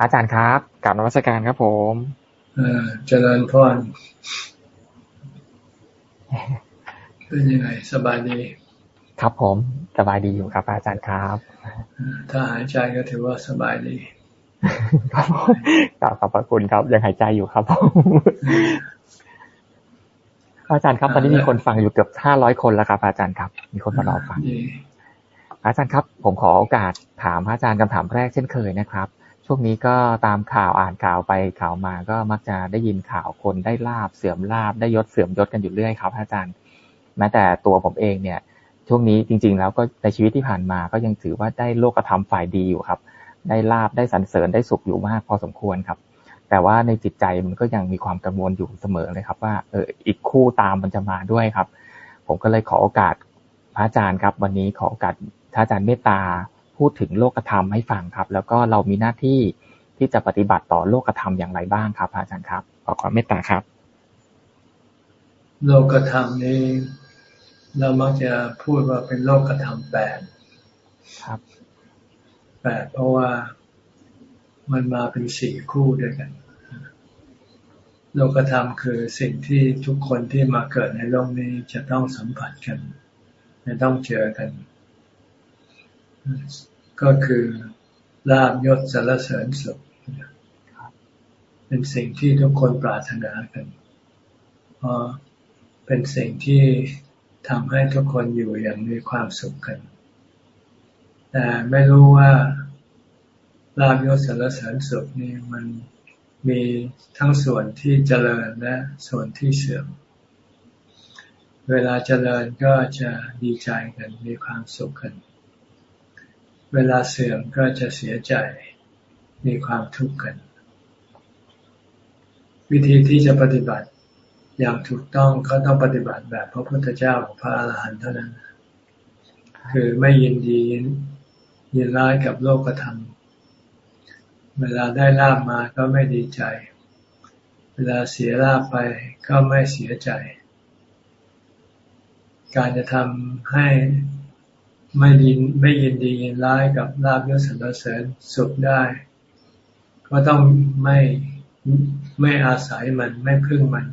อาจารย์ครับกลับนวัตการครับผมเออเจริญพรเป็นยังไงสบายดี ครับผมสบายดีอยู่ครับอาจารย์ครับ ถ้าหายใจก็ถือว่าสบายดีครับขอบพระคุณครับ ยังหายใจอยู่ครับอาจารย์ครับตอนนี้มีคนฟังอยู่เกือบห้าร้อยคนแล้วครับ อาจารย์ครับ มีคนมารอฟัง อาจารย์ครับ ผมขอโอกาสถามอาจารย์คำถามแรกเช่นเคยนะครับ ช่วงนี้ก็ตามข่าวอ่านข่าวไปข่าวมาก็มักจะได้ยินข่าวคนได้ลาบเสื่อมลาบได้ยศเสื่อมยศกันอยู่เรื่อยครับอาจารย์ แม้แต่ตัวผมเองเนี่ย ช่วงนี้จริง ๆ แล้วก็ในชีวิตที่ผ่านมาก็ยังถือว่าได้โลกธรรมฝ่ายดีอยู่ครับ ได้ลาบได้สรรเสริญได้สุขอยู่มากพอสมควรครับ แต่ว่าในจิตใจมันก็ยังมีความกังวลอยู่เสมอเลยครับ ว่าเอออีกคู่ตามมันจะมาด้วยครับ ผมก็เลยขอโอกาสพระอาจารย์ครับ วันนี้ขอโอกาสถ้าอาจารย์เมตตา พูดถึงโลกธรรมให้ฟังครับ แล้วก็เรามีหน้าที่ที่จะปฏิบัติต่อโลกธรรมอย่างไรบ้างครับอาจารย์ครับขอความเมตตาครับ โลกธรรมนี้ เรามักจะพูดว่าเป็นโลกธรรมแปดครับแปดเพราะว่ามันมาเป็นสี่คู่ด้วยกัน โลกธรรมคือสิ่งที่ทุกคนที่มาเกิดในโลกนี้จะต้องสัมผัสกันจะต้องเจอกัน ก็คือลาบยศสารเสริญสุขเป็นสิ่งที่ทุกคนปรารถนากันเพราะเป็นสิ่งที่ทำให้ทุกคนอยู่อย่างมีความสุขกัน แต่ไม่รู้ว่าลาบยศสารเสริญสุขนี่มันมีทั้งส่วนที่เจริญและส่วนที่เสื่อม เวลาเจริญก็จะดีใจกันมีความสุขกัน เวลาเสื่อมก็จะเสียใจ มีความทุกข์กัน วิธีที่จะปฏิบัติอย่างถูกต้องเขาต้องปฏิบัติแบบพระพุทธเจ้าของพระอรหันต์เท่านั้น คือไม่ยินดียินร้ายกับโลกธรรม เวลาได้ลาบมาก็ไม่ดีใจ เวลาเสียลาบไปก็ไม่เสียใจ การจะทำให้ ไม่ยินไม่ยินดียินร้ายกับลาบยศสรรเสริญสุขได้ ก็ต้องไม่ไม่อาศัยมันไม่พึ่งมัน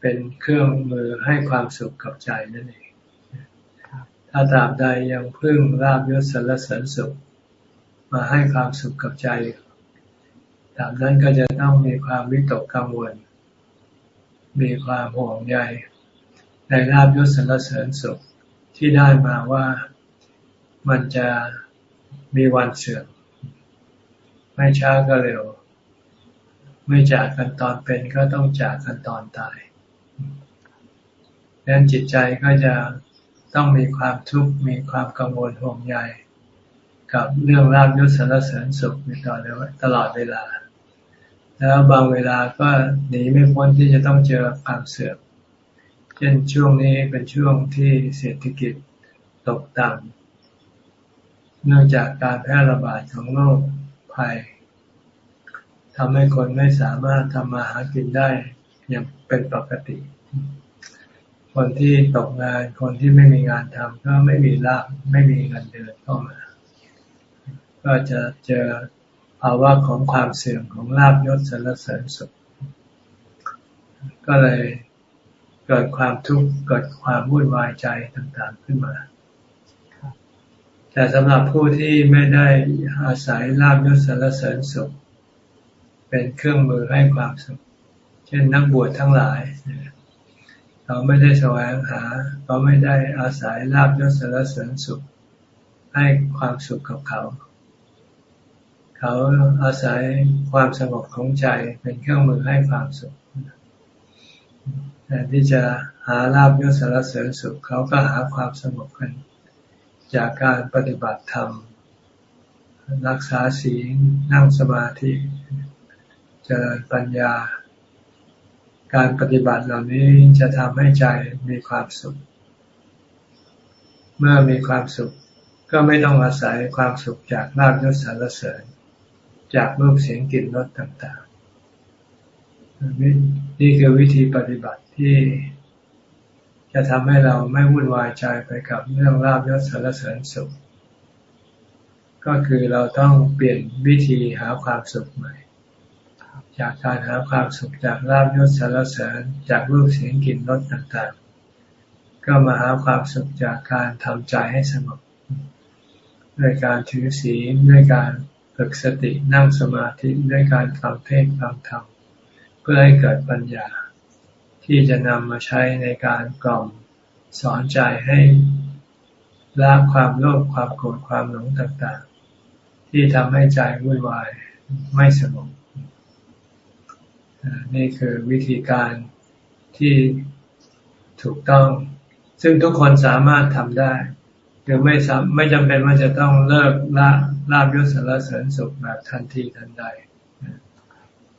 เป็นเครื่องมือให้ความสุขกับใจนั่นเอง ถ้าตราบใดยังพึ่งลาบยศสรรเสริญสุข มาให้ความสุขกับใจตราบนั้นก็จะต้องมีความวิตกกังวล มีความห่วงใยในลาบยศสรรเสริญสุข ที่ได้มาว่ามันจะมีวันเสื่อม ไม่ช้าก็เร็ว ไม่จากกันตอนเป็นก็ต้องจากกันตอนตายดังนั้นจิตใจก็จะต้องมีความทุกข์มีความกังวลห่วงใยกับเรื่องราบยศสารเสริญสุขตลอดตลอดเวลา แล้วบางเวลาก็หนีไม่พ้นที่จะต้องเจอความเสื่อม เช่นช่วงนี้เป็นช่วงที่เศรษฐกิจตกต่ำเนื่องจากการแพร่ระบาดของโรคภัยทำให้คนไม่สามารถทำมาหากินได้อย่างเป็นปกติ คนที่ตกงาน คนที่ไม่มีงานทำก็ไม่มีลาบไม่มีเงินเดือนเข้ามา ก็จะเจอภาวะของความเสื่อมของลาบยศสรรเสริญสุขก็เลย เกิดความทุกข์เกิดความวุ่นวายใจต่างๆขึ้นมา แต่สำหรับผู้ที่ไม่ได้อาศัยลาบยศสารเสริญสุข เป็นเครื่องมือให้ความสุข เช่นนักบวชทั้งหลายเขาไม่ได้แสวงหาเขาไม่ได้อาศัยลาบยศสารเสริญสุข ให้ความสุขกับเขาเขาอาศัยความสงบของใจเป็นเครื่องมือให้ความสุข แทนที่จะหาลาบยศสารเสริญสุขเขาก็หาความสงบกัน จากการปฏิบัติธรรม รักษาศีลนั่งสมาธิเจริญปัญญา การปฏิบัติเหล่านี้จะทำให้ใจมีความสุข เมื่อมีความสุขก็ไม่ต้องอาศัยความสุขจากลาบยศสารเสริญ จากรูปเสียงกลิ่นรสต่าง นี่คือวิธีปฏิบัติที่จะทำให้เราไม่วุ่นวายใจไปกับเรื่องลาบยศสารเสริญสุข ก็คือเราต้องเปลี่ยนวิธีหาความสุขใหม่ จากการหาความสุขจากลาบยศสารเสริญจากรูปเสียงกลิ่นรสต่างๆ ก็มาหาความสุขจากการทำใจให้สงบด้วยการถือศีลด้วยการฝึกสตินั่งสมาธิด้วยการฟังเทศฟังธรรม พื่อให้เกิดปัญญา ที่จะนำมาใช้ในการกล่อมสอนใจให้ละความโลภความโกรธความหลงต่างๆ ที่ทำให้ใจวุ่นวายไม่สงบนี่คือวิธีการที่ถูกต้อง ซึ่งทุกคนสามารถทำได้คือไม่ไม่จำเป็นว่าจะต้องเลิกละลาบยศสารเสริญสุขแบบทันทีทันใด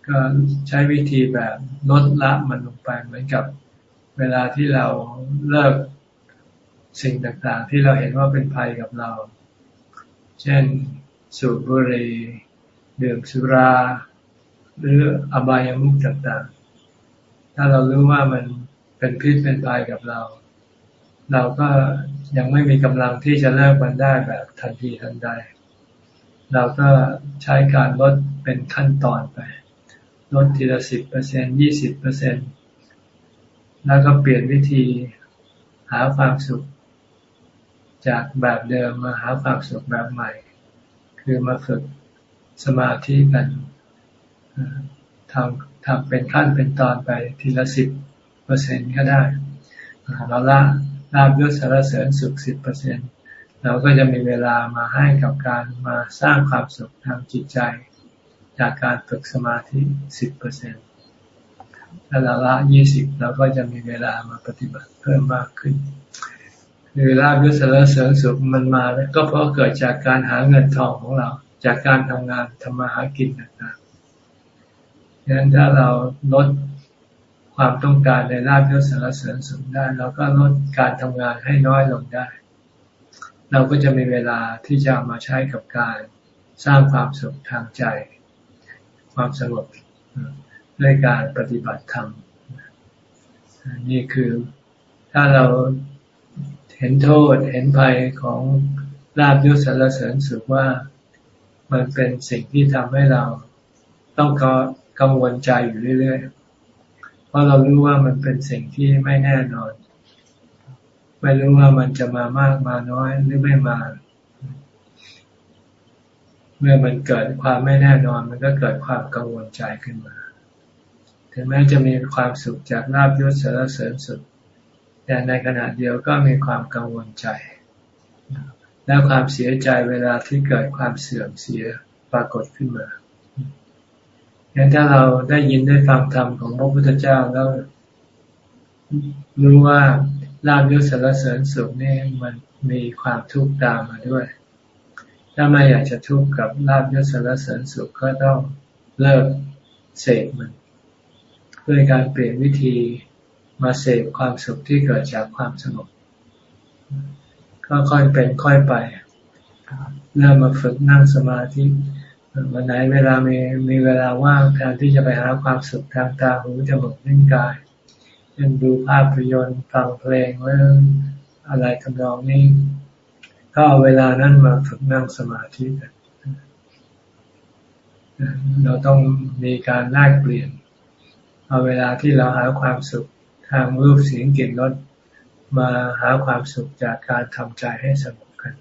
ก็ใช้วิธีแบบลดละมันลงไปเหมือนกับเวลาที่เราเลิกสิ่งต่างๆ ที่เราเห็นว่าเป็นภัยกับเรา เช่น สูบบุหรี่ดื่มสุรา หรืออบายามุขต่างๆ ถ้าเรารู้ว่ามันเป็นพิษเป็นภัยกับเรา เราก็ยังไม่มีกำลังที่จะเลิกมันได้แบบทันทีทันใด เราก็ใช้การลดเป็นขั้นตอนไป ลดทีละสิบเปอร์เซ็นยี่สิบเปอร์เซ็นแล้วก็เปลี่ยนวิธีหาความสุข จากแบบเดิมมาหาความสุขแบบใหม่ คือมาฝึกสมาธิกันทำทำเป็นขั้นเป็นตอนไปทีละสิบเปอร์เซ็นก็ได้เราละลาบยศสารเสริญสุขสิบเปอร์เซ็นเราก็จะมีเวลามาให้กับการมาสร้างความสุขทางจิตใจ จากการฝึกสมาธิสิบเปอร์เซ็นถ้าเราละยี่สิบเราก็จะมีเวลามาปฏิบัติเพิ่มมากขึ้นคือลาบยศสารเสริญสุขมันมาก็เพราะเกิดจากการหาเงินทองของเรา จากการทำงานทำมาหากินต่างๆดังนั้นถ้าเราลดความต้องการในลาภยศสารเสริญสุขได้เราก็ลดการทำงานให้น้อยลงได้ เราก็จะมีเวลาที่จะมาใช้กับการสร้างความสุขทางใจ ความสงบด้วยการปฏิบัติธรรมนี่คือถ้าเราเห็นโทษเห็นภัยของลาบยศสารเสริญสุขว่ามันเป็นสิ่งที่ทำให้เราต้องกังวลใจอยู่เรื่อยๆ เพราะเรารู้ว่ามันเป็นสิ่งที่ไม่แน่นอน ไม่รู้ว่ามันจะมามากมาน้อยหรือไม่มา เมื่อมันเกิดความไม่แน่นอนมันก็เกิดความกังวลใจขึ้นมา ถึงแม้จะมีความสุขจากลาบยศเสริญเสริญสุด แต่ในขณะเดียวก็มีความกังวลใจ และความเสียใจเวลาที่เกิดความเสื่อมเสียปรากฏขึ้นมางั้นถ้าเราได้ยินได้ฟังธรรมของพระพุทธเจ้าแล้วรู้ว่าลาบยศสารเสริญสุขนี่มันมีความทุกข์ตามมาด้วย ถ้าไม่อยากจะทุกข์กับลาบยศสารเสริญสุขก็ต้องเลิกเสพมันด้วยการเปลี่ยนวิธีมาเสพความสุขที่เกิดจากความสงบก็ค่อยเป็นค่อยไปเริ่มมาฝึกนั่งสมาธิวันไหนเวลามีมีเวลาว่างแทนที่จะไปหาความสุขทางตาหูจมูกลิ้นกายเช่นดูภาพยนตร์ฟังเพลงเรื่องอะไรทำนองนี้ ก็เอาเวลานั้นมาฝึกนั่งสมาธิกันเราต้องมีการแลกเปลี่ยน เอาเวลาที่เราหาความสุขทางรูปเสียงกลิ่นรสมาหาความสุขจากการทำใจให้สงบกัน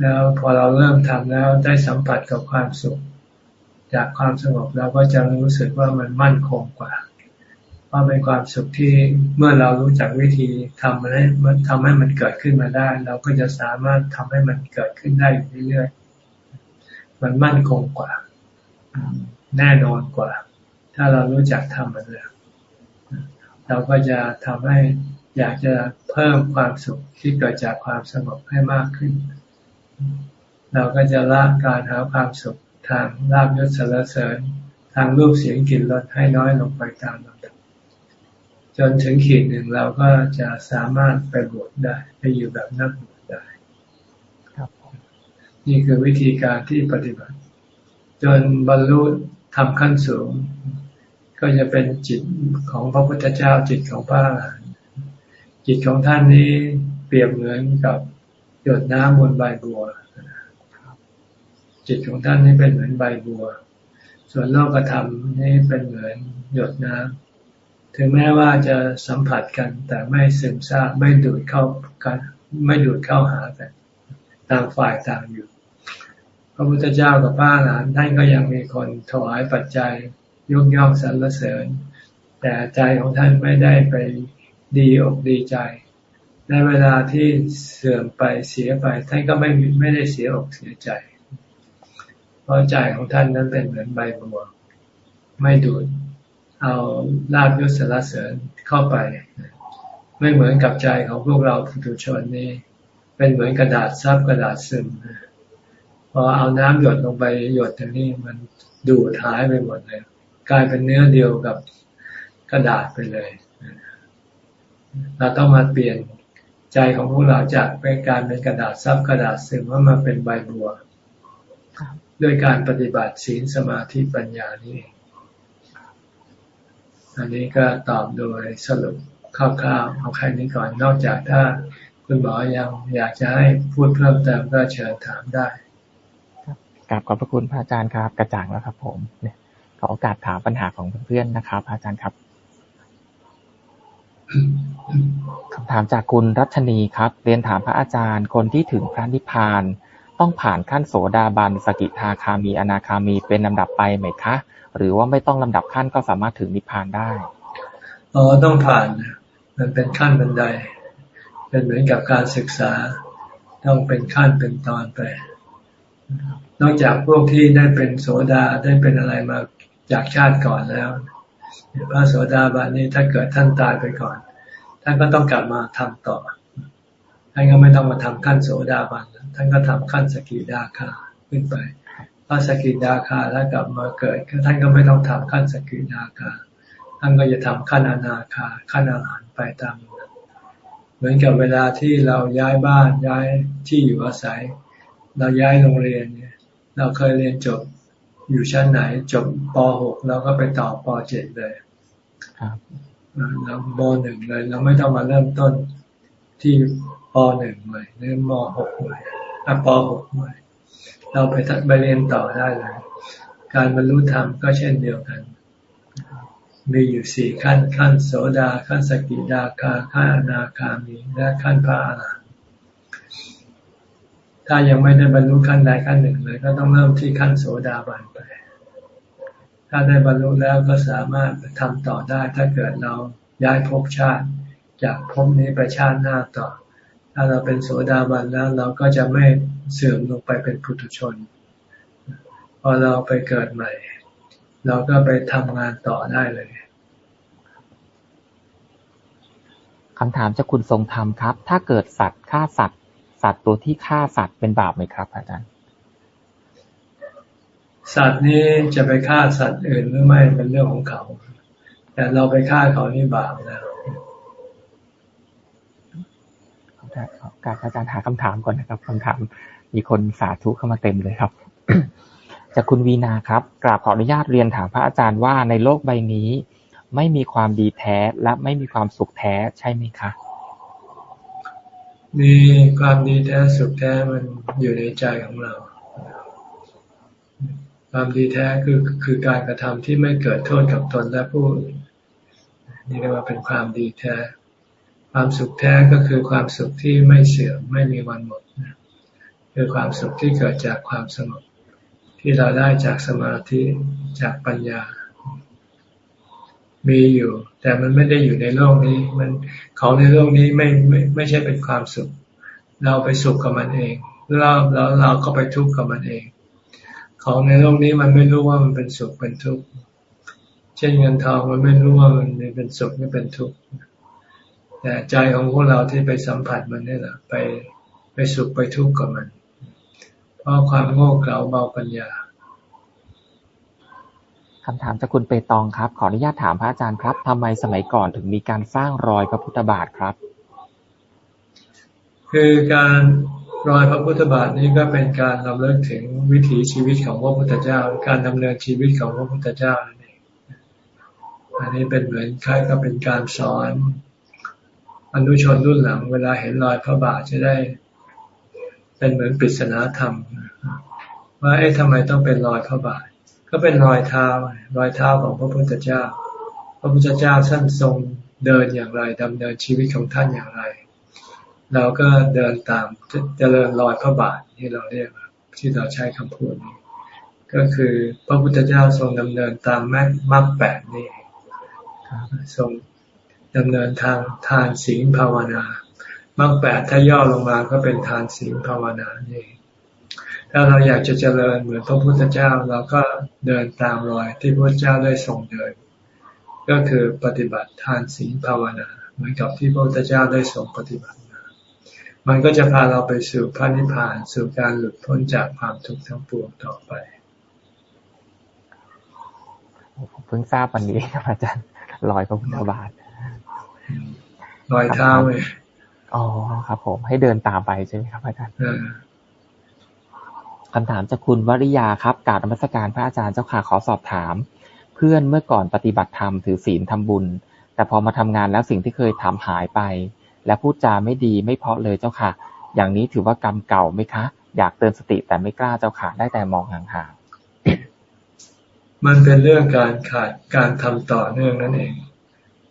แล้วพอเราเริ่มทำแล้วได้สัมผัสกับความสุข จากความสงบเราก็จะรู้สึกว่ามันมั่นคงกว่า เพราเป็นความสุขที่เมื่อเรารู้จักวิธีทำมันให้มันทำให้มันเกิดขึ้นมาได้ เราก็จะสามารถทำให้มันเกิดขึ้นได้เรื่อยๆมันมั่นคงกว่า แน่นอนกว่า ถ้าเรารู้จักทำมันแล้วเราก็จะทำให้อยากจะเพิ่มความสุขที่เกิดจากความสงบให้มากขึ้น เราก็จะละการหาความสุขทางลาบยศสารเสริญ ทางรูปเสียงกลิ่นรสให้น้อยลงไปตามลำ จนถึงขีดหนึ่งเราก็จะสามารถไปบวชได้ไปอยู่แบบนักบวชได้ครับนี่คือวิธีการที่ปฏิบัติ จนบรรลุทำขั้นสูง ก็จะเป็นจิตของพระพุทธเจ้าจิตของพระอรหันต์จิตของท่านนี้เปรียบเหมือนกับเหยดน้ำบนใบบัวจิตของท่านนี่เป็นเหมือนใบบัว ส่วนโลกธรรมนี่เป็นเหมือนหยดน้ำ ถึงแม้ว่าจะสัมผัสกัน แต่ไม่ซึมซาบไม่ดูดเข้ากันไม่ดูดเข้าหากันต่างฝ่ายต่างอยู่ พระพุทธเจ้ากับพระอรหันท่านก็ยังมีคนถวายปัจจัยยกย่องสรรเสริญ แต่ใจของท่านไม่ได้ไปดีอกดีใจในเวลาที่เสื่อมไปเสียไปท่านก็ไม่ไม่ได้เสียอกเสียใจ เพราะใจของท่านนั้นเป็นเหมือนใบบัวไม่ดูด เอาลาบยศสรรเสริญเข้าไป ไม่เหมือนกับใจของพวกเราผู้ถุชนนี่เป็นเหมือนกระดาษซับกระดาษซึมพอเอาน้ำหยดลงไปหยดตรงนี้มันดูดหายไปหมดเลย กลายเป็นเนื้อเดียวกับกระดาษไปเลย เราต้องมาเปลี่ยนใจของพวกเราจากเป็นการเป็นกระดาษซับกระดาษซึมว่ามาเป็นใบบัว ด้วยการปฏิบัติศีลสมาธิปัญญานี่อั อันนี้ก็ตอบโดยสรุปคร่าวๆเอาแค่นี้ก่อน นอกจากถ้าคุณหมอยังอยากจะให้พูดเพิ่มเติมก็เชิญถามได้กราบขอบพระคุณพระอาจารย์ครับ กระจ่างแล้วครับ ผมเนี่ยขอโอกาสถามปัญหาของเพื่อนๆนะครับพระอาจารย์ครับคำถามจากคุณรัชนีครับ เรียนถามพระอาจารย์ คนที่ถึงพระนิพพาน ต้องผ่านขั้นโสดาบันสกิทาคามีอนาคามีเป็นลำดับไปไหมคะ หรือว่าไม่ต้องลำดับขั้นก็สามารถถึงนิพพานได้อ๋อต้องผ่าน มันเป็นขั้นบันได เป็นเหมือนกับการศึกษา ต้องเป็นขั้นเป็นตอนไป นอกจากพวกที่ได้เป็นโสดาได้เป็นอะไรมาจากชาติก่อนแล้วพระโสดาบันนี้ถ้าเกิดท่านตายไปก่อน ท่านก็ต้องกลับมาทำต่อท่านก็ไม่ต้องมาทำขั้นโสดาบันท่านก็ทำขั้นสกิดาคาขึ้นไป พระสกิดาคาแล้วกลับมาเกิดท่านก็ไม่ต้องทำขั้นสกิดาคา ท่านก็จะทำขั้นอนาคา ขั้นอาหารไปตามเหมือนกับเวลาที่เราย้ายบ้านย้ายที่อยู่อาศัย เราย้ายโรงเรียนเนี่ย เราเคยเรียนจบอยู่ชั้นไหน จบป .6 เราก็ไปต่อป .7 เลยเราป .1 เลย เราไม่ต้องมาเริ่มต้นที่ป .1 ใหม่หรือม .6 ใหม่อะป .6 ใหม่ เราไปไปเรียนต่อได้เลยการบรรลุธรรมก็เช่นเดียวกัน มีอยู่สี่ขั้นขั้นโสดาขั้นสกิดาคาขั้นอนาคามีและขั้นพระอรหันต์ถ้ายังไม่ได้บรรลุขั้นใดขั้นหนึ่งเลย ก็ต้องเริ่มที่ขั้นโสดาบันไป ถ้าได้บรรลุแล้วก็สามารถทำต่อได้ ถ้าเกิดเราย้ายภพชาติ จากภพนี้ไปชาติหน้าต่อ ถ้าเราเป็นโสดาบันแล้วเราก็จะไม่ เสื่อมลงไปเป็นพุถุชน พอเราไปเกิดใหม่ เราก็ไปทำงานต่อได้เลยคำถามจากคุณทรงธรรมครับ ถ้าเกิดสัตว์ฆ่าสัตว์ สัตว์ตัวที่ฆ่าสัตว์เป็นบาปไหมครับอาจารย์ สัตว์นี้จะไปฆ่าสัตว์อื่นหรือไม่เป็นเรื่องของเขา แต่เราไปฆ่าเขานี่บาปนะการอาจารย์หาคำถามก่อนนะครับคำถาม มีคนสาธุเข้ามาเต็มเลยครับ จากคุณวีนาครับ กราบขออนุญาตเรียนถามพระอาจารย์ว่าในโลกใบนี้ ไม่มีความดีแท้และไม่มีความสุขแท้ใช่ไหมคะมีความดีแท้สุขแท้มันอยู่ในใจของเรา ความดีแท้คือคือการกระทำที่ไม่เกิดโทษกับตนและผู้อื่นนี่เรียกว่าเป็นความดีแท้ ความสุขแท้ก็คือความสุขที่ไม่เสื่อมไม่มีวันหมด คือความสุขที่เกิดจากความสงบที่เราได้จากสมาธิจากปัญญา มีอยู่ แต่มันไม่ได้อยู่ในโลกนี้ มันของในโลกนี้ไม่ไม่ไม่ใช่เป็นความสุข เราไปสุขกับมันเองเราแล้วเราก็ไปทุกข์กับมันเอง ของในโลกนี้มันไม่รู้ว่ามันเป็นสุขเป็นทุกข์เช่นเงินทองมันไม่รู้ว่ามันเป็นสุขหรือเป็นทุกข์แต่ใจของพวกเราที่ไปสัมผัสมันนี่แหละไปไปสุขไปทุกข์กับมัน ราะความโง่เขลาเบาปัญญาคำถามจากคุณเปตองครับ ขออนุญาตถามพระอาจารย์ครับทำไมสมัยก่อนถึงมีการสร้างรอยพระพุทธบาทครับ คือการรอยพระพุทธบาทนี้ก็เป็นการรำลึกถึงวิถีชีวิตของพระพุทธเจ้า การดำเนินชีวิตของพระพุทธเจ้านั่นเองอันนี้เป็นเหมือนคล้ายกับเป็นการสอนอนุชนรุ่นหลัง เวลาเห็นรอยพระบาทจะได้ เป็นเหมือนปริศนาธรรม ว่าเอ๊ะทำไมต้องเป็นรอยพระบาท ก็เป็นรอยเท้า รอยเท้าของพระพุทธเจ้า พระพุทธเจ้าท่านทรงเดินอย่างไรดำเนินชีวิตของท่านอย่างไร เราก็เดินตามเจริญรอยพระบาทที่เราเรียกที่เราใช้คำพูดนี้ก็คือพระพุทธเจ้าทรงดำเนินตามแม่มรรคแปดนี่ทรงดำเนินทางทานศีลภาวนา มรรคแปดถ้าย่อลงมาก็เป็นทานศีลภาวนานี่ถ้าเราอยากจะเจริญเหมือนพระพุทธเจ้าเราก็เดินตามรอยที่พระพุทธเจ้าได้ทรงเดิน ก็คือปฏิบัติทานศีลภาวนา เหมือนกับที่พระพุทธเจ้าได้ทรงปฏิบัติมามันก็จะพาเราไปสู่พระนิพพานสู่การหลุดพ้นจากความทุกข์ทั้งปวงต่อไปผมเพิ่งทราบวันนี้ครับอาจารย์รอยพระพุทธบาทรอยเท้าเลย อ๋อครับผมให้เดินตามไปใช่ไหมครับอาจารย์คำถามจากคุณวริยาครับกาบนมัสการพระอาจารย์เจ้าค่ะขอสอบถาม เพื่อนเมื่อก่อนปฏิบัติธรรมถือศีลทำบุญ แต่พอมาทำงานแล้วสิ่งที่เคยทำหายไป และพูดจาไม่ดีไม่เพาะเลยเจ้าค่ะ อย่างนี้ถือว่ากรรมเก่าไหมคะ อยากเตือนสติแต่ไม่กล้าเจ้าค่ะได้แต่มองห่างมันเป็นเรื่องการขาดการทำต่อเนื่องนั่นเอง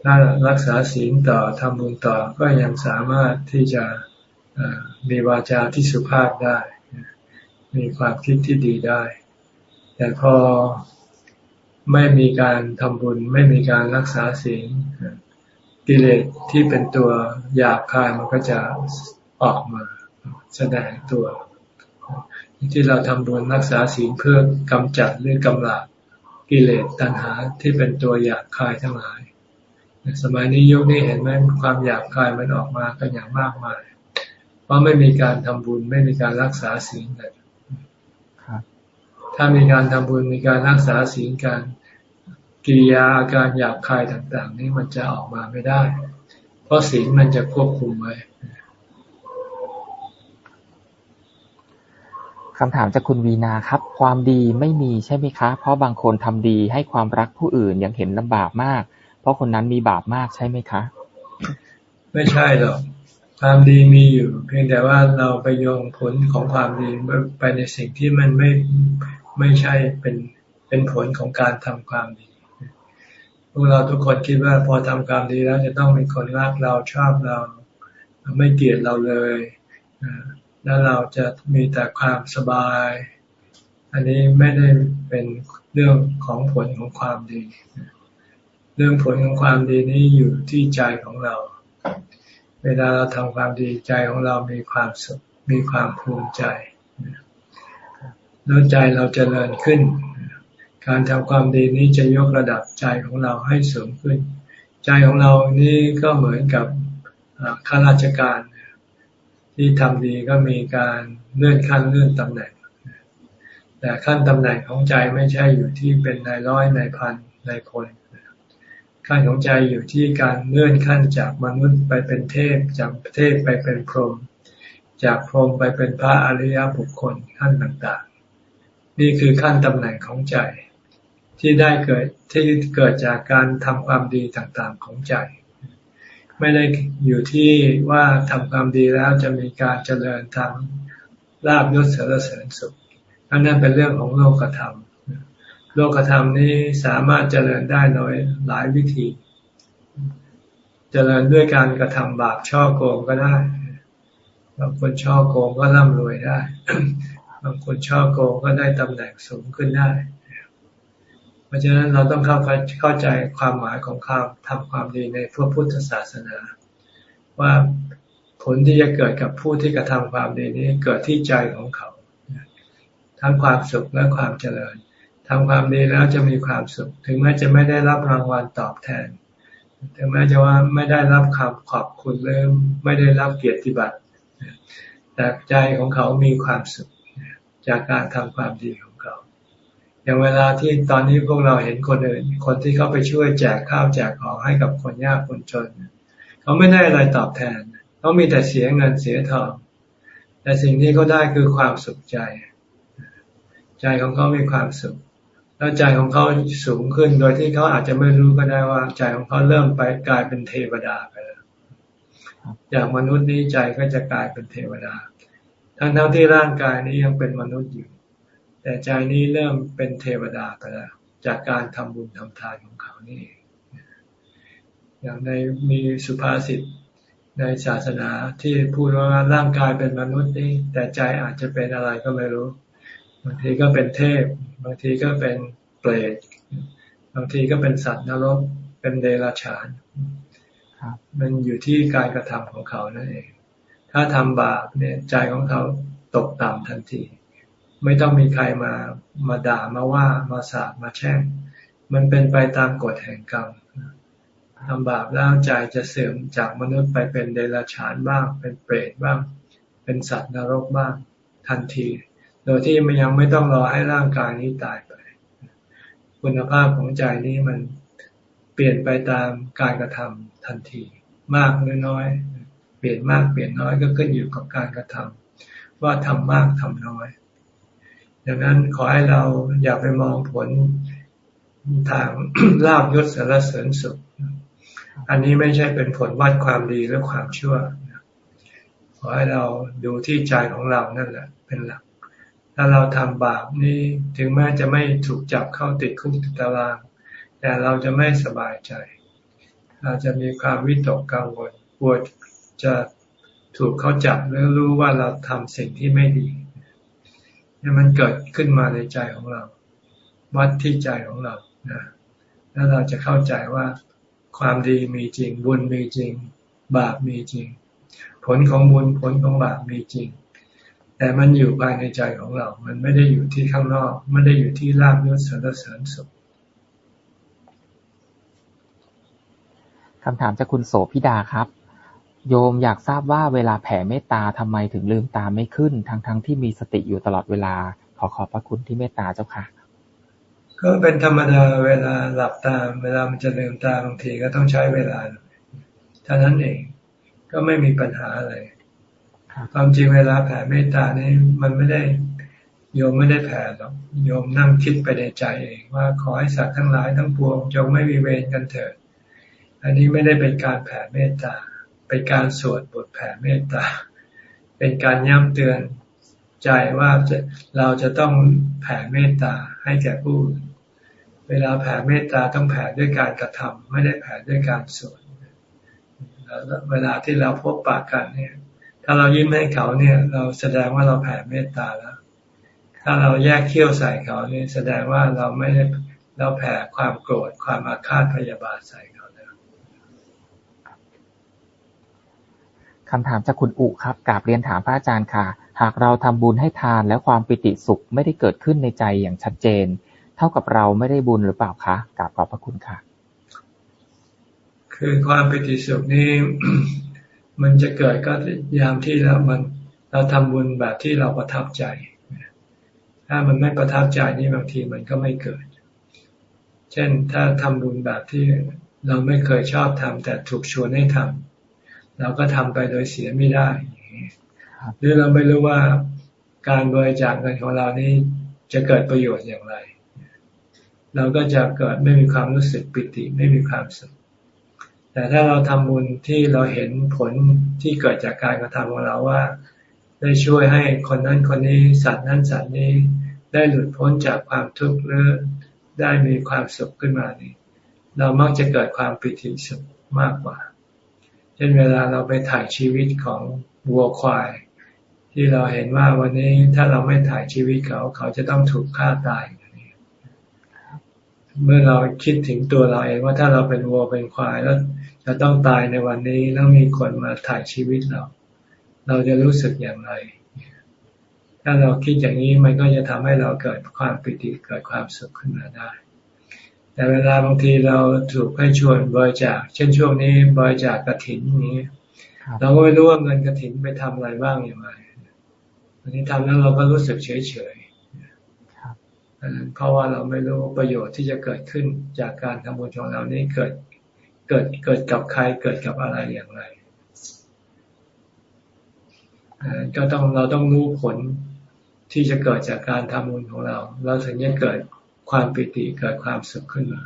ถ้ารักษาศีลต่อทำบุญต่อก็ยังสามารถที่จะมีวาจาที่สุภาพได้ มีความคิดที่ดีได้ แต่พอไม่มีการทำบุญ ไม่มีการรักษาศีลกิเลสที่เป็นตัวหยาบคายมันก็จะออกมาแสดงตัว ที่เราทำบุญรักษาศีลเพื่อกำจัดหรือกำลังกิเลสตัณหาที่เป็นตัวอยากคายทั้งหลาย สมัยนี้ยุคนี้เห็นไหมความอยากคายมันออกมากันอย่างมากมาย เพราะไม่มีการทำบุญไม่มีการรักษาศีลเลยถ้ามีการทำบุญมีการรักษาศีลการกิริยาอาการอยากคายต่างๆ นี้มันจะออกมาไม่ได้ เพราะศีลมันจะควบคุมไว้คำถามจากคุณวีนาครับ ความดีไม่มีใช่ไหมคะ เพราะบางคนทำดีให้ความรักผู้อื่นยังเห็นลำบากมากเพ ราะคนนั้นมีบาปมากใช่ไหมคะ ไม่ใช่หรอกความดีมีอยู่ เพียงแต่ว่าเราไปโยงผลของความดีไปในสิ่งที่มันไม่ไม่ใช่เป็นเป็นผลของการทำความดีพวกเราทุกคนคิดว่าพอทำความดีแล้วจะต้องมีคนรักเราชอบเราไม่เกลียดเราเลยแล้วเราจะมีแต่ความสบาย อันนี้ไม่ได้เป็นเรื่องของผลของความดี เรื่องผลของความดีนี้อยู่ที่ใจของเรา เวลาเราทำความดีใจของเรามีความสุขมีความภูมิใจแล้วใจเราจเจริญขึ้น การทำความดีนี้จะยกระดับใจของเราให้สูงขึ้น ใจของเรานี่ก็เหมือนกับข้าราชการ ที่ทำดีก็มีการเลื่อนขั้นเลื่อนตำแหน่ง แต่ขั้นตำแหน่งของใจไม่ใช่อยู่ที่เป็นนายร้อยนายพันนายคน ขั้นของใจอยู่ที่การเลื่อนขั้นจากมนุษย์ไปเป็นเทพ จากเทพไปเป็นพรหมจากพรหมไปเป็นพระอริยบุคคลขั้นต่างๆ นี่คือขั้นตำแหน่งของใจ ที่ได้เกิดที่เกิดจากการทำความดีต่างๆของใจ ไม่ได้อยู่ที่ว่าทำความดีแล้วจะมีการเจริญทางลาบยศเสริญสุขอันนั้นเป็นเรื่องของโลกธรรม โลกธรรมนี้สามารถเจริญได้โดยหลายวิธี เจริญด้วยการกระทำบาปช่อโกงก็ได้บางคนช่อโกงก็ร่ำรวยได้ บางคนช่อโกงก็ได้ตำแหน่งสูงขึ้นได้ เพราะฉะนั้นเราต้องเข้าเข้าใจความหมายของความทำความดีในพระพุทธศาสนา ว่าผลที่จะเกิดกับผู้ที่กระทำความดีนี้เกิดที่ใจของเขา ทั้งความสุขและความเจริญ ทำความดีแล้วจะมีความสุข ถึงแม้จะไม่ได้รับรางวัลตอบแทน ถึงแม้จะว่าไม่ได้รับคำขอบคุณหรือไม่ได้รับเกียรติบัตรแต่ใจของเขามีความสุขจากการทำความดีขอย่างเวลาที่ตอนนี้พวกเราเห็นคนอื่น คนที่เขาไปช่วยแจกข้าวแจกของให้กับคนยากคนจน เขาไม่ได้อะไรตอบแทน เขามีแต่เสียเงินเสียทอง แต่สิ่งที่เขาได้คือความสุขใจ ใจของเขามีความสุข แล้วใจของเขาสูงขึ้นโดยที่เขาอาจจะไม่รู้ก็ได้ว่า ใจของเขาเริ่มไปกลายเป็นเทวดาไปแล้วจากมนุษย์นี้ใจก็จะกลายเป็นเทวดา ทั้งทั้งที่ร่างกายนี้ยังเป็นมนุษย์อยู่ แต่ใจนี้เริ่มเป็นเทวดาไปแล้วจากการทำบุญทำทานของเขานี่ อย่างในมีสุภาษิตในศาสนาที่พูดว่าร่างกายเป็นมนุษย์นี่แต่ใจอาจจะเป็นอะไรก็ไม่รู้างทีก็เป็นเทพ บางทีก็เป็นเปรตบางทีก็เป็นสัตว์นรก เป็นเดรัจฉานมันอยู่ที่การกระทำของเขานั่นเอง ถ้าทำบาปเนี่ยใจของเขาตกต่ำทันที ไม่ต้องมีใครมามาด่ามาว่ามาสาบมาแช่ง มันเป็นไปตามกฎแห่งกรรมทำบาปแล้วใจจะเสื่อมจากมนุษย์ไปเป็นเดรัจฉานบ้าง เป็นเปรตบ้าง เป็นสัตว์นรกบ้างทันที โดยที่มันยังไม่ต้องรอให้ร่างกายนี้ตายไป คุณภาพของใจนี้มันเปลี่ยนไปตามการกระทำทันที มากหรือน้อย เปลี่ยนมากเปลี่ยนน้อยก็ขึ้นอยู่กับการกระทำว่าทำมากทำน้อยดังนั้นขอให้เราอย่าไปมองผลทางลาบยศสารเสริญสุข อันนี้ไม่ใช่เป็นผลวัดความดีหรือความชั่ว ขอให้เราดูที่ใจของเรานั่นแหละ เป็นหลัก ถ้าเราทำบาปนี่ถึงแม้จะไม่ถูกจับเข้าติดคุกติดตาราง แต่เราจะไม่สบายใจ เราจะมีความวิตกกังวลปวดจะถูกเขาจับหรือรู้ว่าเราทำสิ่งที่ไม่ดีนี่มันเกิดขึ้นมาในใจของเรา วัดที่ใจของเรานะแล้วเราจะเข้าใจว่าความดีมีจริง บุญมีจริง บาปมีจริง ผลของบุญผลของบาปมีจริง แต่มันอยู่ภายในใจของเรา มันไม่ได้อยู่ที่ข้างนอก ไม่ได้อยู่ที่ลาบยศสรรเสริญสุขคำถามจากคุณโสพิดาครับ โยมอยากทราบว่าเวลาแผ่เมตตาทำไมถึงลืมตาไม่ขึ้น ทั้งๆทที่มีสติอยู่ตลอดเวลา ขอขอบพระคุณที่เมตตาเจ้าค่ะ ก็เป็นธรรมดาเวลาหลับตา เวลามันจะลืมตาบางทีก็ต้องใช้เวลาเท่านั้นเอง ก็ไม่มีปัญหาอะไร ความจริงเวลาแผ่เมตตานี่มันไม่ได้โยมไม่ได้แผ่หรอกโยมนั่งคิดไปในใจเองว่าขอให้สัตว์ทั้งหลายทั้งปวงจงไม่มีเวรกันเถิด อันนี้ไม่ได้เป็นการแผ่เมตตา เป็นการสวดบทแผ่เมตตา เป็นการย้ำเตือนใจว่าจะเราจะต้องแผ่เมตตาให้แก่ผู้เวลาแผ่เมตตาต้องแผ่ด้วยการกระทำไม่ได้แผ่ด้วยการสวดเวลาที่เราพบปากกันเนี่ย ถ้าเรายิ้มให้เขาเนี่ย เราแสดงว่าเราแผ่เมตตาแล้ว ถ้าเราแยกเขี้ยวใส่เขาเนี่ยแสดงว่าเราไม่ได้เราแผ่ความโกรธความอาฆาตพยาบาทใส่เขาแล้วคำถามจากคุณอุครับกราบเรียนถามพระอาจารย์ค่ะ หากเราทำบุญให้ทานแล้วความปิติสุขไม่ได้เกิดขึ้นในใจอย่างชัดเจน เท่ากับเราไม่ได้บุญหรือเปล่าคะกราบขอบพระคุณค่ะ คือความปิติสุขนี้ มันจะเกิดก็ยามที่เรามันเราทำบุญแบบที่เราประทับใจ ถ้ามันไม่ประทับใจนี่บางทีมันก็ไม่เกิด เช่นถ้าทำบุญแบบที่เราไม่เคยชอบทำแต่ถูกชวนให้ทำเราก็ทำไปโดยเสียไม่ได้ หรือเราไม่รู้ว่าการบริจาคเงินของเรานี้จะเกิดประโยชน์อย่างไร เราก็จะเกิดไม่มีความรู้สึกปิติ ไม่มีความสุข แต่ถ้าเราทำบุญที่เราเห็นผลที่เกิดจากการกระทำของเราว่า ได้ช่วยให้คนนั้นคนนี้สัตว์นั้นสัตว์นี้ ได้หลุดพ้นจากความทุกข์หรือได้มีความสุขขึ้นมานี่เรามักจะเกิดความปิติสุขมากกว่า เช่นเวลาเราไปถ่ายชีวิตของวัวควาย ที่เราเห็นว่าวันนี้ถ้าเราไม่ถ่ายชีวิตเขา เขาจะต้องถูกฆ่าตายเมื่อเราคิดถึงตัวเราเองว่าถ้าเราเป็นวัวเป็นควายแล้ว จะต้องตายในวันนี้แล้วมีคนมาถ่ายชีวิตเรา เราจะรู้สึกอย่างไร ถ้าเราคิดอย่างนี้มันก็จะทำให้เราเกิดความปิติเกิดความสุขขึ้นมาได้ แต่เวลาบางทีเราถูกให้ชวนบริจาคเช่นช่วงนี้บริจาคกระถินนี้ เราก็ไม่รู้ว่าเงินกระถินไปทำอะไรบ้างอย่างไรอันนี้ทำแล้วเราก็รู้สึกเฉยเฉยเพราะว่าเราไม่รู้ประโยชน์ที่จะเกิดขึ้นจากการทำบุญของเรานี้เกิด เกิดเกิดกับใครเกิดกับอะไรอย่างไรก็ต้องเราต้องรู้ผลที่จะเกิดจากการทำบุญของเรา เราถึงจะเกิดความปิติเกิดความสุขขึ้นมา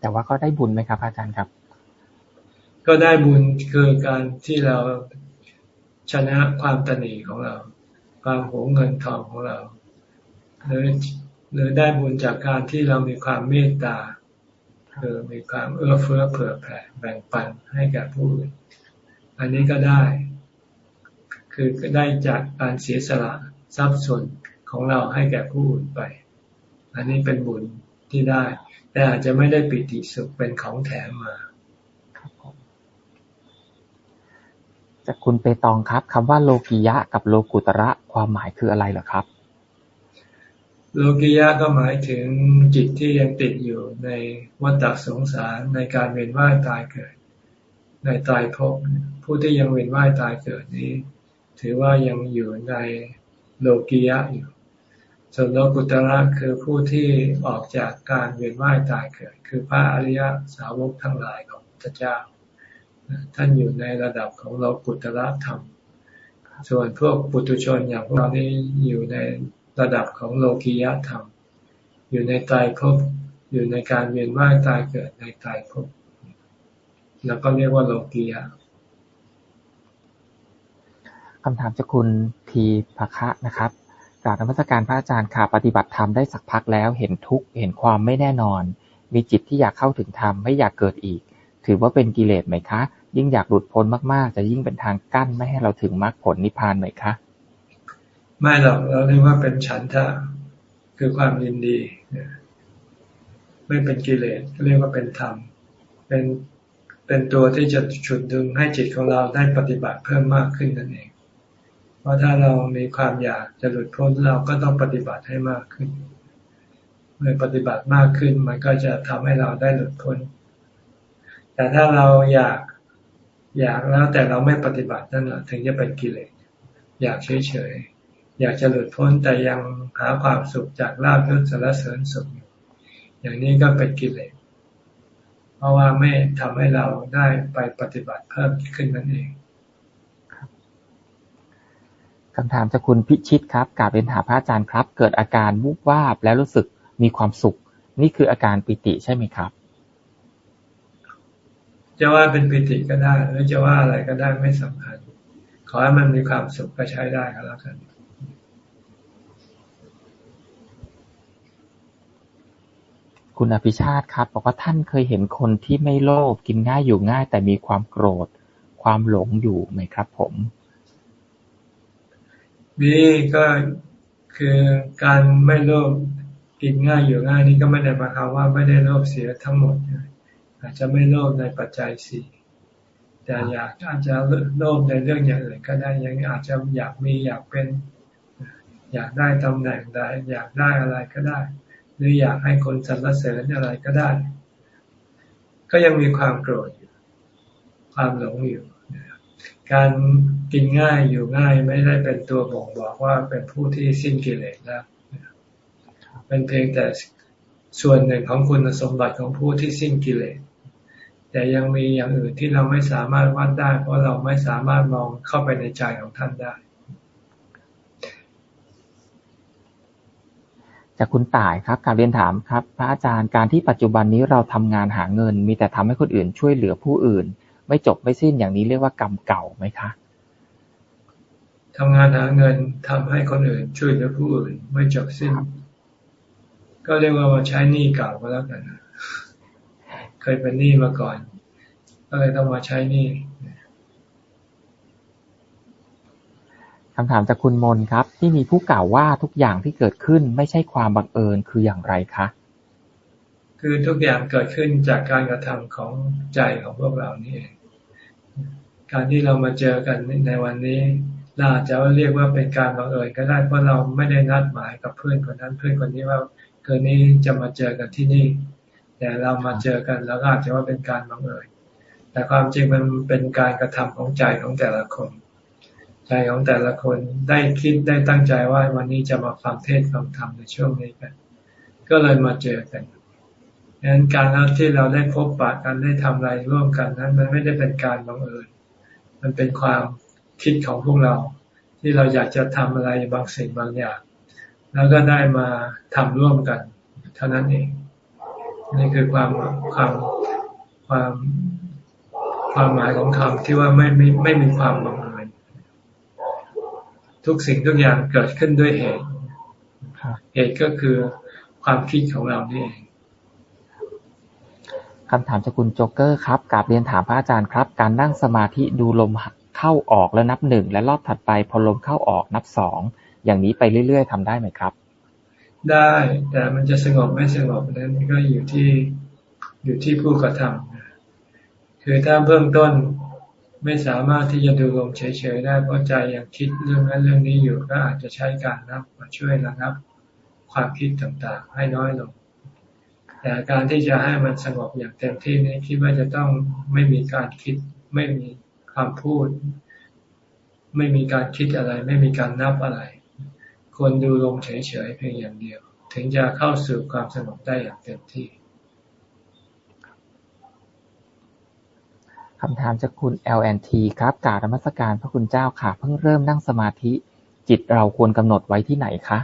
แต่ว่าก็ได้บุญไหมครับอาจารย์ครับ ก็ได้บุญคือการที่เราชนะความตนีของเรา ความหวงเงินทองของเราหรือหรือได้บุญจากการที่เรามีความเมตตา คือมีความเอื้อเฟื้อเผื่อแผ่แบ่งปันให้แก่ผู้อื่น อันนี้ก็ได้ คือได้จากการเสียสละทรัพย์ส่วนของเราให้แก่ผู้อื่นไป อันนี้เป็นบุญที่ได้ แต่อาจจะไม่ได้ปิติสุขเป็นของแถมมาจากคุณเปตองครับคำว่าโลกิยะกับโลกุตระความหมายคืออะไรเหรอครับ โลกิยะก็หมายถึงจิตที่ยังติดอยู่ในวัฏสงสารในการเวียนว่ายตายเกิด ในตายภพผู้ที่ยังเวียนว่ายตายเกิดนี้ ถือว่ายังอยู่ในโลกิยะอยู่ส่วนโลกุตระคือผู้ที่ออกจากการเวียนว่ายตายเกิด คือพระอริยสาวกทั้งหลายของพระเจ้า ท่านอยู่ในระดับของเรากุตระธรรม ส่วนพวกปุถุชนอย่างพวกเรานี่อยู่ใน ระดับของโลกียธรรม อยู่ในตายภพอยู่ในการเวียนว่ายตายเกิดในตายภพแล้วก็เรียกว่าโลกียะคำถามจากคุณทีภคะนะครับกราบนมัสการพระอาจารย์ค่ะปฏิบัติธรรมได้สักพักแล้ว เห็นทุกข์เห็นความไม่แน่นอน มีจิตที่อยากเข้าถึงธรรมไม่อยากเกิดอีก ถือว่าเป็นกิเลสไหมคะ ยิ่งอยากหลุดพ้นมากๆ จะยิ่งเป็นทางกั้นไม่ให้เราถึงมรรคผลนิพพานไหมคะ ไม่หรอกเราเรียกว่าเป็นฉันทะ คือความยินดีไม่เป็นกิเลสเรียกว่าเป็นธรรม เป็นเป็นตัวที่จะฉุดดึงให้จิตของเราได้ปฏิบัติเพิ่มมากขึ้นนั่นเอง เพราะถ้าเรามีความอยากจะหลุดพ้นเราก็ต้องปฏิบัติให้มากขึ้น เมื่อปฏิบัติมากขึ้นมันก็จะทำให้เราได้หลุดพ้น แต่ถ้าเราอยากอยากแล้วแต่เราไม่ปฏิบัตินั่นแหละถึงจะเป็นกิเลส อยากเฉยเฉย อยากจะหลุดพ้นแต่ยังหาความสุขจากลาบยศสารเสริญสุขอย่างนี้ก็เป็นกิเลสเพราะว่าไม่ทำให้เราได้ไปปฏิบัติเพิ่มขึ้นนั่นเองคำถามจากคุณพิชิตครับกาบเป็นถามพระอาจารย์ครับ เกิดอาการวูบวาบแล้วรู้สึกมีความสุข นี่คืออาการปิติใช่ไหมครับ จะว่าเป็นปิติก็ได้หรือจะว่าอะไรก็ได้ไม่สำคัญ ขอให้มันมีความสุขก็ใช้ได้ก็แล้วกัน คุณอภิชาติครับบอกว่าท่านเคยเห็นคนที่ไม่โลภกินง่ายอยู่ง่าย แต่มีความโกรธ ความหลงอยู่ไหมครับผม มีก็คือการไม่โลภกินง่ายอยู่ง่ายนี่ก็ไม่ได้หมายความว่าไม่ได้โลภเสียทั้งหมดอาจจะไม่โลภในปัจจัยสี่แต่อยากอาจจะโลภในเรื่องอย่างอื่นก็ได้ยังอาจจะอยากมีอยากเป็น อยากได้ตำแหน่งใดอยากได้อะไรก็ได้ หรืออยากให้คนสรรเสริญอะไรก็ได้ ก็ยังมีความโกรธอยู่ ความหลงอยู่ การกินง่ายอยู่ง่ายไม่ได้เป็นตัวบ่งบอกว่าเป็นผู้ที่สิ้นกิเลสแล้วเป็นเพียงแต่ส่วนหนึ่งของคุณสมบัติของผู้ที่สิ้นกิเลสแต่ยังมีอย่างอื่นที่เราไม่สามารถวัดได้ เพราะเราไม่สามารถมองเข้าไปในใจของท่านได้ จากคุณต่ายครับการเรียนถามครับ พระอาจารย์การที่ปัจจุบันนี้เราทำงานหาเงิน มีแต่ทำให้คนอื่นช่วยเหลือผู้อื่น ไม่จบไม่สิ้นอย่างนี้เรียกว่ากรรมเก่าไหมคะทำงานหาเงินทำให้คนอื่นช่วยเหลือผู้อื่น ไม่จบสิ้น ก็เรียกว่ามาใช้หนี้เก่าก็แล้วกันเคยเป็นหนี้มาก่อน ก็เลยต้องมาใช้หนี้ คำถามจากคุณมนครับ ที่มีผู้กล่าวว่าทุกอย่างที่เกิดขึ้นไม่ใช่ความบังเอิญคืออย่างไรคะ คือทุกอย่างเกิดขึ้นจากการกระทำของใจของพวกเรานี่เองการที่เรามาเจอกันในวันนี้เราอาจจะเรียกว่าเป็นการบังเอิญก็ได้เพราะเราไม่ได้นัดหมายกับเพื่อนคนนั้นเพื่อนคนนี้ว่าเกินนี้จะมาเจอกันที่นี่ แต่เรามาเจอกันแล้วก็อาจจะว่าเป็นการบังเอิญแต่ความจริงมันเป็นการกระทำของใจของแต่ละคน ใจของแต่ละคนได้คิดได้ตั้งใจว่าวันนี้จะมาฟังเทศฟังธรรมในช่วงนี้กัน ก็เลยมาเจอกันดังนั้นการที่เราได้พบปะกันได้ทำอะไรร่วมกันนั้น มันไม่ได้เป็นการบังเอิญ มันเป็นความคิดของพวกเรา ที่เราอยากจะทำอะไรบางสิ่งบางอย่าง แล้วก็ได้มาทำร่วมกัน เท่านั้นเองนี่คือความความความความหมายของคำที่ว่าไม่ไม่ไม่มีความบังเทุกสิ่งทุกอย่างเกิดขึ้นด้วยเหตุ เหตุก็คือความคิดของเรานี่เองคำถามจากคุณโจเกอร์ครับกาบเรียนถามพระอาจารย์ครับ การนั่งสมาธิดูลมเข้าออกแล้วนับหนึ่งและรอบถัดไปพอลมเข้าออกนับสองอย่างนี้ไปเรื่อย ๆทำได้ไหมครับ ได้แต่มันจะสงบไม่สงบนั้นก็อยู่ที่อยู่ที่ผู้กระทำคือถ้าเบื้องต้น ไม่สามารถที่จะดูลมเฉยๆได้เพราะใจยังคิดเรื่องนั้นเรื่องนี้อยู่ก็อาจจะใช้การนับมาช่วยระงับความคิดต่างๆ ให้น้อยลง แต่การที่จะให้มันสงบอย่างเต็มที่นี้คิดว่าจะต้องไม่มีการคิด ไม่มีความพูด ไม่มีการคิดอะไร ไม่มีการนับอะไรควรดูลมเฉยๆเพียงอย่างเดียว ถึงจะเข้าสู่ความสงบได้อย่างเต็มที่ คำถามจากคุณ LNT ครับกาธรรมสการพระคุณเจ้าค่ะ เพิ่งเริ่มนั่งสมาธิ จิตเราควรกำหนดไว้ที่ไหนคะ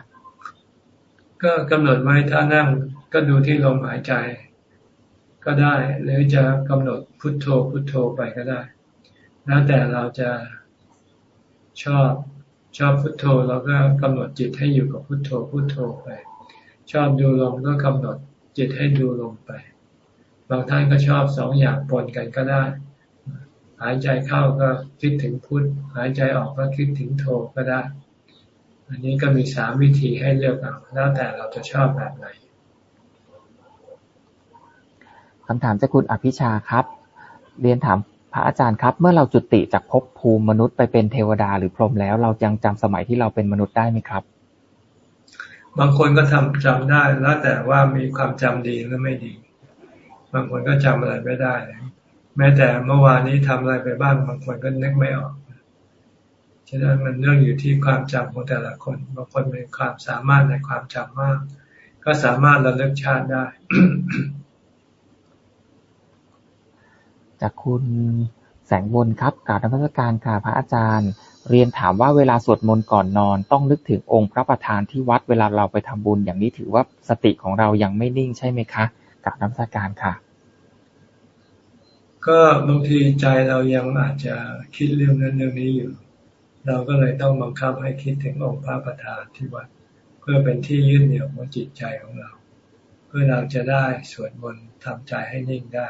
ก็กำหนดไว้ถ้านั่งก็ดูที่ลมหายใจ ก็ได้ หรือจะกำหนดพุทโธพุทโธไปก็ได้ แล้วแต่เราจะชอบชอบพุทโธเราก็กำหนดจิตให้อยู่กับพุทโธพุทโธไป ชอบดูลมก็กำหนดจิตให้ดูลมไป บางท่านก็ชอบสองอย่างปนกันก็ได้ หายใจเข้าก็คิดถึงพุทหายใจออกก็คิดถึงโทก็ได้ อันนี้ก็มีสามวิธีให้เลือกเอาแล้วแต่เราจะชอบแบบไหนคำถามจากคุณอภิชาครับ เรียนถามพระอาจารย์ครับ เมื่อเราจุติจากภพภูมิมนุษย์ไปเป็นเทวดาหรือพรหมแล้ว เรายังจำสมัยที่เราเป็นมนุษย์ได้ไหมครับ บางคนก็ทำจำได้แล้วแต่ว่ามีความจำดีหรือไม่ดี บางคนก็จำอะไรไม่ได้ แม้แต่เมื่อวานนี้ทำอะไรไปบ้างบางคนก็นึกไม่ออก ฉะนั้นมันเรื่องอยู่ที่ความจำของแต่ละคน บางคนมีความสามารถในความจำมาก ก็สามารถระลึกชาติได้ จากคุณแสงบนครับกราบนมัสการค่ะพระอาจารย์ เรียนถามว่าเวลาสวดมนต์ก่อนนอน ต้องนึกถึงองค์พระประธานที่วัดเวลาเราไปทำบุญอย่างนี้ถือว่าสติของเรายังไม่นิ่งใช่ไหมคะกราบนมัสการค่ะ ก็บางทีใจเรายังอาจจะคิดเรื่องนั้นเรื่องนี้อยู่ เราก็เลยต้องบังคับให้คิดถึงองค์พระประธานที่วัด เพื่อเป็นที่ยึดเหนี่ยวของจิตใจของเรา เพื่อเราจะได้สวดมนต์ทำใจให้นิ่งได้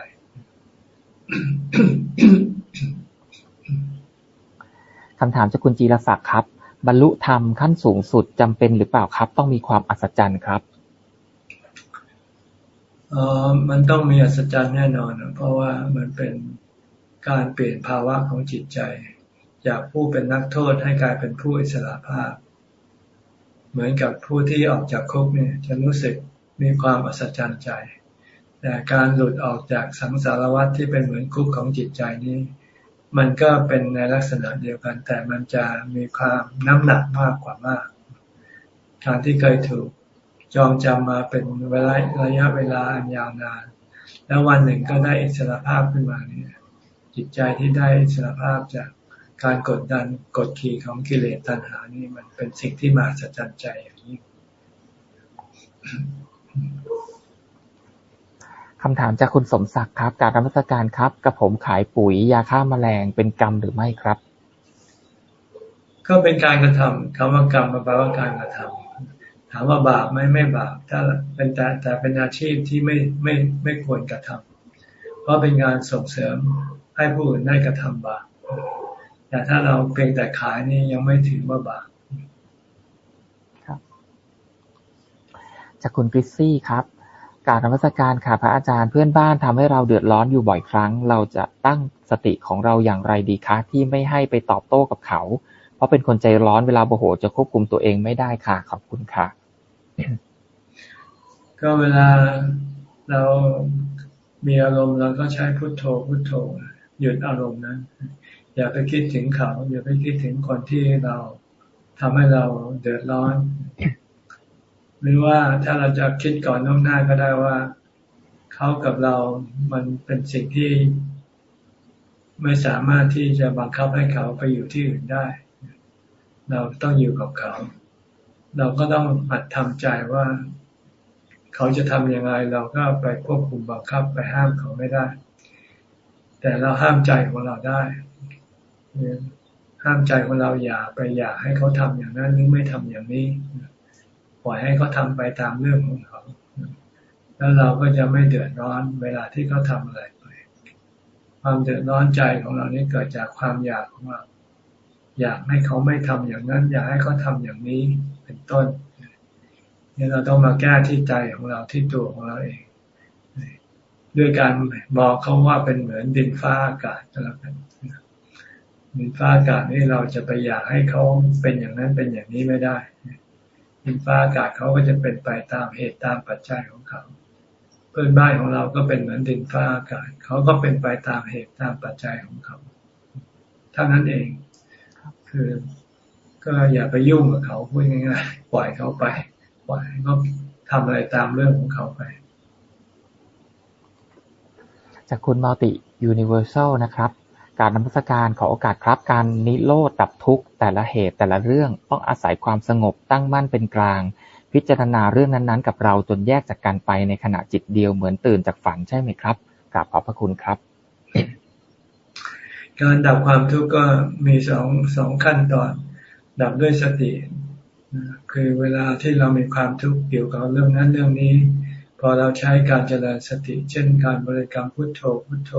คำถามจากคุณจีรศักดิ์ครับ บรรลุธรรมขั้นสูงสุดจำเป็นหรือเปล่าครับ ต้องมีความอัศจรรย์ครับ ออมันต้องมีอัศจรรย์แน่นอน เพราะว่ามันเป็นการเปลี่ยนภาวะของจิตใจ จากผู้เป็นนักโทษให้กลายเป็นผู้อิสระภาพ เหมือนกับผู้ที่ออกจากคุกเนี่ยจะรู้สึกมีความอัศจรรย์ใจ แต่การหลุดออกจากสังสารวัฏที่เป็นเหมือนคุกของจิตใจนี้ มันก็เป็นในลักษณะเดียวกัน แต่มันจะมีความน้ำหนักมากกว่ามาก การที่เคยถูก จองจำมาเป็นเวลาระยะเวลาอันยาวนาน แล้ววันหนึ่งก็ได้อิสรภาพขึ้นมาเนี่ย จิตใจที่ได้อิสรภาพจากการกดดันกดขี่ของกิเลสตัณหานี่มันเป็นสิ่งที่มาสะใจใจอย่างนี้คำถามจากคุณสมศักดิ์ครับการรัชการครับกระผมขายปุ๋ยยาฆ่ามาแมลงเป็นกรรมหรือไม่ครับ ก็เป็นการกระทำคำว่ากรรมมาแปลว่าการกระทำ ถามว่าบาปไหมไม่บาปถ้าเป็นแต่แต่เป็นอาชีพที่ไม่ไม่ไม่ควรกระทำเพราะเป็นงานส่งเสริมให้ผู้อื่นได้กระทำบาปแต่ถ้าเราเพียงแต่ขายนี่ยังไม่ถือว่าบาปครับจากคุณกริซซี่ครับการนมัสการค่ะพระอาจารย์เพื่อนบ้านทำให้เราเดือดร้อนอยู่บ่อยครั้ง เราจะตั้งสติของเราอย่างไรดีคะ ที่ไม่ให้ไปตอบโต้กับเขา เพราะเป็นคนใจร้อนเวลาโมโหจะควบคุมตัวเองไม่ได้ค่ะขอบคุณค่ะ ก็เวลาเรามีอารมณ์เราก็ใช้พุทโธพุทโธ หยุดอารมณ์นั้น อย่าไปคิดถึงเขา อย่าไปคิดถึงคนที่เราทำให้เราเดือดร้อน หรือว่าถ้าเราจะคิดก่อนน้องหน้าก็ได้ว่าเขากับเรา มันเป็นสิ่งที่ไม่สามารถที่จะบังคับให้เขาไปอยู่ที่อื่นได้ เราต้องอยู่กับเขา เราก็ต้องหัดทำใจว่า เขาจะทำยังไงเราก็ไปควบคุมบังคับไปห้ามเขาไม่ได้ แต่เราห้ามใจของเราได้ ห้ามใจของเราอย่าไปอยากให้เขาทำอย่างนั้นหรือไม่ทำอย่างนี้ปล่อยให้เขาทาไปตามเรื่องของเขา แล้วเราก็จะไม่เดือดร้อนเวลาที่เขาทาอะไรไป ความเดือดร้อนใจของเรานี่เกิดจากความอยากของเรา อยากให้เขาไม่ทำอย่างนั้น อยากให้เขาทาอย่างนี้เป็นต้นนี่เราต้องมาแก้ที่ใจของเราที่ตัวของเราเองด้วยการบอกเขาว่าเป็นเหมือนดินฟ้าอากาศก็แล้วกันดินฟ้าอากาศนี่เราจะไปอยากให้เขาเป็นอย่างนั้นเป็นอย่างนี้ไม่ได้ดินฟ้าอากาศเขาก็จะเป็นไปตามเหตุตามปัจจัยของเขา เพื่อนบ้านของเราก็เป็นเหมือนดินฟ้าอากาศเขาก็เป็นไปตามเหตุตามปัจจัยของเขาเท่านั้นเอง คือ ก็อย่าไปยุ่งกับเขาพูดง่ายๆปล่อยเขาไป ปล่อยก็ทำอะไรตามเรื่องของเขาไป จากคุณ Multi Universal นะครับ การนมัสการขอโอกาสครับ การนิโรธดับทุกข์แต่ละเหตุแต่ละเรื่องต้องอาศัยความสงบตั้งมั่นเป็นกลาง พิจารณาเรื่องนั้นๆ กับเราจนแยกจากกันไปในขณะจิตเดียวเหมือนตื่นจากฝันใช่ไหมครับกราบขอบพระคุณครับ การดับความทุกข์ก็มีสองสองขั้นตอน ดับด้วยสติ คือเวลาที่เรามีความทุกข์เกี่ยวกับเรื่องนั้นเรื่องนี้ พอเราใช้การเจริญสติ เช่น การบริกรรมพุทโธพุทโธ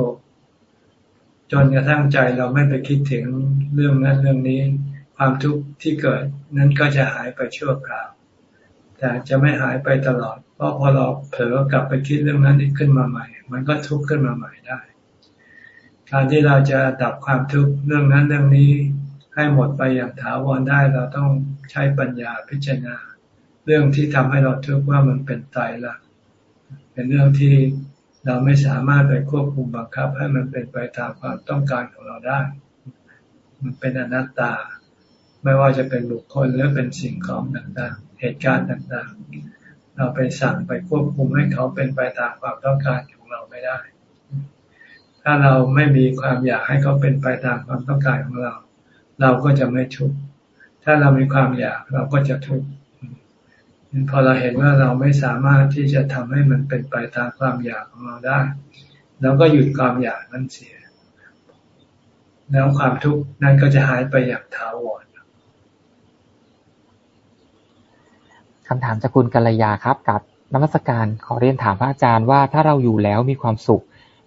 จนกระทั่งใจเราไม่ไปคิดถึงเรื่องนั้นเรื่องนี้ ความทุกข์ที่เกิดนั้นก็จะหายไปชั่วคราว แต่จะไม่หายไปตลอด เพราะพอเราเผลอกลับไปคิดเรื่องนั้นอีกขึ้นมาใหม่ มันก็ทุกข์ขึ้นมาใหม่ได้ การที่เราจะดับความทุกข์เรื่องนั้นเรื่องนี้ให้หมดไปอย่างถาวรได้เราต้องใช้ปัญญาพิจารณา เรื่องที่ทำให้เราทุกข์ว่ามันเป็นตายละเป็นเรื่องที่เราไม่สามารถไปควบคุมบังคับ ให้มันเป็นไปตามความต้องการของเราได้ มันเป็นอนัตตา ไม่ว่าจะเป็นบุคคลหรือเป็นสิ่งของต่างๆ เหตุการณ์ต่างๆ เราไปสั่งไปควบคุมให้เขาเป็นไปตามความต้องการของเราไม่ได้ ถ้าเราไม่มีความอยากให้เขาเป็นไปตามความต้องการของเรา เราก็จะไม่ทุกข์ถ้าเรามีความอยากเราก็จะทุกข์พอเราเห็นว่าเราไม่สามารถที่จะทำให้มันเป็นไปตามความอยากของเราได้เราก็หยุดความอยากนั้นเสีย แล้วความทุกข์นั้นก็จะหายไปอย่างถาวรคำถามจากคุณกัลยาครับ กับนมัสการขอเรียนถามพระอาจารย์ว่าถ้าเราอยู่แล้วมีความสุข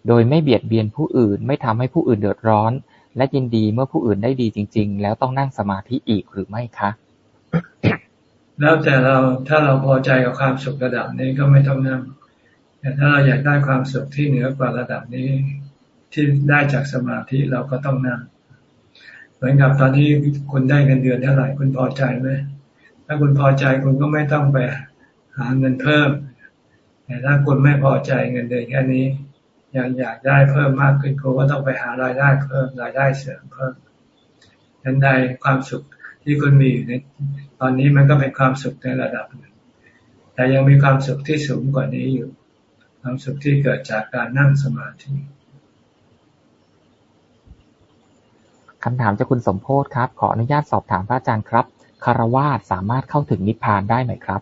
โดยไม่เบียดเบียนผู้อื่น ไม่ทำให้ผู้อื่นเดือดร้อน และยินดีเมื่อผู้อื่นได้ดีจริง ๆ แล้วต้องนั่งสมาธิอีกหรือไม่คะ แล้วแต่เราถ้าเราพอใจกับความสุขระดับนี้ก็ไม่ต้องนั่งแต่ถ้าเราอยากได้ความสุขที่เหนือกว่าระดับนี้ที่ได้จากสมาธิเราก็ต้องนั่งเหมือนกับตอนนี้คุณได้เงินเดือนเท่าไหร่คุณพอใจไหมถ้าคุณพอใจคุณก็ไม่ต้องไปหาเงินเพิ่ม แต่ถ้าคุณไม่พอใจเงินเดือนแค่นี้ ยังอยากได้เพิ่มมากขึ้นคุณก็ต้องไปหารายได้เพิ่มรายได้เสริมเพิ่มนั้นใดความสุขที่คุณมีอยู่ในตอนนี้มันก็เป็นความสุขในระดับหนึ่งแต่ยังมีความสุขที่สูงกว่านี้อยู่ ความสุขที่เกิดจากการนั่งสมาธิคำถามจากคุณสมโพศครับ ขออนุญาตสอบถามพระอาจารย์ครับคารวาสสามารถเข้าถึงนิพพานได้ไหมครับ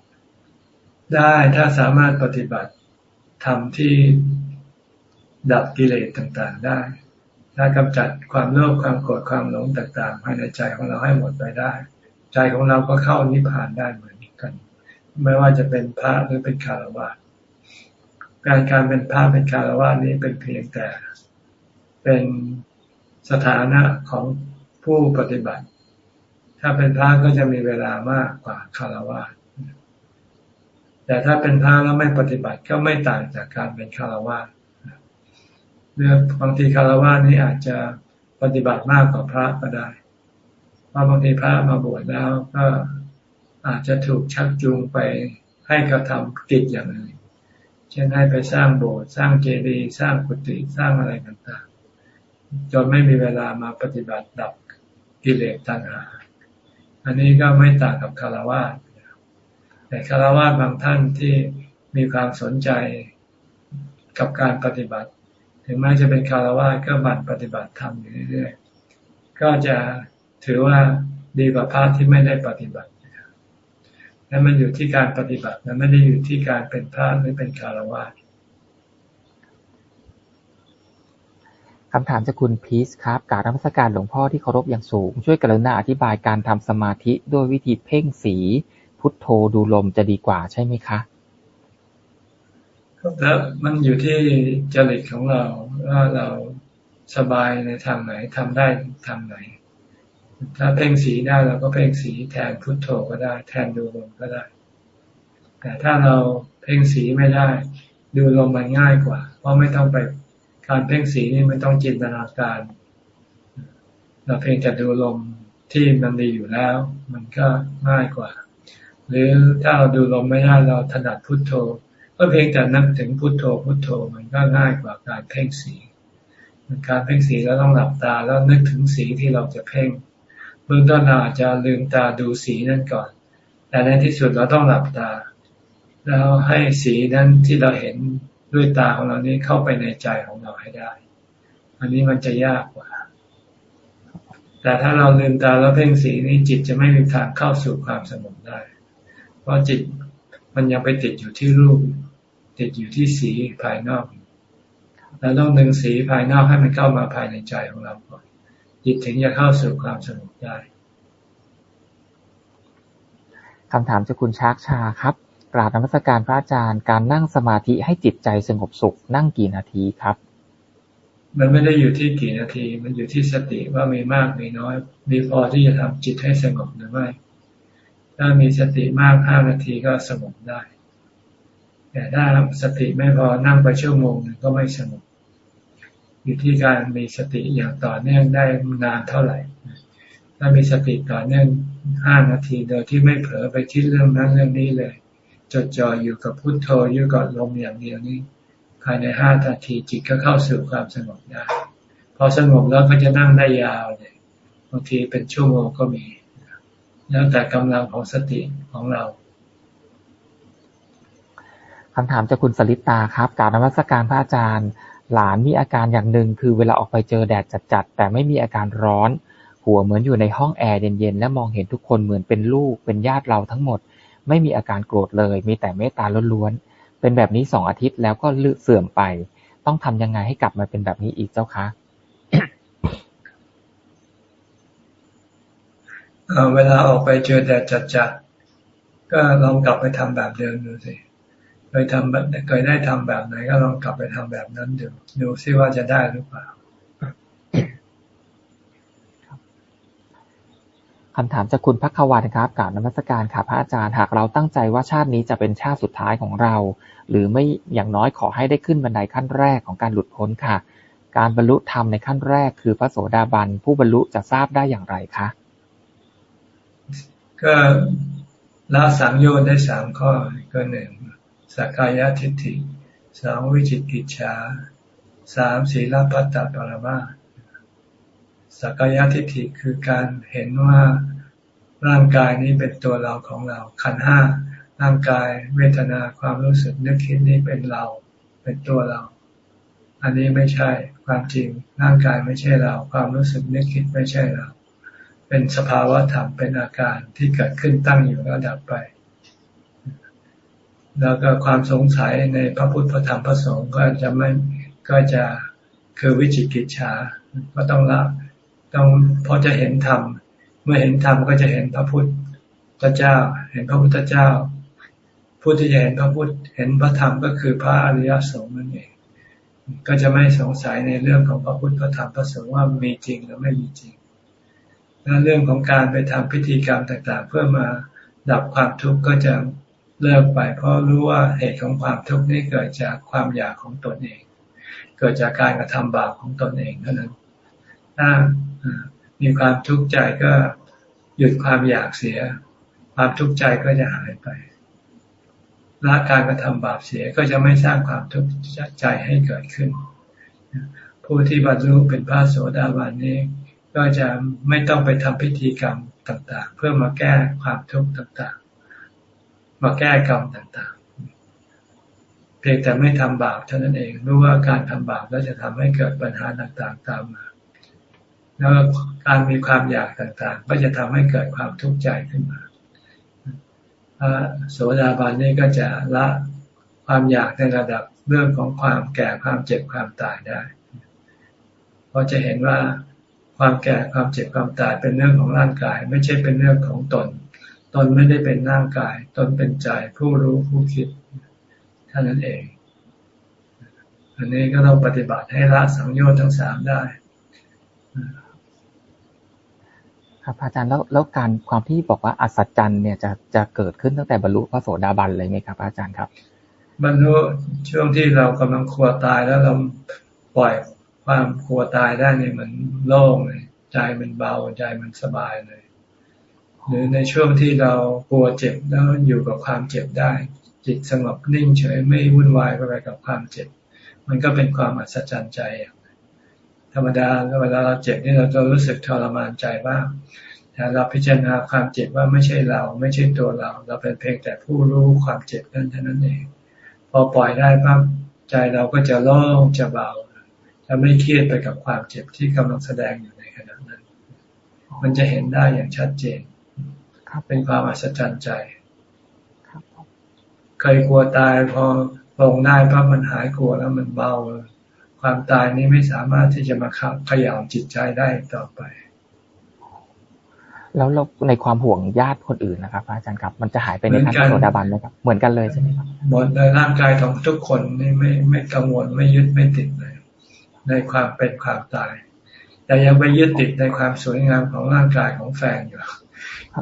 ได้ถ้าสามารถปฏิบัติทำที่ ดับกิเลสต่างๆ ได้ ถ้ากำจัดความโลภความโกรธความหลงต่าง ๆ ภายในใจของเราให้หมดไปได้ ใจของเราก็เข้านิพพานได้เหมือนกัน ไม่ว่าจะเป็นพระหรือเป็นคารวะการการเป็นพระเป็นคารวะนี้เป็นเพียงแต่ เป็นสถานะของผู้ปฏิบัติ ถ้าเป็นพระก็จะมีเวลามากกว่าคารวะแต่ถ้าเป็นพระแล้วไม่ปฏิบัติก็ไม่ต่างจากการเป็นคารวะ เรื่อบางทีคารวะนี้อาจจะปฏิบัติมากกว่าพระก็ได้พราะบางทีพระมาบวชแล้วก็อาจจะถูกชักจูงไปให้กระทำกิจอย่างอื่นเช่นให้ไปสร้างโบสถ์สร้างเจดีย์สร้างกุฏิสร้างอะไรต่างๆ จนไม่มีเวลามาปฏิบัติดับกิเลสตัณหา อันนี้ก็ไม่ต่างกับคารวะแต่คารวะบางท่านที่มีความสนใจกับการปฏิบัติ ถึงแม้จะเป็นคารวะก็บันปฏิบัติธรรมอยู่เรื่อยๆก็จะถือว่าดีกว่าพระที่ไม่ได้ปฏิบัตินั่นมันอยู่ที่การปฏิบัตินะไม่ได้อยู่ที่การเป็นพระหรือเป็นคารวะคำถามจากคุณพีซครับการนมัสการหลวงพ่อที่เคารพอย่างสูง ช่วยกรุณาอธิบายการทำสมาธิด้วยวิธีเพ่งสี พุทโธดูลมจะดีกว่าใช่ไหมคะ แล้วมันอยู่ที่จริตของเราว่าเราสบายในทางไหนทำได้ทางไหน ถ้าเพ่งสีได้เราก็เพ่งสีแทนพุทโธก็ได้ แทนดูลมก็ได้ แต่ถ้าเราเพ่งสีไม่ได้ ดูลมมันง่ายกว่า เพราะไม่ต้องไปการเพ่งสีนี่ไม่ต้องจินตนาการ เราเพียงแต่ดูลมที่มันดีอยู่แล้ว มันก็ง่ายกว่า หรือถ้าเราดูลมไม่ได้เราถนัดพุทโธ ก็เพียงแต่นึกถึงพุทโธพุทโธมันก็ง่ายกว่าการเพ่งสีการเพ่งสีแล้วต้องหลับตาแล้วนึกถึงสีที่เราจะเพ่งเบื้องต้นเราอาจจะลืมตาดูสีนั่นก่อน แต่ในที่สุดเราต้องหลับตา แล้วให้สีนั้นที่เราเห็นด้วยตาของเรานี้เข้าไปในใจของเราให้ได้ อันนี้มันจะยากกว่า แต่ถ้าเราลืมตาแล้วเพ่งสีนี้จิตจะไม่มีทางเข้าสู่ความสงบได้ เพราะจิตมันยังไปติดอยู่ที่รูป ติดอยู่ที่สีภายนอกเราต้องดึงสีภายนอกให้มันเข้ามาภายในใจของเราก่อนจิตถึงจะเข้าสู่ความสงบได้คำถามจากคุณชาร์กชาครับกราบนมัสการพระอาจารย์การนั่งสมาธิให้จิตใจสงบสุขนั่งกี่นาทีครับ มันไม่ได้อยู่ที่กี่นาที มันอยู่ที่สติว่ามีมากมีน้อยมีพอที่จะทำจิตให้สงบหรือไม่ถ้ามีสติมากห้านาทีก็สงบได้ แต่ถ้าสติไม่พอนั่งไปชั่วโมงนึงก็ไม่สงบอยู่ที่การมีสติอย่างต่อเนื่องได้นานเท่าไหร่ถ้ามีสติต่อเนื่องห้านาทีโดยที่ไม่เผลอไปคิดเรื่องนั้นเรื่องนี้เลย จดจ่ออยู่กับพุทโธอยู่กับลมอย่างเดียวนี้ ภายในห้านาทีจิตก็เข้าสู่ความสงบได้ พอสงบแล้วก็จะนั่งได้ยาวเลยบางทีเป็นชั่วโมงก็มี แล้วแต่กำลังของสติของเรา คำถามจากคุณสลิตาครับการนวัตการพระอาจารย์ หลานมีอาการอย่างหนึ่งคือเวลาออกไปเจอแดดจัดๆแต่ไม่มีอาการร้อน หัวเหมือนอยู่ในห้องแอร์เย็นๆและมองเห็นทุกคนเหมือนเป็นลูก เป็นญาติเราทั้งหมด ไม่มีอาการโกรธเลย มีแต่เมตตาล้วนๆเป็นแบบนี้สองอาทิตย์แล้วก็เสื่อมไป ต้องทำยังไงให้กลับมาเป็นแบบนี้อีกเจ้าคะเวลาออกไปเจอแดดจัดๆก็ลองกลับไปทำแบบเดิมดูสิ เคยทำเคยได้ทำแบบไหนก็ลองกลับไปทำแบบนั้นดูดูซิว่าจะได้หรือเปล่าคำถามจากคุณพักวันครับกล่าวนมัสการค่ะพระอาจารย์หากเราตั้งใจว่าชาตินี้จะเป็นชาติสุดท้ายของเรา หรือไม่อย่างน้อยขอให้ได้ขึ้นบันไดขั้นแรกของการหลุดพ้นค่ะ การบรรลุธรรมในขั้นแรกคือพระโสดาบันผู้บรรลุจะทราบได้อย่างไรคะก็ละสังโยชน์ได้สามข้อก็หนึ่ง สักกายทิฏฐิสองวิจิกิจฉาสามศีลปัตตปรมาสักกายทิฏฐิคือการเห็นว่าร่างกายนี้เป็นตัวเราของเราขันห้าร่างกายเวทนาความรู้สึกนึกคิดนี้เป็นเรา เป็นตัวเรา อันนี้ไม่ใช่ความจริงร่างกายไม่ใช่เรา ความรู้สึกนึกคิดไม่ใช่เรา เป็นสภาวะธรรมเป็นอาการที่เกิดขึ้นตั้งอยู่แล้วดับไป แล้วก็ความสงสัยในพระพุทธพระธรรมพระสงฆ์ก็จะไม่ก็จะคือวิจิกิจฉาก็ต้องละต้องพอจะเห็นธรรมเมื่อเห็นธรรมก็จะเห็นพระพุทธเจ้า เห็นพระพุทธเจ้าผู้ที่จะเห็นพระพุทธเห็นพระธรรมก็คือพระอริยสงฆ์นั่นเองก็จะไม่สงสัยในเรื่องของพระพุทธพระธรรมพระสงฆ์ว่ามีจริงหรือไม่มีจริงและเรื่องของการไปทำพิธีกรรมต่าง ๆ เพื่อมาดับความทุกข์ก็จะ เลิกไป เพราะรู้ว่าเหตุของความทุกข์นี้เกิดจากความอยากของตนเอง เกิดจากการกระทำบาปของตนเองเท่านั้น ถ้ามีความทุกข์ใจก็หยุดความอยากเสีย ความทุกข์ใจก็จะหายไปละการกระทำบาปเสียก็จะไม่สร้างความทุกข์ใจให้เกิดขึ้น ผู้ที่บรรลุเป็นพระโสดาบันนี้ ก็จะไม่ต้องไปทำพิธีกรรมต่าง ๆ เพื่อมาแก้ความทุกข์ต่างๆ มาแก้กรรมต่างๆ เพียงแต่ไม่ทำบาปเท่านั้นเองรู้ว่าการทำบาปแล้วจะทำให้เกิดปัญหาต่างๆตามมา แล้วการมีความอยากต่างๆ ก็จะทำให้เกิดความทุกข์ใจขึ้นมาพระโสดาบันนี่ก็จะละความอยากในระดับเรื่องของความแก่ความเจ็บความตายได้พอจะเห็นว่าความแก่ความเจ็บความตายเป็นเรื่องของร่างกาย ไม่ใช่เป็นเรื่องของตน ตนไม่ได้เป็นร่างกาย ตนเป็นใจผู้รู้ผู้คิดเท่านั้นเอง อันนี้ก็ต้องปฏิบัติให้ละสังโยชน์ทั้งสามได้ ครับอาจารย์แล้วแล้วการความที่บอกว่าอัศจรรย์เนี่ยจะจะเกิดขึ้นตั้งแต่บรรลุพระโสดาบันเลยไหมครับ อาจารย์ครับ บรรลุช่วงที่เรากำลังครัวตายแล้วเราปล่อยความกลัวตายได้เนี่ยมันโล่งเลยใจมันเบาใจมันสบายเลย หรือในช่วงที่เรากลัวเจ็บแล้วอยู่กับความเจ็บได้ จิตสงบนิ่งเฉยไม่วุ่นวายไปกับความเจ็บ มันก็เป็นความอัศจรรย์ใจธรรมดาเวลาเราเจ็บนี่เราจะรู้สึกทรมานใจบ้างแต่เราพิจารณาความเจ็บว่าไม่ใช่เรา ไม่ใช่ตัวเรา เราเป็นเพียงแต่ผู้รู้ความเจ็บนั่นเท่านั้นเอง พอปล่อยได้ปั๊บใจเราก็จะโล่งจะเบาจะไม่เครียดไปกับความเจ็บที่กำลังแสดงอยู่ในขณะนั้น มันจะเห็นได้อย่างชัดเจน เป็นความอัศจรรย์ใจเคยกลัวตายพอลงได้ปั๊บมันหายกลัวแล้วมันเบา ความตายนี้ไม่สามารถที่จะมาขับขย่าจิตใจได้ต่อไป แล้วเราในความห่วงญาติคนอื่นนะครับ อาจารย์ครับ มันจะหายไปในขั้นโสดาบันไหมครับ เหมือนกันเลยใช่ไหมครับหมดในร่างกายของทุกคนนี่ไม่ไม่กังวลไม่ยึดไม่ติดเลยในความเป็นความตาย แต่ยังไปยึดติดในความสวยงามของร่างกายของแฟนอยู่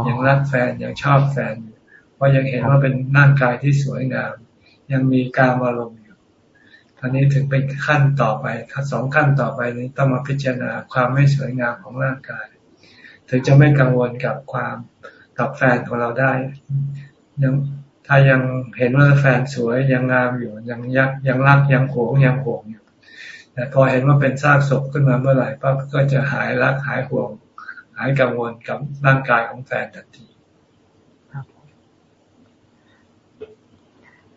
ยังรักแฟนยังชอบแฟนอยู่เพราะยังเห็นว่าเป็นร่างกายที่สวยงาม ยังมีการอารมณ์อยู่อันนี้ถึงเป็นขั้นต่อไปสองขั้นต่อไปนี้ต้องมาพิจารณาความไม่สวยงามของร่างกาย ถึงจะไม่กังวลกับความกับแฟนของเราได้ยังถ้ายังเห็นว่าแฟนสวยยังงามอยู่ยังยักยังรักยังหวงยังหวงอยู่แต่พอเห็นว่าเป็นซากศพขึ้นมาเมื่อไหร่ปั๊บก็จะหายรักหายห่วง หายกังวลกับร่างกายของแฟนทันที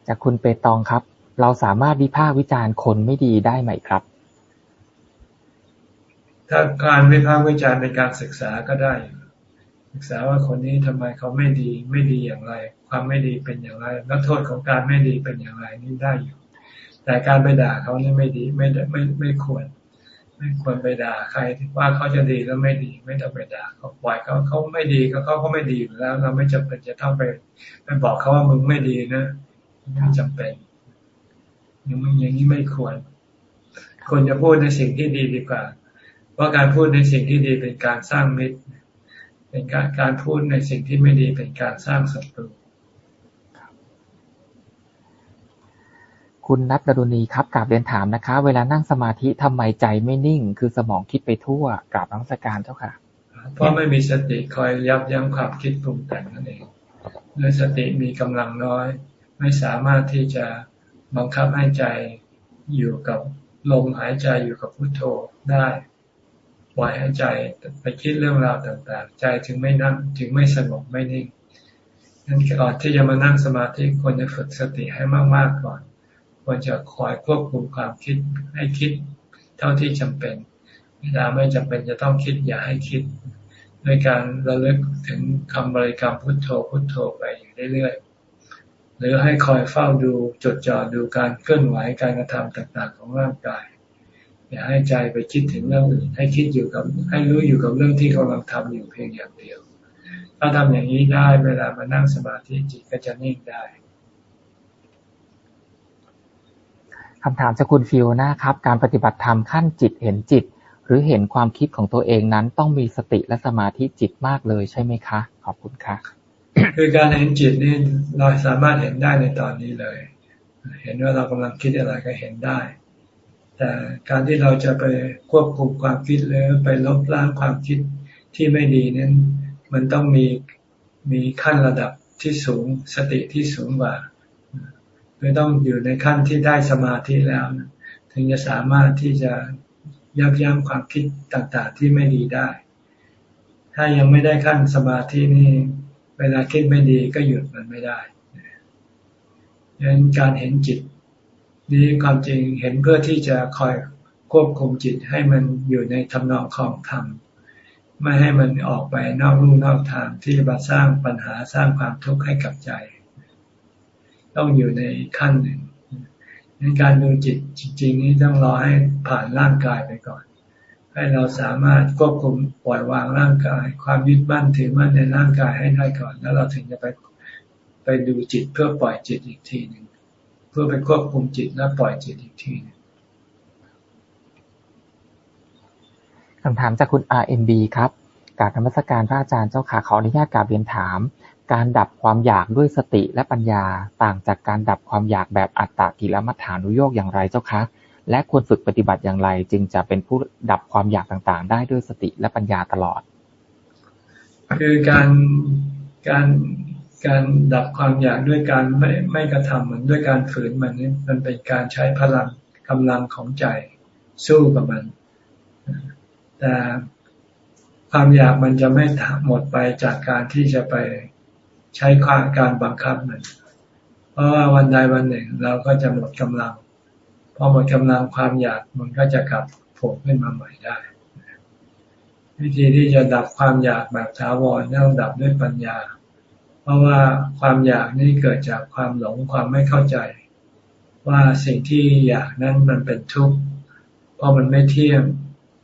จากคุณเปตองครับ เราสามารถวิพากษ์วิจารณ์คนไม่ดีได้ไหมครับ ถ้าการวิพากษ์วิจารณ์เป็นการศึกษาก็ได้ ศึกษาว่าคนนี้ทำไมเขาไม่ดีไม่ดีอย่างไร ความไม่ดีเป็นอย่างไรแล้วโทษของการไม่ดีเป็นอย่างไรนี่ได้อยู่ แต่การไปด่าเขานี่ไม่ดีไม่ไม่ไม่ควร ไม่ควรไปด่าใครว่าเขาจะดีแล้วไม่ดี ไม่ต้องไปด่าเขาปล่อยเขาเขาไม่ดีก็เขาก็ไม่ดีอยู่แล้ว เราไม่จำเป็นจะต้องไปไปบอกเขาว่ามึงไม่ดีนะไม่จำเป็นอย่างนี้อย่างนี้ไม่ควรควรจะพูดในสิ่งที่ดีดีกว่า เพราะการพูดในสิ่งที่ดีเป็นการสร้างมิตร เป็นการการพูดในสิ่งที่ไม่ดีเป็นการสร้างศัตรู คุณนัทดรุณีครับ กราบเรียนถามนะคะ เวลานั่งสมาธิทำไมใจไม่นิ่ง คือสมองคิดไปทั่ว กราบนักสการเจ้าค่ะ เพราะไม่มีสติคอยยับยั้งความคิดปรุงแต่งนั่นเองด้วยสติมีกำลังน้อย ไม่สามารถที่จะบังคับให้ใจอยู่กับลมหายใจอยู่กับพุทโธได้ปล่อยให้ใจไปคิดเรื่องราวต่างๆ ใจจึงไม่นั่งจึงไม่สงบไม่นิ่งนั้นก่อนที่จะมานั่งสมาธิควรจะฝึกสติให้มากๆก่อน ควรจะคอยควบคุมความคิดให้คิดเท่าที่จำเป็น เวลาไม่จำเป็นจะต้องคิดอย่าให้คิดด้วยการระลึกถึงคำบริกรรมพุทโธพุทโธไปอยู่เรื่อยๆหรือให้คอยเฝ้าดูจดจ่อดูการเคลื่อนไหวการกระทำต่างๆ ของร่างกาย อย่าให้ใจไปคิดถึงเรื่องอื่นให้คิดอยู่กับให้รู้อยู่กับเรื่องที่กำลังทำอยู่เพียงอย่างเดียว ถ้าทำอย่างนี้ได้เวลามานั่งสมาธิจิตก็จะนิ่งได้ คำถามจากคุณฟิโอนาครับ การปฏิบัติธรรมขั้นจิตเห็นจิต หรือเห็นความคิดของตัวเองนั้น ต้องมีสติและสมาธิจิตมากเลยใช่ไหมคะ ขอบคุณค่ะคือการเห็นจิตนี่เราสามารถเห็นได้ในตอนนี้เลย เห็นว่าเรากำลังคิดอะไรก็เห็นได้ แต่การที่เราจะไปควบคุมความคิดหรือไปลบล้างความคิดที่ไม่ดีนั้น มันต้องมีมีขั้นระดับที่สูงสติที่สูงกว่า คือต้องอยู่ในขั้นที่ได้สมาธิแล้วถึงจะสามารถที่จะยับยั้งความคิดต่างๆ ที่ไม่ดีได้ ถ้ายังไม่ได้ขั้นสมาธินี่เวลาคิดไม่ดีก็หยุดมันไม่ได้ดังนั้นการเห็นจิต นี้ความจริงเห็นเพื่อที่จะคอยควบคุมจิตให้มันอยู่ในทำนองของธรรมไม่ให้มันออกไปนอกลู่นอกทางที่จะมาสร้างปัญหาสร้างความทุกข์ให้กับใจ ต้องอยู่ในขั้นหนึ่งในการดูจิตจริงๆนี้ต้องรอให้ผ่านร่างกายไปก่อน ให้เราสามารถควบคุมปล่อยวางร่างกาย ความยึดมั่นถือมั่นในร่างกายให้ได้ก่อน แล้วเราถึงจะไปไปดูจิตเพื่อปล่อยจิตอีกทีหนึ่งเพื่อไปควบคุมจิตและปล่อยจิตอีกทีนึงคำถามจากคุณ RMB ครับ การธรรมสการพระอาจารย์เจ้าขาขออนุญาตกราบเรียนถาม การดับความอยากด้วยสติและปัญญา ต่างจากการดับความอยากแบบอัตตกิลมัฏฐานุโยกอย่างไรเจ้าคะ และควรฝึกปฏิบัติอย่างไร จึงจะเป็นผู้ดับความอยากต่างๆ ได้ด้วยสติและปัญญาตลอด คือการการการดับความอยากด้วยการไม่ไม่กระทำมันด้วยการฝืนมันนี่มันเป็นการใช้พลังกำลังของใจสู้กับมัน แต่ความอยากมันจะไม่หมดไปจากการที่จะไป ใช้ความการบังคับมัน เพราะว่าวันใดวันหนึ่งเราก็จะหมดกำลัง พอหมดกำลังความอยากมันก็จะกลับโผล่ขึ้นมาใหม่ได้ วิธีที่จะดับความอยากแบบถาวรต้องดับด้วยปัญญา เพราะว่าความอยากนี่เกิดจากความหลงความไม่เข้าใจ ว่าสิ่งที่อยากนั้นมันเป็นทุกข์เพราะมันไม่เที่ยง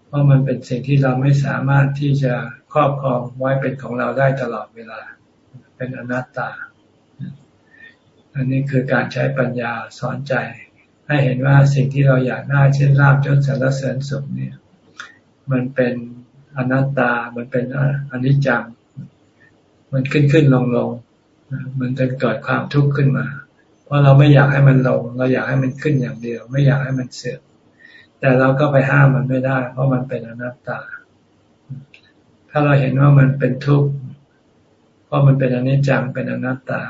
เพราะมันเป็นสิ่งที่เราไม่สามารถที่จะครอบครองไว้เป็นของเราได้ตลอดเวลา เป็นอนัตตา อันนี้คือการใช้ปัญญาสอนใจ ให้เห็นว่าสิ่งที่เราอยากได้เช่นลาบยศสารเสริญสุขเนี่ย มันเป็นอนัตตา มันเป็นอนิจจัง มันขึ้นขึ้นลงลง มันจะเกิดความทุกข์ขึ้นมา เพราะเราไม่อยากให้มันลง เราอยากให้มันขึ้นอย่างเดียว ไม่อยากให้มันเสื่อม แต่เราก็ไปห้ามมันไม่ได้ เพราะมันเป็นอนัตตา ถ้าเราเห็นว่ามันเป็นทุกข์ เพราะมันเป็นอนิจจังเป็นอนัตตา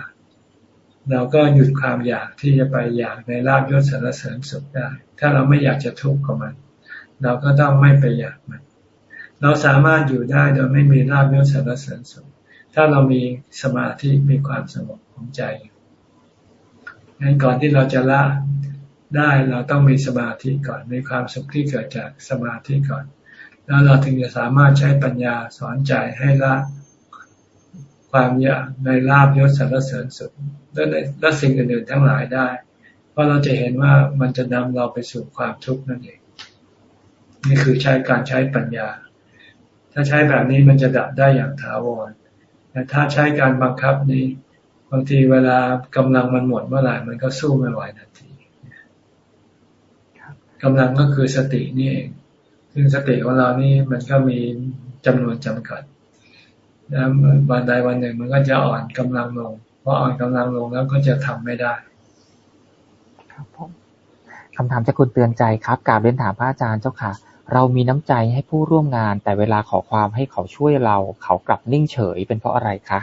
เราก็หยุดความอยากที่จะไปอยากในลาบยศสารเสริญสุขได้ ถ้าเราไม่อยากจะทุกข์กับมัน เราก็ต้องไม่ไปอยากมัน เราสามารถอยู่ได้โดยไม่มีลาบยศสารเสริญสุข ถ้าเรามีสมาธิมีความสงบของใจงั้นก่อนที่เราจะละได้เราต้องมีสมาธิก่อนมีความสุขที่เกิดจากสมาธิก่อน แล้วเราถึงจะสามารถใช้ปัญญาสอนใจให้ละ ความอยากในลาบยศสรรเสริญสุขและและสิ่งอื่นๆทั้งหลายได้ เพราะเราจะเห็นว่ามันจะนำเราไปสู่ความทุกข์นั่นเอง นี่คือใช้การใช้ปัญญา ถ้าใช้แบบนี้มันจะดับได้อย่างถาวรแต่ถ้าใช้การบังคับนี้บางทีเวลากำลังมันหมดเมื่อไหร่มันก็สู้ไม่ไหวทันทีกำลังก็คือสตินี่เองซึ่งสติของเรานี่มันก็มีจำนวนจำกัด แล้ววันใดวันหนึ่งมันก็จะอ่อนกำลังลงเพราะอ่อนกำลังลงแล้วก็จะทำไม่ได้ ครับผมคำถามจากคุณเตือนใจครับกาบเรียนถามพระอาจารย์เจ้าค่ะ เรามีน้ำใจให้ผู้ร่วมงาน แต่เวลาขอความให้เขาช่วยเรา เขากลับนิ่งเฉยเป็นเพราะอะไรคะ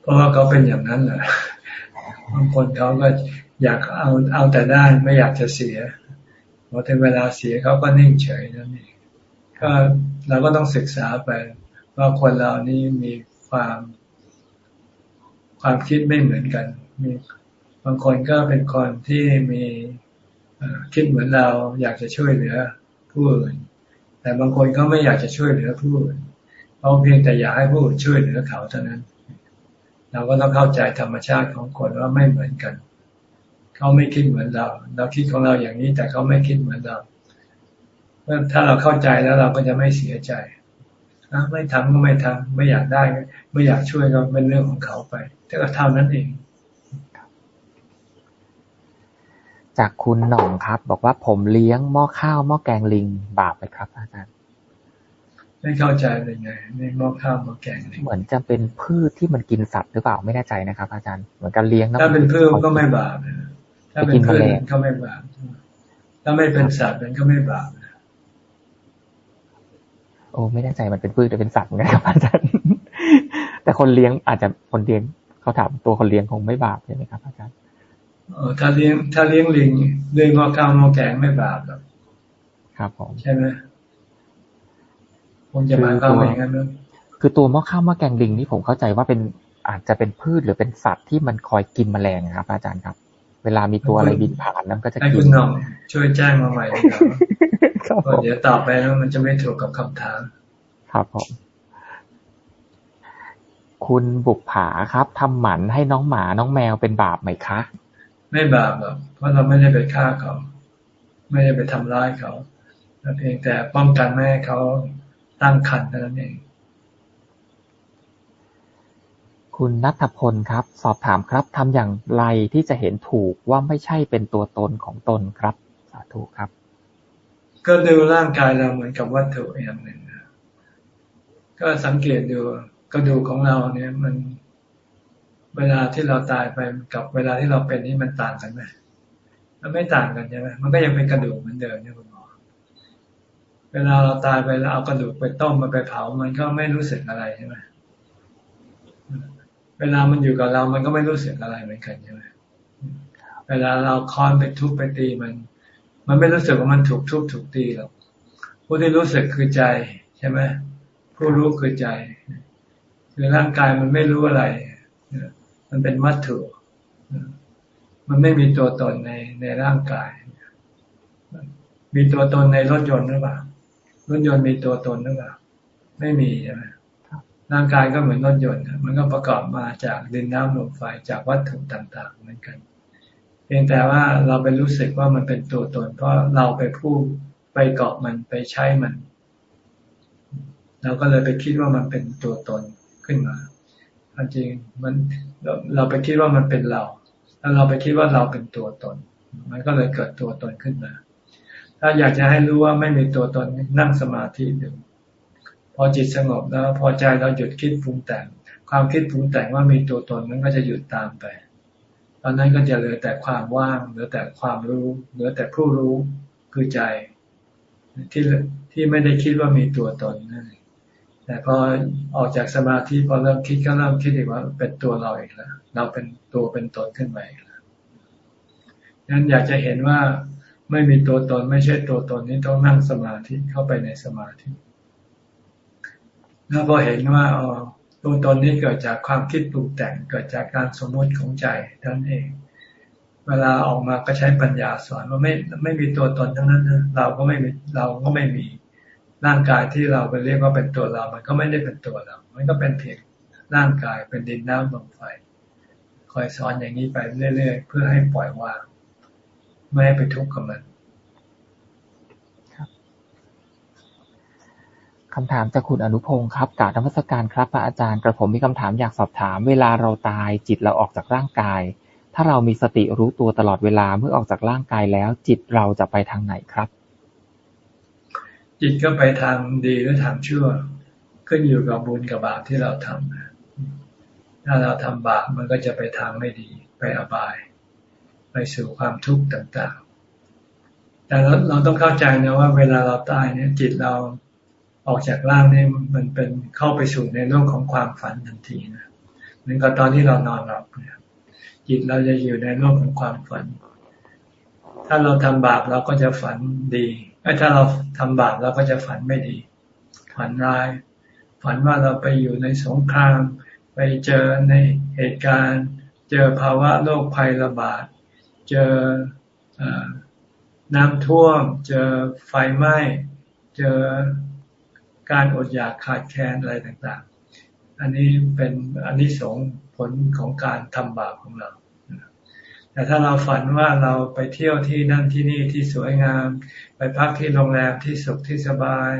เพราะว่าเขาเป็นอย่างนั้นแหละบางคนเขาก็อยากเอาเอาแต่ได้ไม่อยากจะเสียพอถึงเวลาเสียเขาก็นิ่งเฉยนั่นเองก็เราก็ต้องศึกษาไป ว่าคนเรานี่มีความความคิดไม่เหมือนกัน มีบางคนก็เป็นคนที่มีคิดเหมือนเราอยากจะช่วยเหลือผู้อื่น แต่บางคนก็ไม่อยากจะช่วยเหลือผู้อื่นเขาเพียงแต่อยากให้ผู้อื่นช่วยเหลือเขาเท่านั้น เราก็ต้องเข้าใจธรรมชาติของคนว่าไม่เหมือนกัน เขาไม่คิดเหมือนเรา เราคิดของเราอย่างนี้แต่เขาไม่คิดเหมือนเรา ถ้าเราเข้าใจแล้วเราก็จะไม่เสียใจ ไม่ทำก็ไม่ทำไม่อยากได้ ไม่อยากช่วยก็เป็นเรื่องของเขาไปแต่ก็เท่านั้นเอง จากคุณหน่องครับ บอกว่าผมเลี้ยงหม้อข้าวหม้อแกงลิงบาปไหมครับอาจารย์ไม่เข้าใจเลยไงในหม้อข้าวหม้อแกงลิงเหมือนจะเป็นพืชที่มันกินสัตว์หรือเปล่าไม่แน่ใจนะครับ อาจารย์เหมือนกันเลี้ยงถ้าเป็นพืชก็ไม่บาปนะถ้าเป็นพืชก็ไม่บาปถ้าไม่เป็นสัตว์มันก็ไม่บาป โอ้ไม่แน่ใจมันเป็นพืชหรือเป็นสัตว์เหมือนกันครับอาจารย์แต่คนเลี้ยงอาจจะคนเลี้ยงเขาถามตัวคนเลี้ยงคงไม่บาปใช่ไหมครับอาจารย์เออถ้าเลี้ยงถ้าเลี้ยงลิงเลี้ยงงอข้าวงอแกงไม่บาปหรอกครับผมใช่ไหมคงจะมาเข้าอย่างนั้นคือตัวหม้อข้าวหม้อแกงลิงนี่ผมเข้าใจว่าเป็นอาจจะเป็นพืชหรือเป็นสัตว์ที่มันคอยกินแมลงครับ อาจารย์ครับ เวลามีตัวอะไรบินผ่านนั้นก็จะให้คุณน้องช่วยแจ้งมาใหม่ครับ เดี๋ยวตอบไปแล้วมันจะไม่ถูกกับคำถาม ครับผม คุณบุกผาครับทำหมันให้น้องหมาน้องแมวเป็นบาปไหมคะ ไม่บาปหรอกเพราะเราไม่ได้ไปฆ่าเขา ไม่ได้ไปทำร้ายเขาเพียงแต่ป้องกันไม่ให้เขาตั้งคันเท่านั้นเองคุณนัทพลครับ สอบถามครับทำอย่างไรที่จะเห็นถูกว่าไม่ใช่เป็นตัวตนของตนครับ สาธุครับ ก็ดูร่างกายเราเหมือนกับวัตถุอย่างหนึ่งก็สังเกตดูกระดูกของเราเนี่ย มันเวลาที่เราตายไปกับเวลาที่เราเป็นนี่มันต่างกันไหมมันไม่ต่างกันใช่ไหมมันก็ยังเป็นกระดูกเหมือนเดิมเนี่ยคุณหมอเวลาเราตายไปแล้วเอากระดูกไปต้มมาไปเผา มันก็ไม่รู้สึกอะไรใช่ไหมเวลามันอยู่กับเรา มันก็ไม่รู้สึกอะไรเหมือนกันใช่ไหมเวลาเราคอนไปทุบไปตีมัน มันไม่รู้สึกว่ามันถูกทุบถูกตีหรอกผู้ที่รู้สึกคือใจใช่ไหมผู้รู้คือใจคือร่างกายมันไม่รู้อะไร มันเป็นวัตถุ มันไม่มีตัวตนในในร่างกาย มีตัวตนในรถยนต์หรือเปล่ารถยนต์มีตัวตนหรือเปล่า ไม่มีใช่ไหมร่างกายก็เหมือนรถยนต์ มันก็ประกอบมาจากดินน้ำลมไฟจากวัตถุต่าง ๆ เหมือนกัน เพียงแต่ว่าเราไปรู้สึกว่ามันเป็นตัวตน เพราะเราไปพูดไปเกาะมันไปใช้มัน เราก็เลยไปคิดว่ามันเป็นตัวตนขึ้นมาจริงมันเราเราไปคิดว่ามันเป็นเรา แล้วเราไปคิดว่าเราเป็นตัวตน มันก็เลยเกิดตัวตนขึ้นมา ถ้าอยากจะให้รู้ว่าไม่มีตัวตนนั่งสมาธิดูพอจิตสงบแล้ว พอใจเราหยุดคิดปรุงแต่ง ความคิดปรุงแต่งว่ามีตัวตนมันก็จะหยุดตามไป ตอนนั้นก็จะเหลือแต่ความว่างเหลือแต่ความรู้เหลือแต่ผู้รู้คือใจ ที่ที่ไม่ได้คิดว่ามีตัวตนนั่นเองแต่พอออกจากสมาธิพอเริ่มคิดก็เริ่มคิดอีกว่าเป็นตัวเราอีกแล้วเราเป็นตัวเป็นตนขึ้นมาอีกแล้วนั้นอยากจะเห็นว่าไม่มีตัวตนไม่ใช่ตัวตนนี้ต้องนั่งสมาธิเข้าไปในสมาธิ แล้วพอเห็นว่าอ๋อ ตัวตนนี้เกิดจากความคิดปรุงแต่งเกิดจากการสมมติของใจนั่นเอง เวลาออกมาก็ใช้ปัญญาสอนว่าไม่ไม่มีตัวตนทั้งนั้นนะเราก็ไม่มีเราก็ไม่มีร่างกายที่เราไปเรียกว่าเป็นตัวเรา มันก็ไม่ได้เป็นตัวเรา มันก็เป็นเพียงร่างกายเป็นดินน้ำลมไฟคอยสอนอย่างนี้ไปเรื่อยๆเพื่อให้ปล่อยวาง ไม่ให้ไปทุกข์กับมัน คำถามจากคุณอนุพงศ์ครับกาบธรรมสการครับพระอาจารย์กระผมมีคำถามอยากสอบถาม เวลาเราตายจิตเราออกจากร่างกาย ถ้าเรามีสติรู้ตัวตลอดเวลาเมื่อออกจากร่างกายแล้ว จิตเราจะไปทางไหนครับ จิตก็ไปทางดีหรือทางชั่ว ขึ้นอยู่กับบุญกับบาปที่เราทำถ้าเราทำบาปมันก็จะไปทางไม่ดี ไปอบาย ไปสู่ความทุกข์ต่างๆแต่เราเราต้องเข้าใจนะว่าเวลาเราตายเนี่ยจิตเรา ออกจากร่างนี่มันเป็นเข้าไปสู่ในโลกของความฝันทันทีนะเหมือนกับตอนที่เรานอนหลับเนี่ยจิตเราจะอยู่ในโลกของความฝัน ถ้าเราทำบาปเราก็จะฝันดีถ้าเราทำบาปเราก็จะฝันไม่ดี ฝันร้าย ฝันว่าเราไปอยู่ในสงคราม ไปเจอในเหตุการณ์ เจอภาวะโรคภัยระบาด เจอน้ำท่วม เจอไฟไหม้ เจอ การอดอยากขาดแคลนอะไรต่างๆ อันนี้เป็นอันนี้สงผลของการทำบาปของเรา แต่ถ้าเราฝันว่าเราไปเที่ยวที่นั่นที่นี่ที่สวยงาม ไปพักที่โรงแรมที่สุขที่สบาย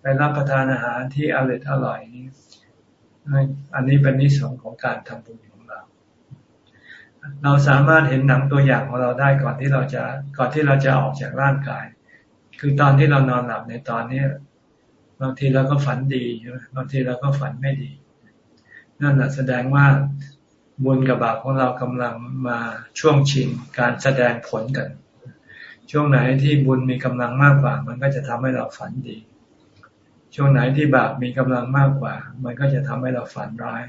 ไปรับประทานอาหารที่อร่อยอร่อยนี้อันนี้เป็นนิสงของการทำบุญของเรา เราสามารถเห็นหนังตัวอย่างของเราได้ก่อนที่เราจะก่อนที่เราจะออกจากร่างกาย คือตอนที่เรานอนหลับในตอนนี้ บางทีเราก็ฝันดีบางทีเราก็ฝันไม่ดี นั่นแหละแสดงว่าบุญกับบาปของเรากำลังมาช่วงชิงการแสดงผลกัน ช่วงไหนที่บุญมีกำลังมากกว่า มันก็จะทำให้เราฝันดี ช่วงไหนที่บาปมีกำลังมากกว่า มันก็จะทำให้เราฝันร้าย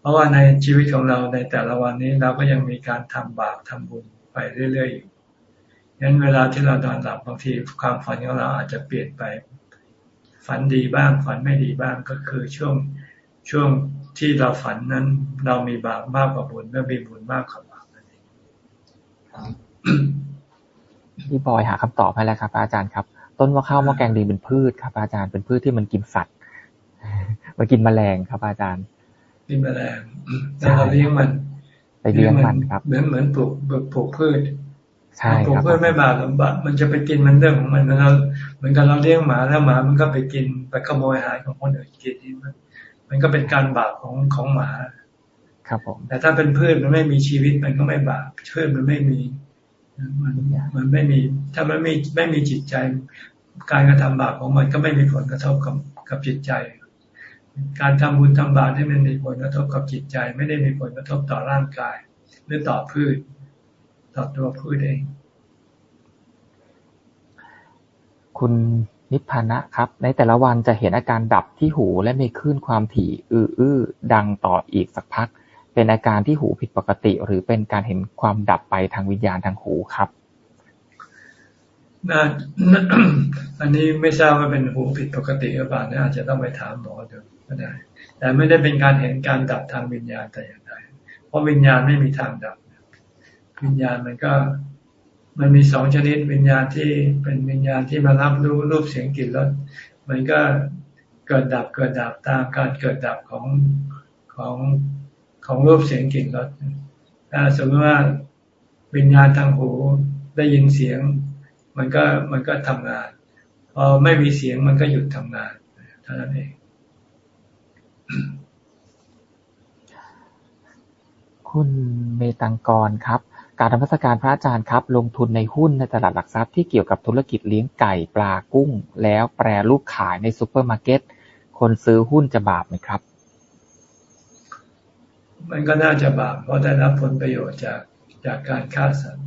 เพราะว่าในชีวิตของเราในแต่ละวันนี้เราก็ยังมีการทำบาปทำบุญไปเรื่อยๆอยู่งั้นเวลาที่เรานอนหลับบางทีความฝันของเราอาจจะเปลี่ยนไป ฝันดีบ้าง ฝันไม่ดีบ้างก็คือช่วงช่วงที่เราฝันนั้น เรามีบาปมากกว่าบุญเมื่อมีบุญมากกว่าบาปนั่นเองพี่บอยหาคำตอบให้แล้วครับ อาจารย์ครับ ต้นว่าข้าวมะแกงดีเป็นพืชครับ อาจารย์เป็นพืชที่มันกินสัตว์มันกินแมลงครับ อาจารย์กินแมลงแต่เราเลี้ยงมันไปเลี้ยงมันครับเหมือนเหมือนปลูกปลูกพืช ใช่ครับเพื่อนไม่บาปมันจะไปกินมันเรื่องของมันมันเราเหมือนกันเราเลี้ยงหมาแล้วหมามันก็ไปกินไปขโมยอาหารของคนอื่นกินมันมันก็เป็นการบาปของของหมา ครับผมแต่ถ้าเป็นเพื่อนมันไม่มีชีวิตมันก็ไม่บาปเพื่อนมันไม่มีมันมันไม่มี ถ้ามันไม่ไม่มีจิตใจ การกระทำบาปของมันก็ไม่มีผลกระทบกับกับจิตใจ การทำบุญทำบาปให้มันมีผลกระทบกับจิตใจ ไม่ได้มีผลกระทบต่อร่างกาย หรือต่อพืช ต่อตัวพืชเอง คุณนิพพานะครับ ในแต่ละวันจะเห็นอาการดับที่หูและมีคลื่นความถี่ อื้ออื้อดังต่ออีกสักพัก เป็นอาการที่หูผิดปกติ หรือเป็นการเห็นความดับไปทางวิญญาณทางหูครับน่าอันนี้ไม่ทราบว่าเป็นหูผิดปกติหรือเปล่าน่าจะต้องไปถามหมอดูก็ได้ แต่ไม่ได้เป็นการเห็นการดับทางวิญญาณแต่อย่างใดเพราะวิญญาณไม่มีทางดับ วิญญาณมันก็ มันมีสองชนิดวิญญาณที่เป็นวิญญาณที่มารับรู้รูปเสียงกลิ่นรสมันก็เกิดดับเกิดดับตามการเกิดดับของของของรูปเสียงกลิ่นรสถ้าสมมติว่าวิญญาณทางหูได้ยินเสียง มันก็มันก็ทำงานพอไม่มีเสียงมันก็หยุดทำงานเท่านั้นเองคุณเมตังกรครับ การธรรมสการพระอาจารย์ครับ ลงทุนในหุ้นในตลาดหลักทรัพย์ที่เกี่ยวกับธุรกิจเลี้ยงไก่ปลากุ้ง แล้วแปรรูปขายในซูเปอร์มาร์เก็ตคนซื้อหุ้นจะบาปไหมครับ มันก็น่าจะบาปเพราะได้รับผลประโยชน์จากจากการฆ่าสัตว์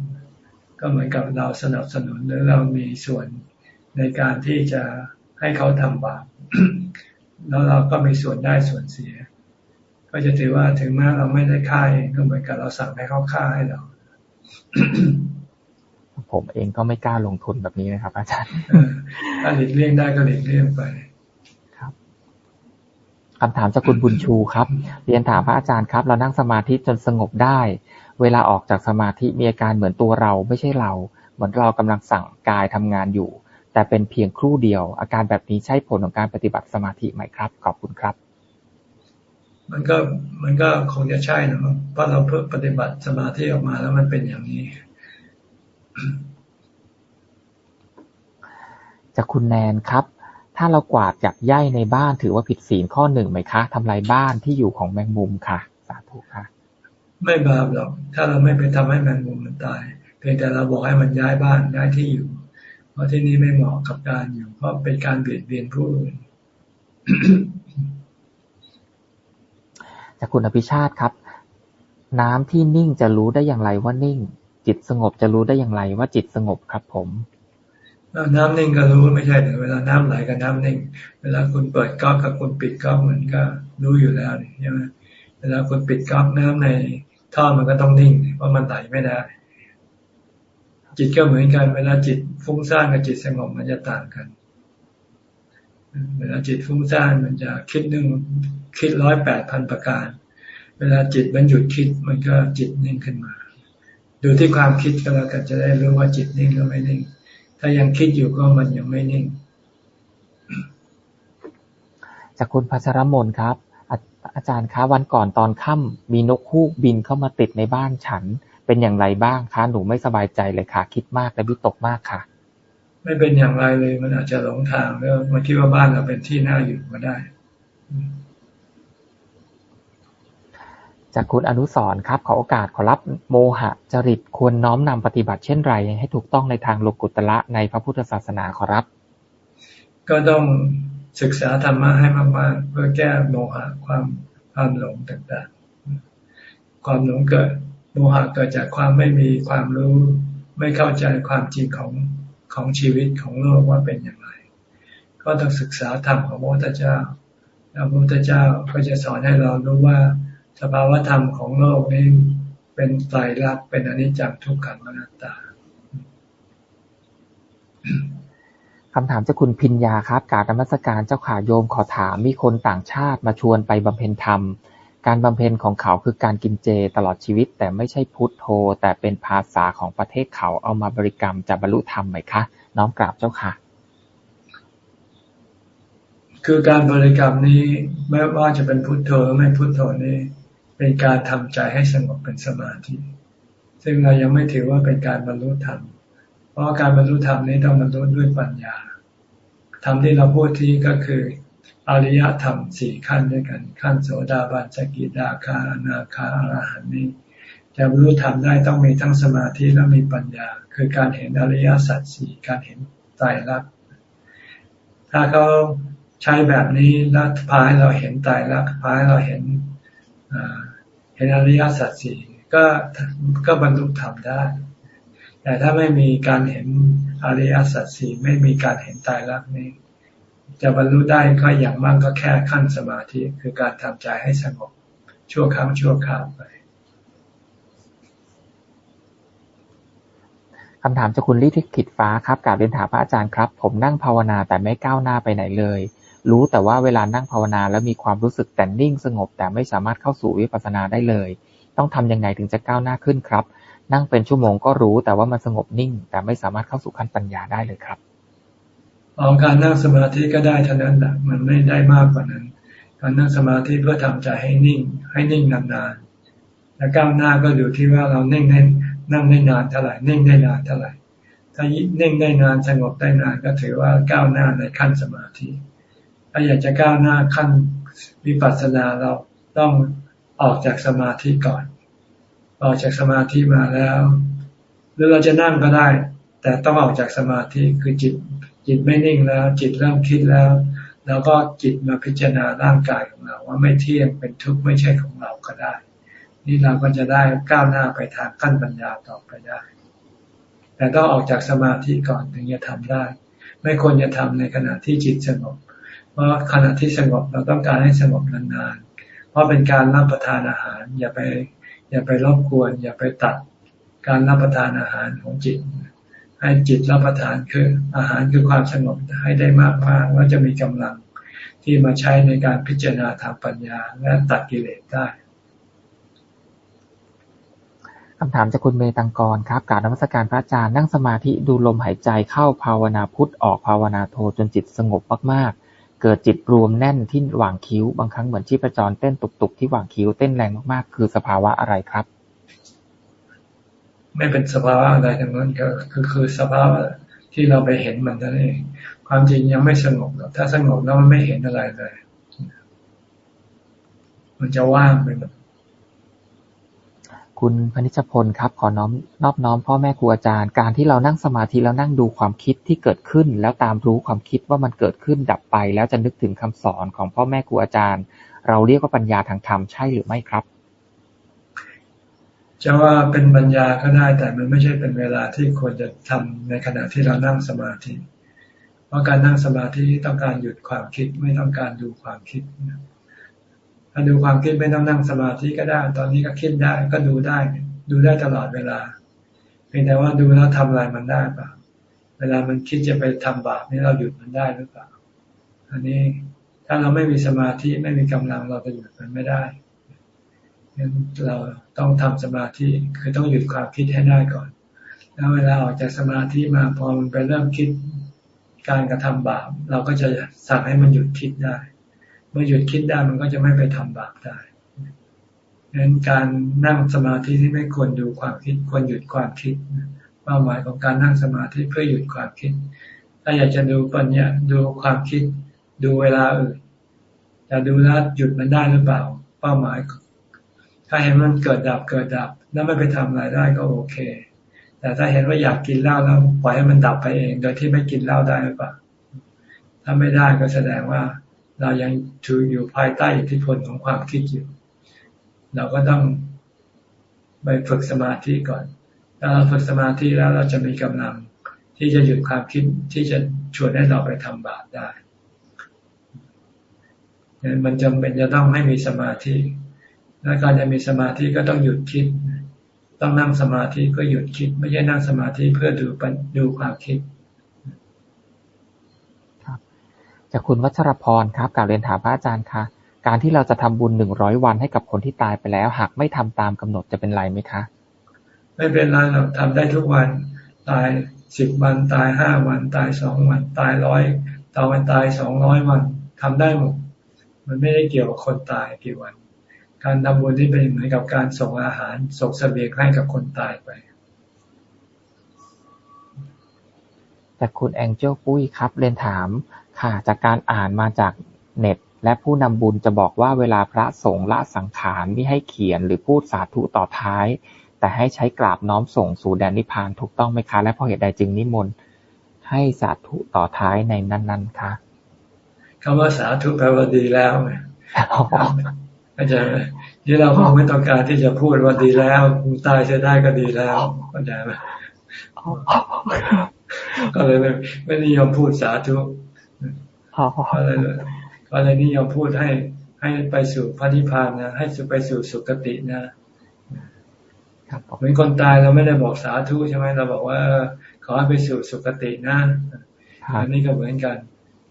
ก็เหมือนกับเราสนับสนุนหรือเรามีส่วนในการที่จะให้เขาทำบาปแล้วเราก็มีส่วนได้ส่วนเสีย ก็จะถือว่าถึงแม้เราไม่ได้ฆ่าเองก็เหมือนกับเราสั่งให้เขาฆ่าให้เรา ผมเองก็ไม่กล้าลงทุนแบบนี้นะครับ อาจารย์ถ้าหลีกเลี่ยงได้ก็หลีกเลี่ยงไปครับคำถามจากคุณบุญชูครับ เรียนถามพระอาจารย์ครับ เรานั่งสมาธิจนสงบได้ เวลาออกจากสมาธิมีอาการเหมือนตัวเราไม่ใช่เรา เหมือนเรากำลังสั่งกายทำงานอยู่ แต่เป็นเพียงครู่เดียว อาการแบบนี้ใช่ผลของการปฏิบัติสมาธิไหมครับ ขอบคุณครับ มันก็มันก็คงจะใช่นะเพราะเราเพิ่งปฏิบัติสมาธิออกมาแล้วมันเป็นอย่างนี้ จากคุณแนนครับ ถ้าเรากวาดจากย่ายในบ้านถือว่าผิดศีลข้อหนึ่งไหมคะทำลายบ้านที่อยู่ของแมงมุมค่ะ สาธุค่ะ ไม่บาปหรอก ถ้าเราไม่ไปทำให้แมงมุมมันตาย เพียงแต่เราบอกให้มันย้ายบ้านย้ายที่อยู่ เพราะที่นี้ไม่เหมาะกับการอยู่ เพราะเป็นการเบียดเบียนผู้อื่น จากคุณอภิชาติครับ น้ำที่นิ่งจะรู้ได้อย่างไรว่านิ่ง จิตสงบจะรู้ได้อย่างไรว่าจิตสงบครับ ผมน้ำนิ่งก็รู้ไม่ใช่หรือเวลาน้ำไหลกับน้ำนิ่ง เวลาคุณเปิดก๊อกกับคุณปิดก๊อกมันก็รู้อยู่แล้วนี่ใช่ไหมเวลาคุณปิดก๊อกน้ำในท่อมันก็ต้องนิ่งเพราะมันไหลไม่ได้ จิตก็เหมือนกัน เวลาจิตฟุ้งซ่านกับจิตสงบมันจะต่างกัน เวลาจิตฟุ้งซ่านมันจะคิดนึงคิดร้อยแปดพันประการ เวลาจิตมันหยุดคิดมันก็จิตนิ่งขึ้นมา ดูที่ความคิดก็แล้วกันจะได้รู้ว่าจิตนิ่งหรือไม่นิ่ง ถ้ายังคิดอยู่ก็มันยังไม่นิ่ง จากคุณพัชรมนครับอาจารย์คะวันก่อนตอนค่ำมีนกฮูกบินเข้ามาติดในบ้านฉัน เป็นอย่างไรบ้างคะหนูไม่สบายใจเลยค่ะ คิดมากและวิตกมากค่ะ ไม่เป็นอย่างไรเลย มันอาจจะหลงทางแล้วมาคิดว่าบ้านเราเป็นที่น่าอยู่ก็ได้ จากคุณอนุสรครับ ขอโอกาสขอรับโมหะ จริตควรน้อมนำปฏิบัติเช่นไร ให้ถูกต้องในทางโลกุตละในพระพุทธศาสนาขอรับ ก็ต้องศึกษาธรรมะให้มากๆเพื่อแก้โมหะความความหลงต่างๆ ความหลงเกิดโมหะเกิดจากความไม่มีความรู้ ไม่เข้าใจความจริงของ ของชีวิตของโลกว่าเป็นอย่างไร ก็ต้องศึกษาธรรมของพระพุทธเจ้า แล้วพระพุทธเจ้าก็จะสอนให้เรารู้ว่าสภาวธรรมของโลกนี้เป็นไตรลักษณ์เป็นอนิจจังทุกขังอนัตตาคำถามจากคุณพิญญาครับ การธรรมสการเจ้าขาโยมขอถามมีคนต่างชาติมาชวนไปบำเพ็ญธรรม การบำเพ็ญของเขาคือการกินเจตลอดชีวิต แต่ไม่ใช่พุทโธ แต่เป็นภาษาของประเทศเขาเอามาบริกรรมจะบรรลุธรรมไหมคะ น้อมกราบเจ้าค่ะ คือการบริกรรมนี้ไม่ว่าจะเป็นพุทโธหรือไม่พุทโธนี้เป็นการทำใจให้สงบเป็นสมาธิ ซึ่งเรายังไม่ถือว่าเป็นการบรรลุธรรม เพราะการบรรลุธรรมนี้ต้องบรรลุด้วยปัญญาธรรมที่เราพูดที่ก็คือ อริยธรรมสี่ขั้นด้วยกัน ขั้นโสดาบันสกิดาคาอนาคาอรหันนี้จะบรรลุธรรมได้ต้องมีทั้งสมาธิและมีปัญญา คือการเห็นอริยสัจสี่การเห็นไตรลักษณ์ถ้าเขาใช้แบบนี้แล้วพาให้เราเห็นไตรลักษณ์พาให้เราเห็นเห็นอริยสัจสี่ก็ก็บรรลุธรรมได้ แต่ถ้าไม่มีการเห็นอริยสัจสี่ไม่มีการเห็นตายรักนี้ จะบรรลุได้ก็อย่างมากก็แค่ขั้นสมาธิคือการทำใจให้สงบชั่วครั้งชั่วคราวไปคำถามจากคุณลิทิขิดฟ้าครับกาบเรียนถามพระอาจารย์ครับ ผมนั่งภาวนาแต่ไม่ก้าวหน้าไปไหนเลย รู้แต่ว่าเวลานั่งภาวนาแล้วมีความรู้สึกแต่นิ่งสงบ แต่ไม่สามารถเข้าสู่วิปัสสนาได้เลย ต้องทำยังไงถึงจะก้าวหน้าขึ้นครับ นั่งเป็นชั่วโมงก็รู้แต่ว่ามันสงบนิ่ง แต่ไม่สามารถเข้าสู่ขั้นปัญญาได้เลยครับ เอาการนั่งสมาธิก็ได้เท่านั้นแหละมันไม่ได้มากกว่านั้น การนั่งสมาธิเพื่อทำใจให้นิ่ง ให้นิ่งนานๆและก้าวหน้าก็อยู่ที่ว่าเราเน่งได้นั่งได้นานเท่าไหร่เน่งได้นานเท่าไหร่ ถ้าเน่งได้นานสงบได้นานก็ถือว่าก้าวหน้าในขั้นสมาธิ ถ้าอยากจะก้าวหน้าขั้นวิปัสสนาเราต้องออกจากสมาธิก่อน ออกจากสมาธิมาแล้ว หรือเราจะนั่งก็ได้ แต่ต้องออกจากสมาธิคือจิต จิตไม่นิ่งแล้ว จิตเริ่มคิดแล้ว แล้วก็จิตมาพิจารณาร่างกายของเรา ว่าไม่เที่ยงเป็นทุกข์ไม่ใช่ของเราก็ได้ นี่เราก็จะได้ก้าวหน้าไปทางขั้นปัญญาต่อไปได้ แต่ต้องออกจากสมาธิก่อนถึงจะทำได้ ไม่ควรจะทำในขณะที่จิตสงบ เพราะขณะที่สงบเราต้องการให้สงบนานๆ เพราะเป็นการรับประทานอาหาร อย่าไป อย่าไปรบกวน อย่าไปตัดการรับประทานอาหารของจิต ให้จิตรับประทานคือ อาหารคือความสงบให้ได้มากมากแล้วจะมีกำลังที่มาใช้ในการพิจารณาทางปัญญาและตัดกิเลสได้คำถามจากคุณเมตังกรครับการนมัสการพระอาจารย์นั่งสมาธิดูลมหายใจเข้าภาวนาพุทธออกภาวนาโทจนจิตสงบมากๆ เกิดจิตรวมแน่นที่หว่างคิ้ว บางครั้งเหมือนชีพจรเต้นตุกๆ ที่หว่างคิ้วเต้นแรงมากๆ คือสภาวะอะไรครับ ไม่เป็นสภาวะอะไรทั้งนั้นก็คือคือสภาวะที่เราไปเห็นมันนั่นเอง ความจริงยังไม่สงบหรอกถ้าสงบแล้วมันไม่เห็นอะไรเลย มันจะว่างไปหมดคุณพนิชพลครับ ขอน้อมนอบน้อมพ่อแม่ครูอาจารย์การที่เรานั่งสมาธิแล้วนั่งดูความคิดที่เกิดขึ้น แล้วตามรู้ความคิดว่ามันเกิดขึ้นดับไป แล้วจะนึกถึงคำสอนของพ่อแม่ครูอาจารย์ เราเรียกว่าปัญญาทางธรรมใช่หรือไม่ครับ จะว่าเป็นปัญญาก็ได้ แต่มันไม่ใช่เป็นเวลาที่ควรจะทำในขณะที่เรานั่งสมาธิ เพราะการนั่งสมาธิต้องการหยุดความคิดไม่ต้องการดูความคิดถ้าดูความคิดไม่ต้องนั่งสมาธิก็ได้ ตอนนี้ก็คิดได้ก็ดูได้ ดูได้ตลอดเวลาเพียงแต่ว่าดูแล้วทำอะไรมันได้ปล่าเวลามันคิดจะไปทำบาปนี่เราหยุดมันได้หรือเปล่าอันนี้ถ้าเราไม่มีสมาธิไม่มีกำลังเราจะหยุดมันไม่ได้ งั้นเราต้องทำสมาธิคือต้องหยุดความคิดให้ได้ก่อน แล้วเวลาออกจากสมาธิมาพอมันไปเริ่มคิดการกระทำบาป เราก็จะสั่งให้มันหยุดคิดได้ เมื่อหยุดคิดได้มันก็จะไม่ไปทำบาปได้ดังนั้นการนั่งสมาธิที่ไม่ควรดูความคิดควรหยุดความคิดเป้าหมายของการนั่งสมาธิเพื่อหยุดความคิด ถ้าอยากจะดูปัญญาดูความคิด ดูเวลาอื่นจะดูแล้วหยุดมันได้หรือเปล่า เป้าหมาย ถ้าเห็นมันเกิดดับเกิดดับ แล้วไม่ไปทำอะไรได้ก็โอเค แต่ถ้าเห็นว่าอยากกินเหล้าแล้วปล่อยให้มันดับไปเอง โดยที่ไม่กินเหล้าได้หรือเปล่าถ้าไม่ได้ก็แสดงว่า เรายังถืออยู่ภายใต้อิทธิพลของความคิดอยู่ เราก็ต้องไปฝึกสมาธิก่อนถ้าเราฝึกสมาธิแล้วเราจะมีกำลังที่จะหยุดความคิดที่จะชวนให้เราไปทำบาปได้ มันจำเป็นจะต้องให้มีสมาธิ และการจะมีสมาธิก็ต้องหยุดคิด ต้องนั่งสมาธิก็หยุดคิด ไม่ใช่นั่งสมาธิเพื่อดูดูความคิดจากคุณวัชรพรครับกล่าวเรียนถามพระอาจารย์คะการที่เราจะทำบุญหนึ่งร้อยวันให้กับคนที่ตายไปแล้ว หากไม่ทำตามกำหนดจะเป็นไรไหมคะ ไม่เป็นไรเราทำได้ทุกวัน ตายสิบวันตายห้าวัน ตายสองวัน ตายร้อยตายวันตายสองร้อยวันทำได้หมดมันไม่ได้เกี่ยวกับคนตายกี่วัน การทำบุญที่เป็นเหมือนกับการส่งอาหารส่งเสบียงให้กับคนตายไป จากคุณแองเจิลปุ้ยครับเรียนถาม ค่ะ จากการอ่านมาจากเน็ต และผู้นำบุญจะบอกว่าเวลาพระสงฆ์ละสังขารไม่ให้เขียนหรือพูดสาธุต่อท้าย แต่ให้ใช้กราบน้อมส่งสู่แดนนิพพานถูกต้องไหมคะ และเพราะเหตุใดจึงนิมนต์ให้สาธุต่อท้ายในนั้น ๆคะคำว่าสาธุแปลว่าดีแล้วไง เข้าใจไหมที่เราคงไม่ต้องการที่จะพูดว่าดีแล้วตายจะได้ก็ดีแล้วเข้าใจไหมก็เลยไม่ไม่นิยมพูดสาธุก็เลยก็เลยนิยมพูดให้ให้ไปสู่พระนิพพานนะให้ไปสู่สุคตินะเหมือนคนตายเราไม่ได้บอกสาธุใช่ไหมเราบอกว่า ขอให้ไปสู่สุคตินะอันนี้ก็เหมือนกัน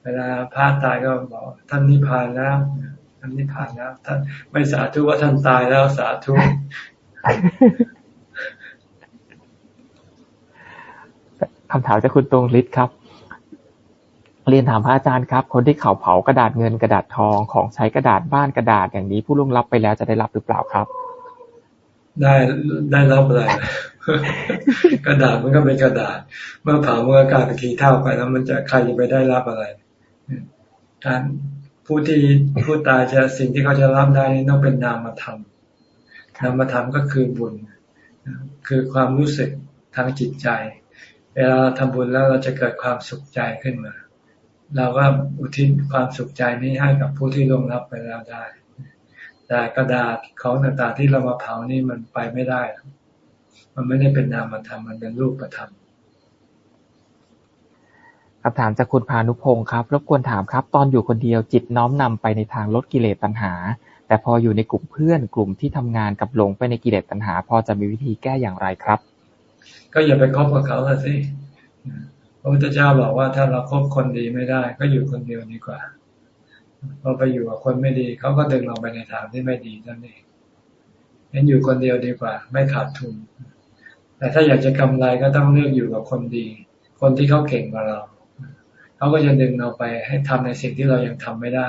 เวลาพระตายก็บอกท่านนิพพานแล้วานนิพพานแล้วท่านไม่สาธุว่าท่านตายแล้วสาธุคำถามจากคุณตรงฤทธิ์ครับ เรียนถามพระอาจารย์ครับ คนที่เขาเผากระดาษเงินกระดาษทองของใช้กระดาษบ้านกระดาษอย่างนี้ผู้ล่วงลับไปแล้วจะได้รับหรือเปล่าครับ ได้ได้รับอะไรกระดาษมันก็เป็นกระดาษ เมื่อเผาเมื่อกลายเป็นขี้เท่าไปแล้ว มันจะใครจะไปได้รับอะไรการ ผู้ที่ผู้ตายจะสิ่งที่เขาจะรับได้นี่ต้องเป็นนามธรรมนามธรรมก็คือบุญ คือความรู้สึกทางจิตใจ เวลาเราทำบุญแล้วเราจะเกิดความสุขใจขึ้นมา เราก็อุทิศความสุขใจนี้ให้กับผู้ที่ล่วงลับไปแล้วได้ แต่กระดาษของต่างๆที่เรามาเผานี่มันไปไม่ได้ มันไม่ได้เป็นนามธรรมมันเป็นรูปธรรม คำถามจากคุณพานุพงศ์ครับ รบกวนถามครับ ตอนอยู่คนเดียวจิตน้อมนำไปในทางลดกิเลสตัณหา แต่พออยู่ในกลุ่มเพื่อนกลุ่มที่ทำงานกับหลงไปในกิเลสตัณหา พอจะมีวิธีแก้อย่างไรครับ ก็อย่าไปคบกับเขาสิพระพุทธเจ้าบอกว่าถ้าเราครบคนดีไม่ได้ ก็อยู่คนเดียวดีกว่าพอไปอยู่กับคนไม่ดีเขาก็ดึงเราไปในทางที่ไม่ดีนั่นเองงั้นอยู่คนเดียวดีกว่า ไม่ขาดทุน แต่ถ้าอยากจะกำไรก็ต้องเลือกอยู่กับคนดี คนที่เขาเก่งกว่าเรา เขาก็จะดึงเราไปให้ทำในสิ่งที่เรายังทำไม่ได้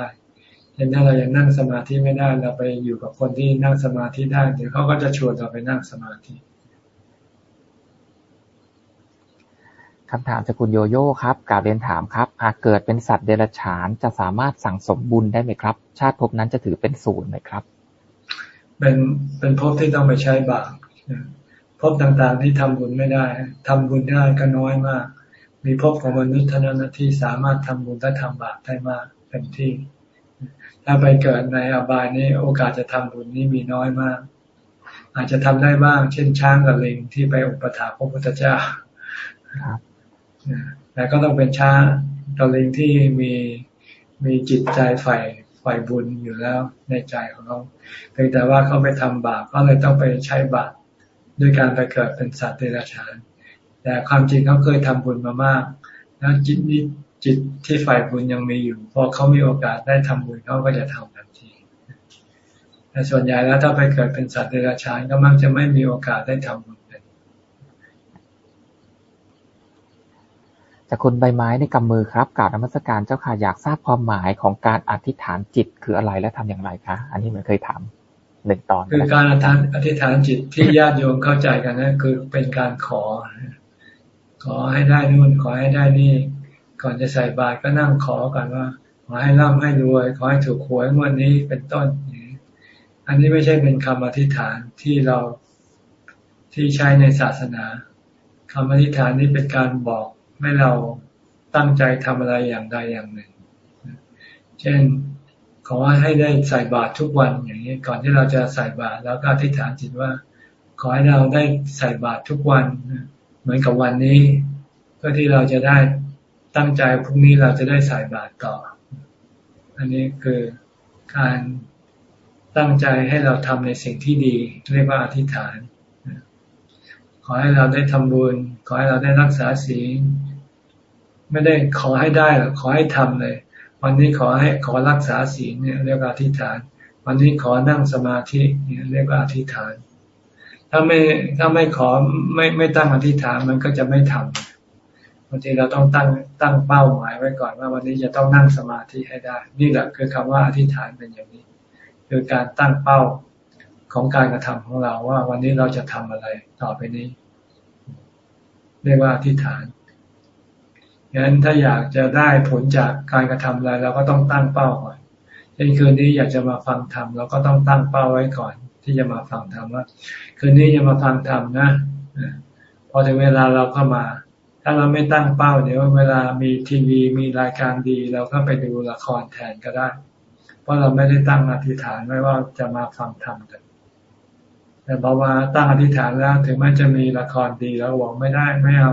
เช่นถ้าเรายังนั่งสมาธิไม่ได้เราไปอยู่กับคนที่นั่งสมาธิได้เดี๋ยวเขาก็จะชวนเราไปนั่งสมาธิคำถามจากคุณโยโย่ครับกาบเรียนถามครับหากเกิดเป็นสัตว์เดรัจฉานจะสามารถสั่งสมบุญได้ไหมครับ ชาติภพนั้นจะถือเป็นศูนย์ไหมครับ เป็นเป็นภพที่ต้องไปใช้บาปภพต่างๆที่ทำบุญไม่ได้ทำบุญได้ก็น้อยมาก มีภพของมนุษย์เท่านั้นที่สามารถทำบุญและทำบาปได้มากเต็มที่ ถ้าไปเกิดในอบายนี้โอกาสจะทำบุญนี้มีน้อยมาก อาจจะทำได้บ้าง เช่นช้างกับลิงที่ไปอุปถัมภ์พระพุทธเจ้าแต่ก็ต้องเป็นช้างตะลิงที่มีมีจิตใจใฝ่ใฝ่บุญอยู่แล้วในใจของเขาเพียงแต่ว่าเขาไปทำบาปก็เลยต้องไปใช้บาปด้วยการไปเกิดเป็นสัตว์เดรัจฉาน แต่ความจริงเขาเคยทำบุญมามาก แล้วจิตนี้จิตที่ฝ่ายบุญยังมีอยู่ พอเขามีโอกาสได้ทำบุญเขาก็จะทำทันทีแต่ส่วนใหญ่แล้วถ้าไปเกิดเป็นสัตว์เดรัจฉานก็มักจะไม่มีโอกาสได้ทำบุญจากคุณใบไม้ในกำมือครับกล่าวนมัสการเจ้าค่ะอยากทราบความหมายของการอธิษฐานจิตคืออะไรและทำอย่างไรคะ อันนี้เหมือนเคยถามหนึ่งตอนคือการอธิษฐานจิตที่ญาติโยมเข้าใจกันนะคือเป็นการขอ ขอให้ได้นู่นขอให้ได้นี่ ก่อนจะใส่บาตรก็นั่งขอกันว่า ขอให้ร่ำให้รวย ขอให้ถูกหวยวันนี้เป็นต้นอันนี้ไม่ใช่เป็นคำอธิษฐานที่เราที่ใช้ในศาสนาคำอธิษฐานนี้เป็นการบอกให้เราตั้งใจทำอะไรอย่างใดอย่างหนึ่ง เช่นขอให้ได้ใส่บาตรทุกวันอย่างนี้ ก่อนที่เราจะใส่บาตรแล้วก็อธิษฐานจิตว่า ขอให้เราได้ใส่บาตรทุกวัน เหมือนกับวันนี้เพื่อที่เราจะได้ตั้งใจพรุ่งนี้เราจะได้ใส่บาตรต่อ อันนี้คือการตั้งใจให้เราทำในสิ่งที่ดี เรียกว่าอธิษฐาน ขอให้เราได้ทำบุญ ขอให้เราได้รักษาศีลไม่ได้ขอให้ได้หรอกขอให้ทำเลย วันนี้ขอให้ขอรักษาศีลเนี่ยเรียกว่าอธิษฐาน วันนี้ขอนั่งสมาธิเนี่ยเรียกว่าอธิษฐาน ถ้าไม่ถ้าไม่ขอไม่ไม่ตั้งอธิษฐานมันก็จะไม่ทำบางทีเราต้องตั้งตั้งเป้าหมายไว้ก่อนว่าวันนี้จะต้องนั่งสมาธิให้ได้ นี่แหละคือคำว่าอธิษฐานเป็นอย่างนี้ คือการตั้งเป้าของการกระทำของเราว่า วันนี้เราจะทำอะไรต่อไปนี้ เรียกว่าอธิษฐานงั้นถ้าอยากจะได้ผลจากการกระทำอะไรเราก็ต้องตั้งเป้าก่อนเช่นคืนนี้อยากจะมาฟังธรรมเราก็ต้องตั้งเป้าไว้ก่อน ที่จะมาฟังธรรมว่า คืนนี้จะมาฟังธรรมนะพอถึงเวลาเราเข้ามา ถ้าเราไม่ตั้งเป้าเดี๋ยวเวลามีทีวีมีรายการดี เราก็ไปดูละครแทนก็ได้ เพราะเราไม่ได้ตั้งอธิษฐานไว้ว่าจะมาฟังธรรมกันแต่พอมาตั้งอธิษฐานแล้วถึงแม้จะมีละครดีแล้วบอกไม่ได้ไม่เอา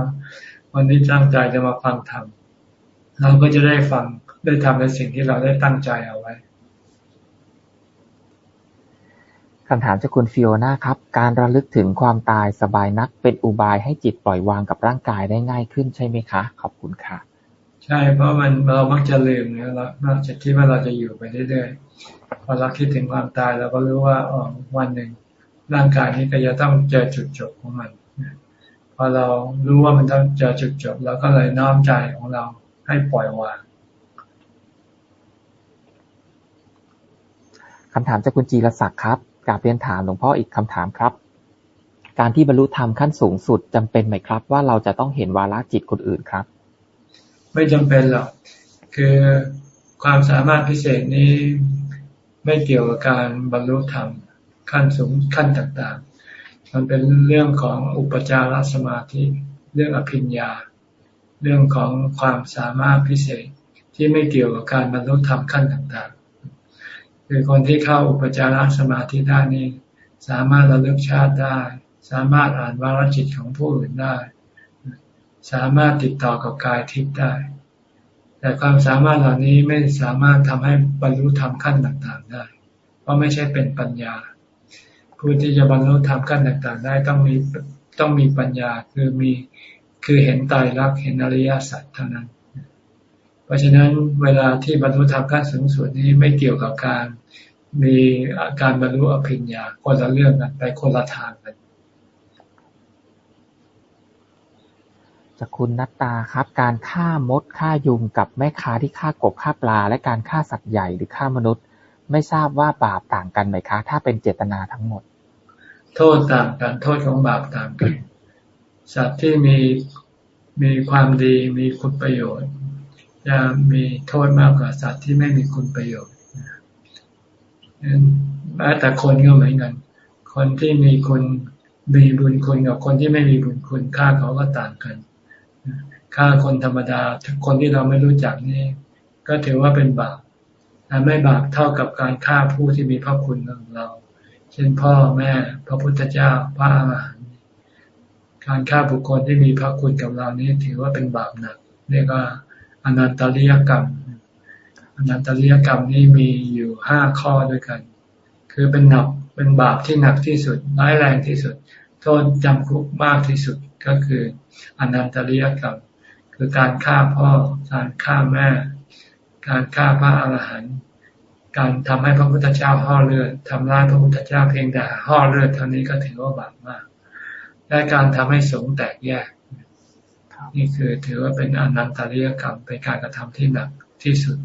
วันนี้ตั้งใจจะมาฟังธรรมเราก็จะได้ฟังได้ทำในสิ่งที่เราได้ตั้งใจเอาไว้ คำถามจากคุณฟิโอนาครับ การระลึกถึงความตายสบายนักเป็นอุบายให้จิตปล่อยวางกับร่างกายได้ง่ายขึ้นใช่ไหมคะ ขอบคุณค่ะ ใช่เพราะมันเรามักจะลืมเนี่ยเรามักจะคิดว่าเราจะอยู่ไปเรื่อยๆพอเราคิดถึงความตายเราก็รู้ว่าอ๋อวันหนึ่งร่างกายนี้ก็จะต้องเจอจุดจบของมันพอเรารู้ว่ามันต้องเจอจุดจบเราก็เลยน้อมใจของเราให้ปล่อยวางคำถามจากคุณจีรศักดิ์ครับ กาบเรียนถามหลวงพ่ออีกคำถามครับ การที่บรรลุธรรมขั้นสูงสุดจำเป็นไหมครับ ว่าเราจะต้องเห็นวาระจิตคนอื่นครับ ไม่จำเป็นหรอก คือความสามารถพิเศษนี้ไม่เกี่ยวกับการบรรลุธรรมขั้นสูงขั้นต่างๆ มันเป็นเรื่องของอุปจารสมาธิ เรื่องอภิญญา เรื่องของความสามารถพิเศษที่ไม่เกี่ยวกับการบรรลุธรรมขั้นต่าง คือคนที่เข้าอุปจารสมาธิได้นี่สามารถระลึกชาติได้ สามารถอ่านวาลจิตของผู้อื่นได้ สามารถติดต่อกับกายทิพย์ได้ แต่ความสามารถเหล่านี้ไม่สามารถทำให้บรรลุธรรมขั้นต่างๆได้ เพราะไม่ใช่เป็นปัญญา ผู้ที่จะบรรลุธรรมขั้นต่างๆ ได้ต้องมีต้องมีปัญญาคือมีคือเห็นตายรักเห็นอริยสัจเท่านั้น เพราะฉะนั้นเวลาที่บรรลุธรรมขั้นสูงสุดนี้ไม่เกี่ยวกับการมีการบรรลุอภิญญาคนละเรื่องกันไปคนละทางกันจากคุณนัตตาครับ การฆ่ามดฆ่ายุงกับแม่ค้าที่ฆ่ากบฆ่าปลา และการฆ่าสัตว์ใหญ่หรือฆ่ามนุษย์ ไม่ทราบว่าบาปต่างกันไหมคะ ถ้าเป็นเจตนาทั้งหมด โทษต่างกันโทษของบาปต่างกัน สัตว์ที่มีมีความดีมีคุณประโยชน์ จะมีโทษมากกว่าสัตว์ที่ไม่มีคุณประโยชน์แม้แต่คนก็เหมือนกัน คนที่มีคุณมีบุญคุณกับคนที่ไม่มีบุญคุณค่าเขาก็ต่างกันค่าคนธรรมดาคนที่เราไม่รู้จักนี่ ก็ถือว่าเป็นบาปแต่ไม่บาปเท่ากับการฆ่าผู้ที่มีพระคุณของเรา เช่นพ่อแม่ พระพุทธเจ้าพระอรหันต์การฆ่าบุคคลที่มีพระคุณกับเรานี้ถือว่าเป็นบาปหนักเรียกว่า อนันตริยกรรม อนันตริยกรรมนี้มีอยู่ห้าข้อด้วยกัน คือเป็นหนักเป็นบาปที่หนักที่สุดร้ายแรงที่สุด โทษจำคุกมากที่สุดก็คืออนันตริยกรรม คือการฆ่าพ่อ การฆ่าแม่ การฆ่าพระอรหันต์การทำให้พระพุทธเจ้าห่อเลือดทำร้ายพระพุทธเจ้าเพียงแต่ห่อเลือดเท่านี้ก็ถือว่าบาปมาก และการทำให้สงแตกแยก นี่คือถือว่าเป็นอนันตริยกรรมเป็นการกระทำที่หนักที่สุด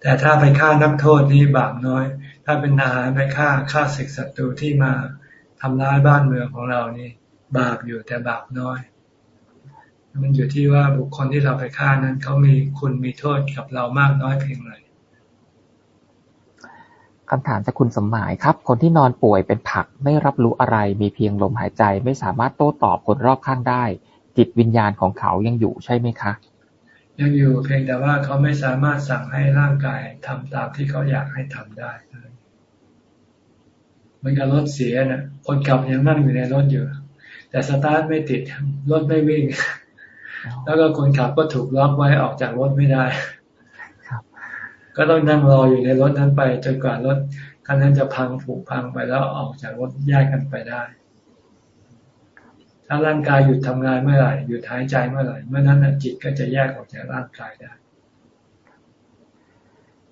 แต่ถ้าไปฆ่านักโทษนี่บาปน้อย ถ้าเป็นนาหารไปฆ่าฆ่าศึกศัตรูที่มาทำร้ายบ้านเมืองของเรานี่ บาปอยู่แต่บาปน้อย มันอยู่ที่ว่าบุคคลที่เราไปฆ่านั้นเขามีคุณมีโทษกับเรามากน้อยเพียงไร คำถามจากคุณสมหมายครับ คนที่นอนป่วยเป็นผักไม่รับรู้อะไร มีเพียงลมหายใจ ไม่สามารถโต้ตอบคนรอบข้างได้ จิตวิญญาณของเขายังอยู่ใช่ไหมคะ ยังอยู่เพียงแต่ว่าเขาไม่สามารถสั่งให้ร่างกายทำตามที่เขาอยากให้ทำได้เหมือนกับรถเสียนะคนขับยังนั่งอยู่ในรถอยู่ แต่สตาร์ทไม่ติดรถไม่วิ่ง แล้วก็คนขับก็ถูกล็อกไว้ออกจากรถไม่ได้ ก็ต้องนั่งรออยู่ในรถนั้นไปจนกว่ารถคันนั้นจะพังผุพังไปแล้วออกจากรถแยกกันไปได้ ถ้าร่างกายหยุดทำงานเมื่อไหร่หยุดหายใจเมื่อไหร่เมื่อนั้นจิตก็จะแยกออกจากร่างกายได้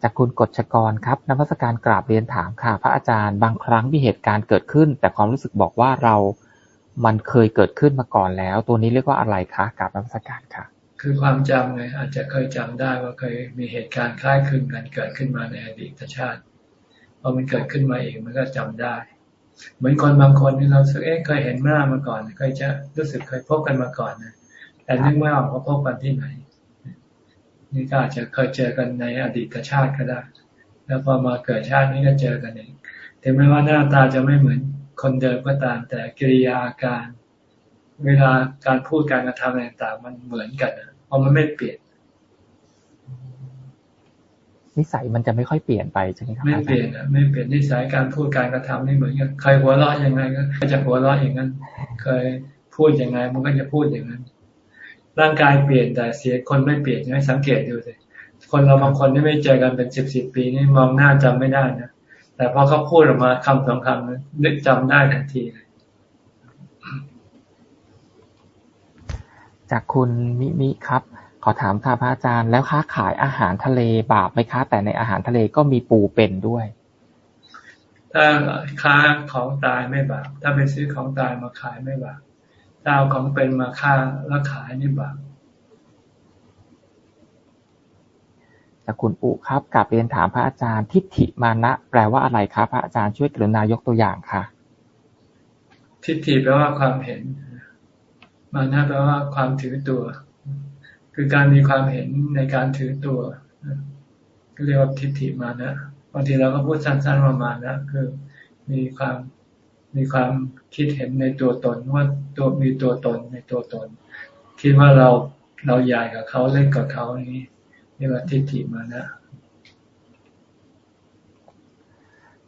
จากคุณกฎชกรครับนักวิชาการกราบเรียนถามค่ะ พระอาจารย์บางครั้งมีเหตุการณ์เกิดขึ้น แต่ความรู้สึกบอกว่าเรามันเคยเกิดขึ้นมาก่อนแล้ว ตัวนี้เรียกว่าอะไรคะกราบนักวิชาการค่ะ คือความจำไงอาจจะเคยจำได้ว่าเคยมีเหตุการณ์คล้ายคลึงกันเกิดขึ้นมาในอดีตชาติพอมันเกิดขึ้นมาเองมันก็จำได้ เหมือนคนบางคนนี่เราสึกเอ๊ะเคยเห็นหน้ามาก่อนเคยจะรู้สึกเคยพบกันมาก่อนนะแต่นึกไม่ออกว่าพบกันที่ไหน นี่ก็อาจจะเคยเจอกันในอดีตชาติก็ได้ แล้วพอมาเกิดชาตินี้ก็เจอกันเองถึงแม้ว่าหน้าตาจะไม่เหมือนคนเดิมก็ตามแต่กิริยาอาการ เวลาการพูดการกระทำอะไรต่างมันเหมือนกันเพราะมันไม่เปลี่ยน นิสัยมันจะไม่ค่อยเปลี่ยนไปใช่ไหมครับไม่เปลี่ยนอะไม่เปลี่ยนนิสัยการพูดการกระทำนี่เหมือนกันใครหัวเราะยังไงก็จะหัวเราะอย่างนั้นเคยพูดยังไง มันก็จะพูดอย่างนั้น ร่างกายเปลี่ยนแต่เสียคนไม่เปลี่ยนให้สังเกตดูสิคนเราบางคนที่ไม่เจอกันเป็นสิบสิบปีนี่มองหน้าจำไม่ได้นะแต่พอเขาพูดออกมาคำสองคำนึกจำได้ทันทีเลย จากคุณมิมิครับ ขอถามค่ะพระอาจารย์แล้วค้าขายอาหารทะเลบาปไหมคะแต่ในอาหารทะเลก็มีปูเป็นด้วย ถ้าค้าของตายไม่บาปถ้าไปซื้อของตายมาขายไม่บาปถ้าเอาของเป็นมาค้าแล้วขายนี่บาปจากคุณอุครับกลับเรียนถามพระอาจารย์ทิฏฐิมานะ แปลว่าอะไรครับพระอาจารย์ช่วยกรุณายกตัวอย่างค่ะ ทิฏฐิแปลว่าความเห็น มานะแปลว่าความถือตัว คือการมีความเห็นในการถือตัวก็เรียกว่าทิฏฐิมานะบางทีเราก็พูดสั้นๆประมาณนะคือมีความมีความคิดเห็นในตัวตนว่าตัวมีตัวตนในตัวตน คิดว่าเราเราใหญ่กับเขาเล็กกับเขานี้เรียกว่าทิฏฐิมานะ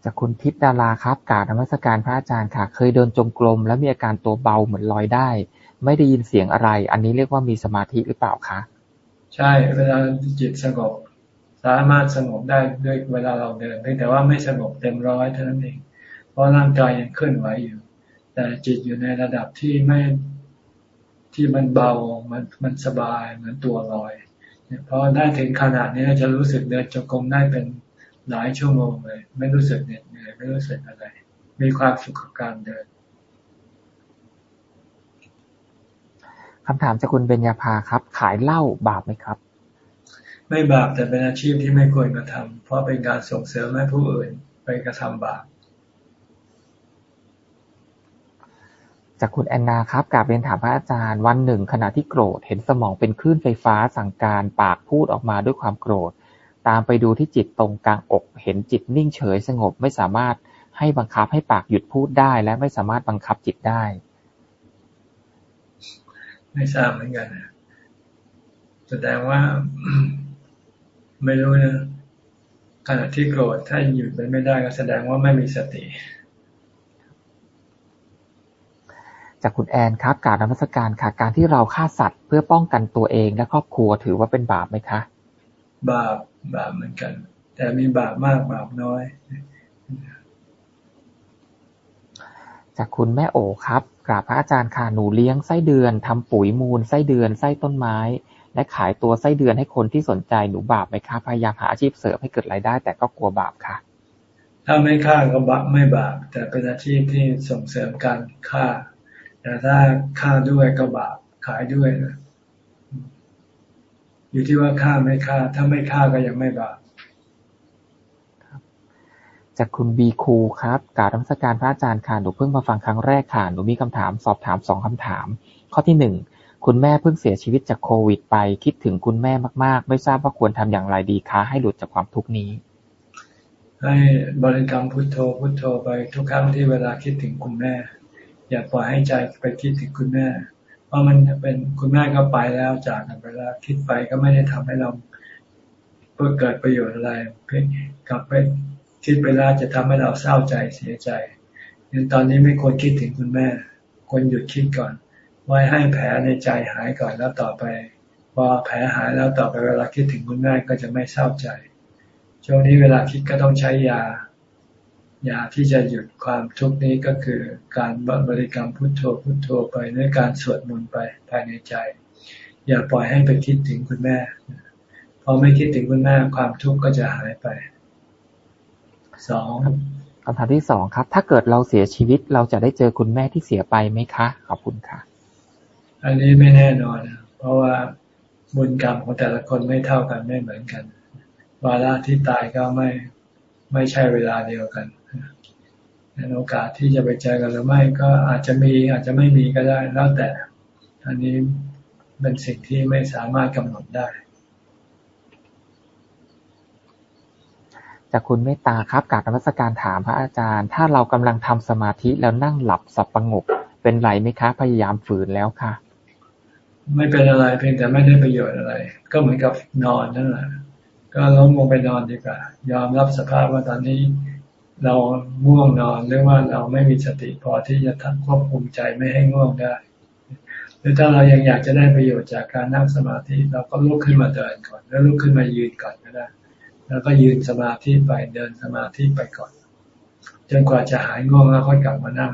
จากคุณทิพดาราครับกาบนมัสการพระอาจารย์ค่ะ เคยเดินจงกรมแล้วมีอาการตัวเบาเหมือนลอยได้ ไม่ได้ยินเสียงอะไร อันนี้เรียกว่ามีสมาธิหรือเปล่าคะ ใช่ เวลาจิตสงบ สามารถสงบได้ด้วยเวลาเราเดินเพียงแต่ว่าไม่สงบเต็มร้อยเท่านั้นเอง เพราะร่างกายยังเคลื่อนไหวอยู่ แต่จิตอยู่ในระดับที่ไม่ที่มันเบา มันมันสบายเหมือนตัวลอยเนี่ยพอได้ถึงขนาดนี้จะรู้สึกเดินจงกรมได้เป็นหลายชั่วโมงเลย ไม่รู้สึกเหน็ดเหนื่อยไม่รู้สึกอะไร มีความสุขกับการเดิน คำถามจากคุณเบญญาภาครับ ขายเหล้าบาปไหมครับ ไม่บาปแต่เป็นอาชีพที่ไม่ควรกระทำเพราะเป็นการส่งเสริมให้ผู้อื่นไปกระทำบาปจากคุณแอนนาครับกาบเรียนถามพระอาจารย์วันหนึ่งขณะที่โกรธ เห็นสมองเป็นคลื่นไฟฟ้าสั่งการปากพูดออกมาด้วยความโกรธ ตามไปดูที่จิตตรงกลางอก เห็นจิตนิ่งเฉยสงบไม่สามารถให้บังคับให้ปากหยุดพูดได้ และไม่สามารถบังคับจิตได้ ไม่ทราบเหมือนกันแสดงว่าไม่รู้นะขณะที่โกรธถ้าหยุดไปไม่ได้ก็แสดงว่าไม่มีสติ จากคุณแอนครับ การนมัสการค่ะ การที่เราฆ่าสัตว์เพื่อป้องกันตัวเองและครอบครัวถือว่าเป็นบาปไหมคะ บาปบาปเหมือนกัน แต่มีบาปมากบาปน้อย จากคุณแม่โอครับ กราบพระอาจารย์ค่ะหนูเลี้ยงไส้เดือนทำปุ๋ยมูลไส้เดือนไส้ต้นไม้ และขายตัวไส้เดือนให้คนที่สนใจหนูบาปไหมคะพยายามหาอาชีพเสริมให้เกิดรายได้ แต่ก็กลัวบาปค่ะ ถ้าไม่ฆ่าก็บาปไม่บาปแต่เป็นอาชีพที่ส่งเสริมการฆ่าแต่ถ้าฆ่าด้วยก็บาปขายด้วยนะอยู่ที่ว่าฆ่าไม่ฆ่า ถ้าไม่ฆ่าก็ยังไม่บาป จากคุณบีคูครับกาบรัชการพระอาจารย์ค่ะหนูเพิ่งมาฟังครั้งแรกค่ะหนูมีคำถามสอบถามสองคำถาม ข้อที่หนึ่งคุณแม่เพิ่งเสียชีวิตจากโควิด ไป คิดถึงคุณแม่มาก ๆ ไม่ทราบว่าควรทำอย่างไรดีคะให้หลุดจากความทุกข์นี้ ให้บริกรรมพุทโธพุทโธไปทุกครั้งที่เวลาคิดถึงคุณแม่ อย่าปล่อยให้ใจไปคิดถึงคุณแม่ เพราะมันเป็นคุณแม่ก็ไปแล้วจากกันไปแล้วคิดไปก็ไม่ได้ทำให้เราเพื่อเกิดประโยชน์อะไรเพียงกลับไป คิดไปแล้วจะทำให้เราเศร้าใจเสียใจยังตอนนี้ไม่ควรคิดถึงคุณแม่ควรหยุดคิดก่อน ไว้ให้แผลในใจหายก่อนแล้วต่อไปพอแผลหายแล้วต่อไปเวลาคิดถึงคุณแม่ก็จะไม่เศร้าใจ ช่วงนี้เวลาคิดก็ต้องใช้ยา ยาที่จะหยุดความทุกข์นี้ก็คือการบริกรรมพุทโธพุทโธไปด้วยการสวดมนต์ไปภายในใจ อย่าปล่อยให้ไปคิดถึงคุณแม่พอไม่คิดถึงคุณแม่ความทุกข์ก็จะหายไป สองคำถามที่สองครับ ถ้าเกิดเราเสียชีวิตเราจะได้เจอคุณแม่ที่เสียไปไหมคะ ขอบคุณค่ะ อันนี้ไม่แน่นอน เพราะว่าบุญกรรมของแต่ละคนไม่เท่ากันไม่เหมือนกัน วาระที่ตายก็ไม่ไม่ใช่เวลาเดียวกันโอกาสที่จะไปเจอกันหรือไม่ก็อาจจะมีอาจจะไม่มีก็ได้แล้วแต่ อันนี้เป็นสิ่งที่ไม่สามารถกำหนดได้ จากคุณเมตตาครับกาบนมัสการถามพระอาจารย์ ถ้าเรากำลังทำสมาธิแล้วนั่งหลับสับประงก เป็นไรไหมคะ พยายามฝืนแล้วค่ะ ไม่เป็นอะไรเพียงแต่ไม่ได้ประโยชน์อะไร ก็เหมือนกับนอนนั่นแหละก็ล้มลงไปนอนดีกว่ายอมรับสภาพว่าตอนนี้เราง่วงนอนหรือว่าเราไม่มีสติพอที่จะทัควบคุมใจไม่ให้ง่วงได้หรือถ้าเรายังอยากจะได้ประโยชน์จากการนั่งสมาธิ เราก็ลุกขึ้นมาเดินก่อน แล้วลุกขึ้นมายืนก่อนก็ได้ แล้วก็ยืนสมาธิไปเดินสมาธิไปก่อน จนกว่าจะหายง่วงแล้วค่อยกลับมานั่ง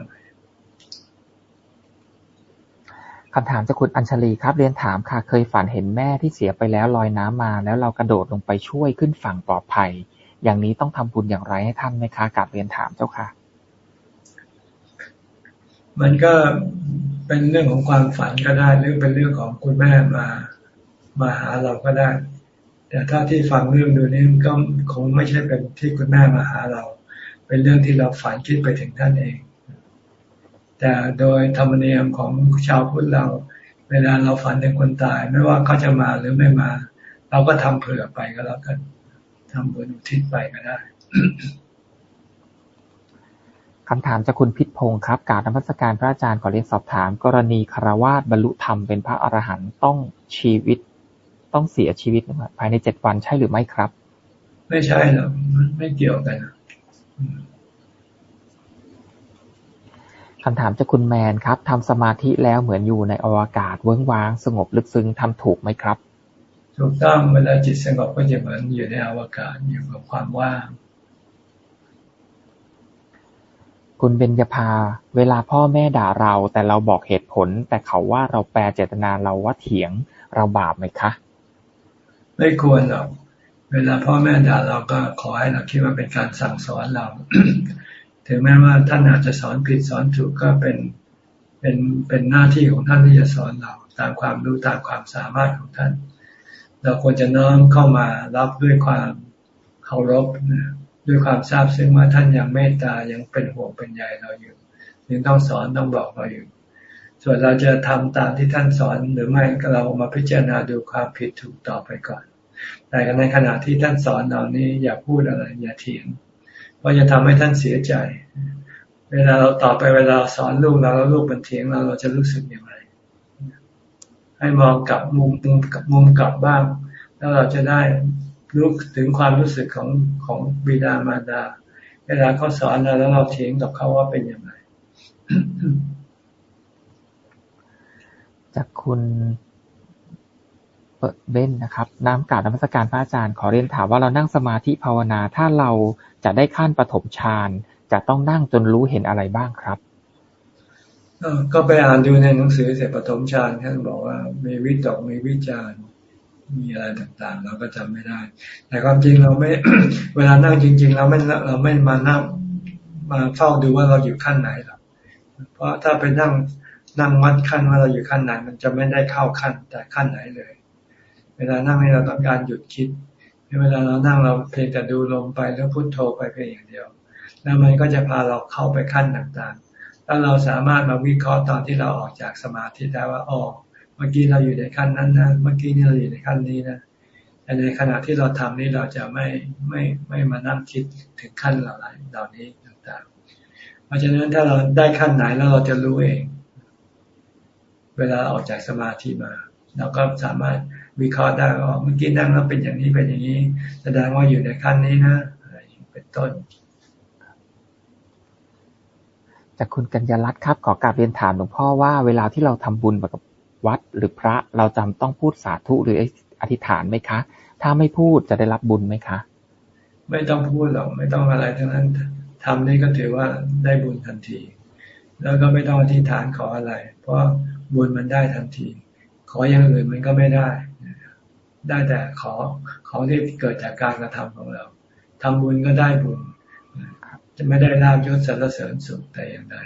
คำถามจากคุณอัญชลีครับ เรียนถามค่ะ เคยฝันเห็นแม่ที่เสียไปแล้วลอยน้ำมา แล้วเรากระโดดลงไปช่วยขึ้นฝั่งปลอดภัย อย่างนี้ต้องทำบุญอย่างไรให้ท่านไหมคะกับเรียนถามเจ้าค่ะ มันก็เป็นเรื่องของความฝันก็ได้หรือเป็นเรื่องของคุณแม่มา มาหาเราก็ได้ แต่ถ้าที่ฟังเรื่องดูนี้ก็คงไม่ใช่เป็นที่คุณแม่มาหาเรา เป็นเรื่องที่เราฝันคิดไปถึงท่านเอง แต่โดยธรรมเนียมของชาวพุทธเรา เวลาเราฝันถึงคนตาย ไม่ว่าเขาจะมาหรือไม่มา เราก็ทำเผื่อไปก็แล้วกันทำบุญอุทิศไปก็ได้คำถามจากคุณพิษพงศ์ครับ การนมัสการพระอาจารย์ขอเรียนสอบถาม กรณีคารวาสบรรลุธรรมเป็นพระอรหันต์ต้องชีวิต ต้องเสียชีวิตภายในเจ็ดวันใช่หรือไม่ครับ ไม่ใช่หรอกไม่เกี่ยวกันคำถามจากคุณแมนครับทำสมาธิแล้วเหมือนอยู่ในอวกาศเวิ้งว้าง สงบลึกซึ้งทำถูกไหมครับ ถูกต้องเวลาจิตสงบก็จะเหมือนอยู่ในอวกาศอยู่กับความว่าง คุณเบญญภา เวลาพ่อแม่ด่าเราแต่เราบอกเหตุผล แต่เขาว่าเราแปลเจตนาเราว่าเถียงเราบาปไหมคะ ไม่ควรหรอก เวลาพ่อแม่ด่าเราก็ขอให้เราคิดว่าเป็นการสั่งสอนเรา ถึงแม้ว่าท่านอาจจะสอนผิดสอนถูกก็เป็นเป็นเป็นหน้าที่ของท่านที่จะสอนเรา ตามความรู้ตามความสามารถของท่าน เราควรจะน้อมเข้ามารับด้วยความเคารพด้วยความทราบซึ้งว่าท่านยังเมตตายังเป็นห่วงเป็นใยเราอยู่ยังต้องสอนต้องบอกเราอยู่ ส่วนเราจะทำตามที่ท่านสอนหรือไม่ก็เรามาพิจารณาดูความผิดถูกต่อไปก่อน แต่ในขณะที่ท่านสอนเรานี้อย่าพูดอะไร อย่าเถียง เพราะจะทำให้ท่านเสียใจ เวลาเราต่อไปเวลาสอนลูกเราแล้วลูกเป็นเถียงเราเราจะรู้สึกอย่างไร ให้มองกลับมุมมุมกับมุมกลับบ้าง แล้วเราจะได้รู้ถึงความรู้สึกของของบิดามารดา เวลาเขาสอนเราแล้วเราเถียงกับเขาว่าเป็นอย่างไร คุณเปิดเบ้นนะครับ น้ำกาดน้ำสการพระอาจารย์ ขอเรียนถามว่าเรานั่งสมาธิภาวนา ถ้าเราจะได้ขั้นปฐมฌานจะต้องนั่งจนรู้เห็นอะไรบ้างครับ ก็ไปอ่านดูในหนังสือเสร็จปฐมฌานท่านบอกว่ามีวิตกมีวิจารมีอะไรต่างๆ เราก็จำไม่ได้ แต่ความจริงเราไม่ เวลานั่งจริง ๆ เราไม่เราไม่มานั่งมาเฝ้าดูว่าเราอยู่ขั้นไหนหรอกเพราะถ้าไปนั่ง นั่งวัดขั้นว่าเราอยู่ขั้นไหนมันจะไม่ได้เข้าขั้นแต่ขั้นไหนเลย เวลานั่งให้เราต้องการหยุดคิดเวลาเรานั่งเราเพียงแต่ดูลมไปแล้วพุโทโธไปเพียงอย่างเดียว แล้วมันก็จะพาเราเข้าไปขั้นต่างๆ แล้วเราสามารถมาวิเคราะห์ตอนที่เราออกจากสมาธิได้ว่าอ๋อเมื่อกี้เราอยู่ในขั้นนั้นนะเมื่อกี้นี่เราอยู่ในขั้นนี้นะแต่ในขณะที่เราทำนี้เราจะไม่ไม่ไม่มานั่งคิดถึงขั้นเหล่านี้เหล่านี้ต่างๆ เพราะฉะนั้นถ้าเราได้ขั้นไหนแล้วเราจะรู้เอง เวลาออกจากสมาธิมา เราก็สามารถวิเคราะห์ได้ว่าเมื่อกี้นั่งแล้วเป็นอย่างนี้เป็นอย่างนี้ แสดงว่าอยู่ในขั้นนี้นะอะไรเป็นต้น จากคุณกัญญาลัตน์ครับขอกราบเรียนถามหลวงพ่อว่าเวลาที่เราทำบุญกับวัดหรือพระเราจำต้องพูดสาธุหรืออธิษฐานไหมคะ ถ้าไม่พูดจะได้รับบุญไหมคะ ไม่ต้องพูดหรอกไม่ต้องอะไรทั้งนั้นทำนี่ก็ถือว่าได้บุญทันที แล้วก็ไม่ต้องอธิษฐานขออะไร เพราะ บุญมันได้ทันที ขออย่างอื่นมันก็ไม่ได้ ได้แต่ขอของที่เกิดจากการกระทำของเราทำบุญก็ได้บุญจะไม่ได้ลาบยศสรรเสริญสุขแต่อย่างใด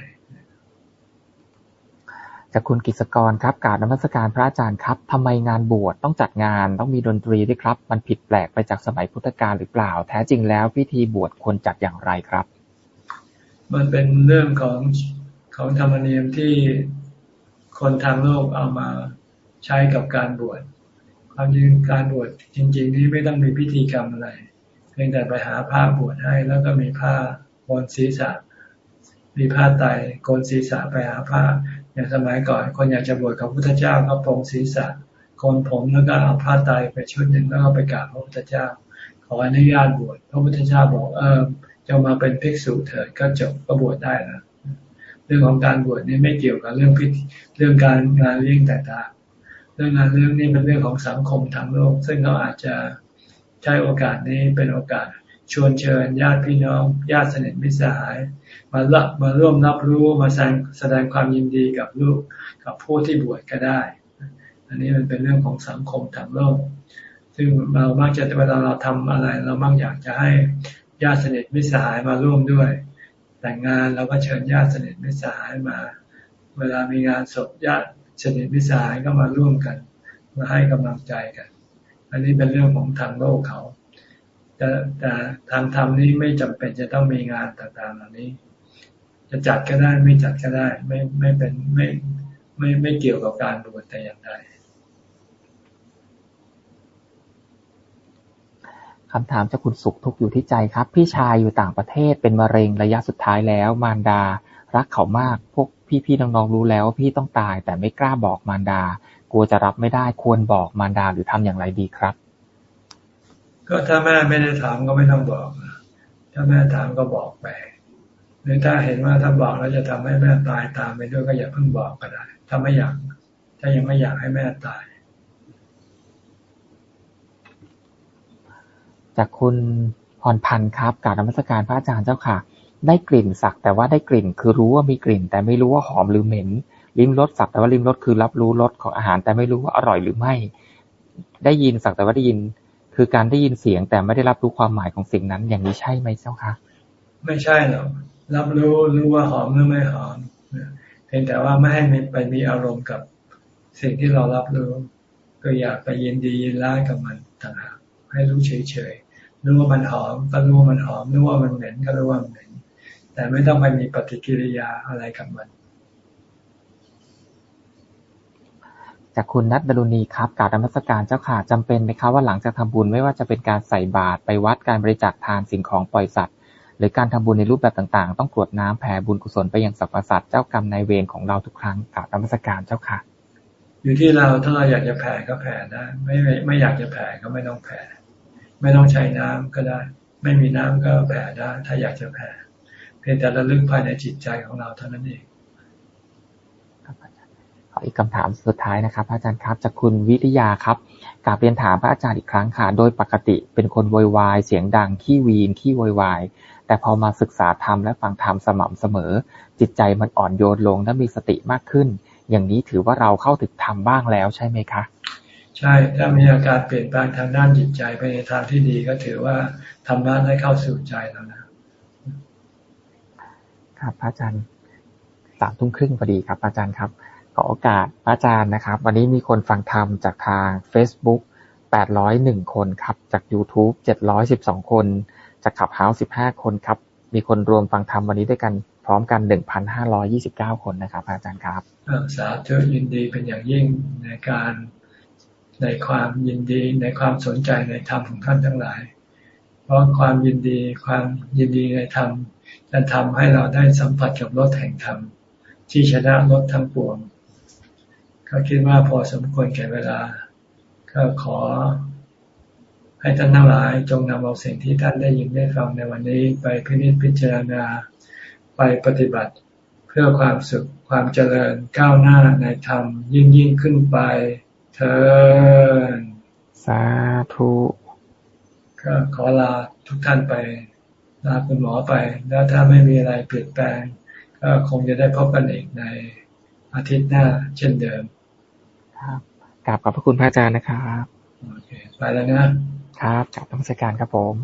จากคุณกิษกรครับกราบนมัสการพระอาจารย์ครับทำไมงานบวชต้องจัดงานต้องมีดนตรีด้วยครับ มันผิดแปลกไปจากสมัยพุทธกาลหรือเปล่า แท้จริงแล้วพิธีบวชควรจัดอย่างไรครับ มันเป็นเรื่องของของธรรมเนียมที่ คนทางโลกเอามาใช้กับการบวชความจริงการบวชจริง ๆ นี้ไม่ต้องมีพิธีกรรมอะไรเพียงแต่ไปหาผ้าบวชให้ แล้วก็มีผ้าบนศีรษะ มีผ้าไตโกนศีรษะไปหาผ้าอย่างสมัยก่อน คนอยากจะบวชกับพระพุทธเจ้าก็ปรงศีรษะโกนผมแล้วก็เอาผ้าไตไปชุดหนึ่งแล้วก็ไปกราบพระพุทธเจ้า ขออนุญาตบวชพระพุทธเจ้าบอกเออจะมาเป็นภิกษุเถิดก็จบก็บวชได้แล้ว เรื่องของการบวชนี่ไม่เกี่ยวกับเรื่องพิธีเรื่องการงานเลี้ยงต่างๆ เรื่องงานเลี้ยงนี่เป็นเรื่องของสังคมทางโลก ซึ่งเขาอาจจะใช้โอกาสนี้เป็นโอกาสชวนเชิญญาติพี่น้องญาติสนิทมิตรสหาย มาละมาร่วมรับรู้มาแสดงแสดงความยินดีกับลูกกับผู้ที่บวชก็ได้ อันนี้มันเป็นเรื่องของสังคมทางโลก ซึ่งเรามักจะเวลาเราทำอะไร เรามักอยากจะให้ญาติสนิทมิตรสหายมาร่วมด้วย แต่งงานเราก็เชิญญาติสนิทมิตรสหายมา เวลามีงานศพญาติสนิทมิตรสหายก็มาร่วมกัน มาให้กำลังใจกัน อันนี้เป็นเรื่องของทางโลกเขาแต่แต่ทางธรรมนี้ไม่จำเป็นจะต้องมีงานต่างๆเหล่านี้ จะจัดก็ได้ไม่จัดก็ได้ ไม่ไม่เป็นไม่ไม่ไม่เกี่ยวกับการบวชแต่อย่างใด คำถามจากคุณสุขทุกอยู่ที่ใจครับ พี่ชายอยู่ต่างประเทศเป็นมะเร็งระยะสุดท้ายแล้ว มารดา รักเขามาก พวกพี่ๆน้องๆรู้แล้ว พี่ต้องตายแต่ไม่กล้าบอกมารดา กลัวจะรับไม่ได้ควรบอกมารดาหรือทำอย่างไรดีครับ ก็ถ้าแม่ไม่ได้ถามก็ไม่ต้องบอก ถ้าแม่ถามก็บอกไปหรือถ้าเห็นว่าถ้าบอกแล้วจะทำให้แม่ตายตามไปด้วยก็อย่าเพิ่งบอกก็ได้ถ้าไม่อยาก ถ้ายังไม่อยากให้แม่ตาย จากคุณพรพันธ์ครับกาบนมัสการพระอาจารย์เจ้าค่ะ ได้กลิ่นสักแต่ว่าได้กลิ่น คือรู้ว่ามีกลิ่น แต่ไม่รู้ว่าหอมหรือเหม็น ลิ้มรสสักแต่ว่าลิ้มรสคือรับรู้รสของอาหาร แต่ไม่รู้ว่าอร่อยหรือไม่ ได้ยินสักแต่ว่าได้ยิน คือการได้ยินเสียงแต่ไม่ได้รับรู้ความหมายของสิ่งนั้น อย่างนี้ใช่ไหมเจ้าคะไม่ใช่หรอกรับรู้รู้ว่าหอมหรือไม่หอมเพียงแต่ว่าไม่ให้ไปมีอารมณ์กับสิ่งที่เรารับรู้ ก็อยากไปยินดียินร้ายกับมันต่างหากให้รู้เฉยๆ รู้ว่ามันหอมก็รู้ว่ามันหอมรู้ว่ามันเหม็นก็รู้ว่ามันเหม็น แต่ไม่ต้องไปมีปฏิกิริยาอะไรกับมันจากคุณนัทดลุณีครับกาบรรมสการเจ้าค่ะจำเป็นไหมครับว่าหลังจากทำบุญไม่ว่าจะเป็นการใส่บาตรไปวัดการบริจาคทานสิ่งของปล่อยสัตว์ หรือการทำบุญในรูปแบบต่างๆ ต้องกรวดน้ำแผ่บุญกุศลไปยังสรรพสัตว์เจ้ากรรมนายเวรของเราทุกครั้งกาบรรมสการเจ้าค่ะ อยู่ที่เราถ้าเราอยากจะแผ่ก็แผ่ได้ไม่ไม่ไม่อยากจะแผ่ก็ไม่ต้องแผ่ ไม่ต้องใช้น้ำก็ได้ ไม่มีน้ำก็แผ่ได้ ถ้าอยากจะแผ่ เพียงแต่ระลึกภายในจิตใจของเราเท่านั้นเองอีกคำถามสุดท้ายนะครับอาจารย์ครับจากคุณวิทยาครับกาบเรียนถามพระอาจารย์อีกครั้งค่ะ โดยปกติเป็นคนวอยวายเสียงดังขี้วีนขี้วอยวายแต่พอมาศึกษาธรรมและฟังธรรมสม่ำเสมอ จิตใจมันอ่อนโยนลงและมีสติมากขึ้น อย่างนี้ถือว่าเราเข้าถึงธรรมบ้างแล้วใช่ไหมคะ ใช่ ถ้ามีอาการเปลี่ยนแปลงทางด้านจิตใจไปในทางที่ดีก็ถือว่าธรรมะได้เข้าสู่ใจแล้วนะครับพระอาจารย์สามทุ่มครึ่งพอดีครับอาจารย์ครับขอโอกาสอาจารย์นะครับ วันนี้มีคนฟังธรรมจากทาง Facebook 801 คนครับ จาก YouTube 712 คน จากขับเฮาส์15 คนครับ มีคนรวมฟังธรรมวันนี้ด้วยกันพร้อมกัน 1,529 คนนะครับอาจารย์ครับสาธุยินดีเป็นอย่างยิ่งในการ ในความยินดีในความสนใจในธรรมของท่านทั้งหลาย เพราะความยินดีความยินดีในธรรมจะทำให้เราได้สัมผัสกับรสแห่งธรรมที่ชนะรสทั้งปวง ก็คิดว่าพอสมควรแก่เวลา ก็ขอให้ท่านทั้งหลายจงนำเอาสิ่งที่ท่านได้ยินได้ฟังในวันนี้ ไปพิจิตพิจารณาไปปฏิบัติเพื่อความสุขความเจริญก้าวหน้าในธรรมยิ่งยิ่งขึ้นไป เถิดสาธุก็ขอลาทุกท่านไปลาคุณหมอไป แล้วถ้าไม่มีอะไรเปลี่ยนแปลง ก็คงจะได้พบกันอีกในอาทิตย์หน้าเช่นเดิม ครับกราบขอบพระคุณพระอาจารย์นะครับ โอเค ไปแล้วนะครับกราบนมัสการครับผม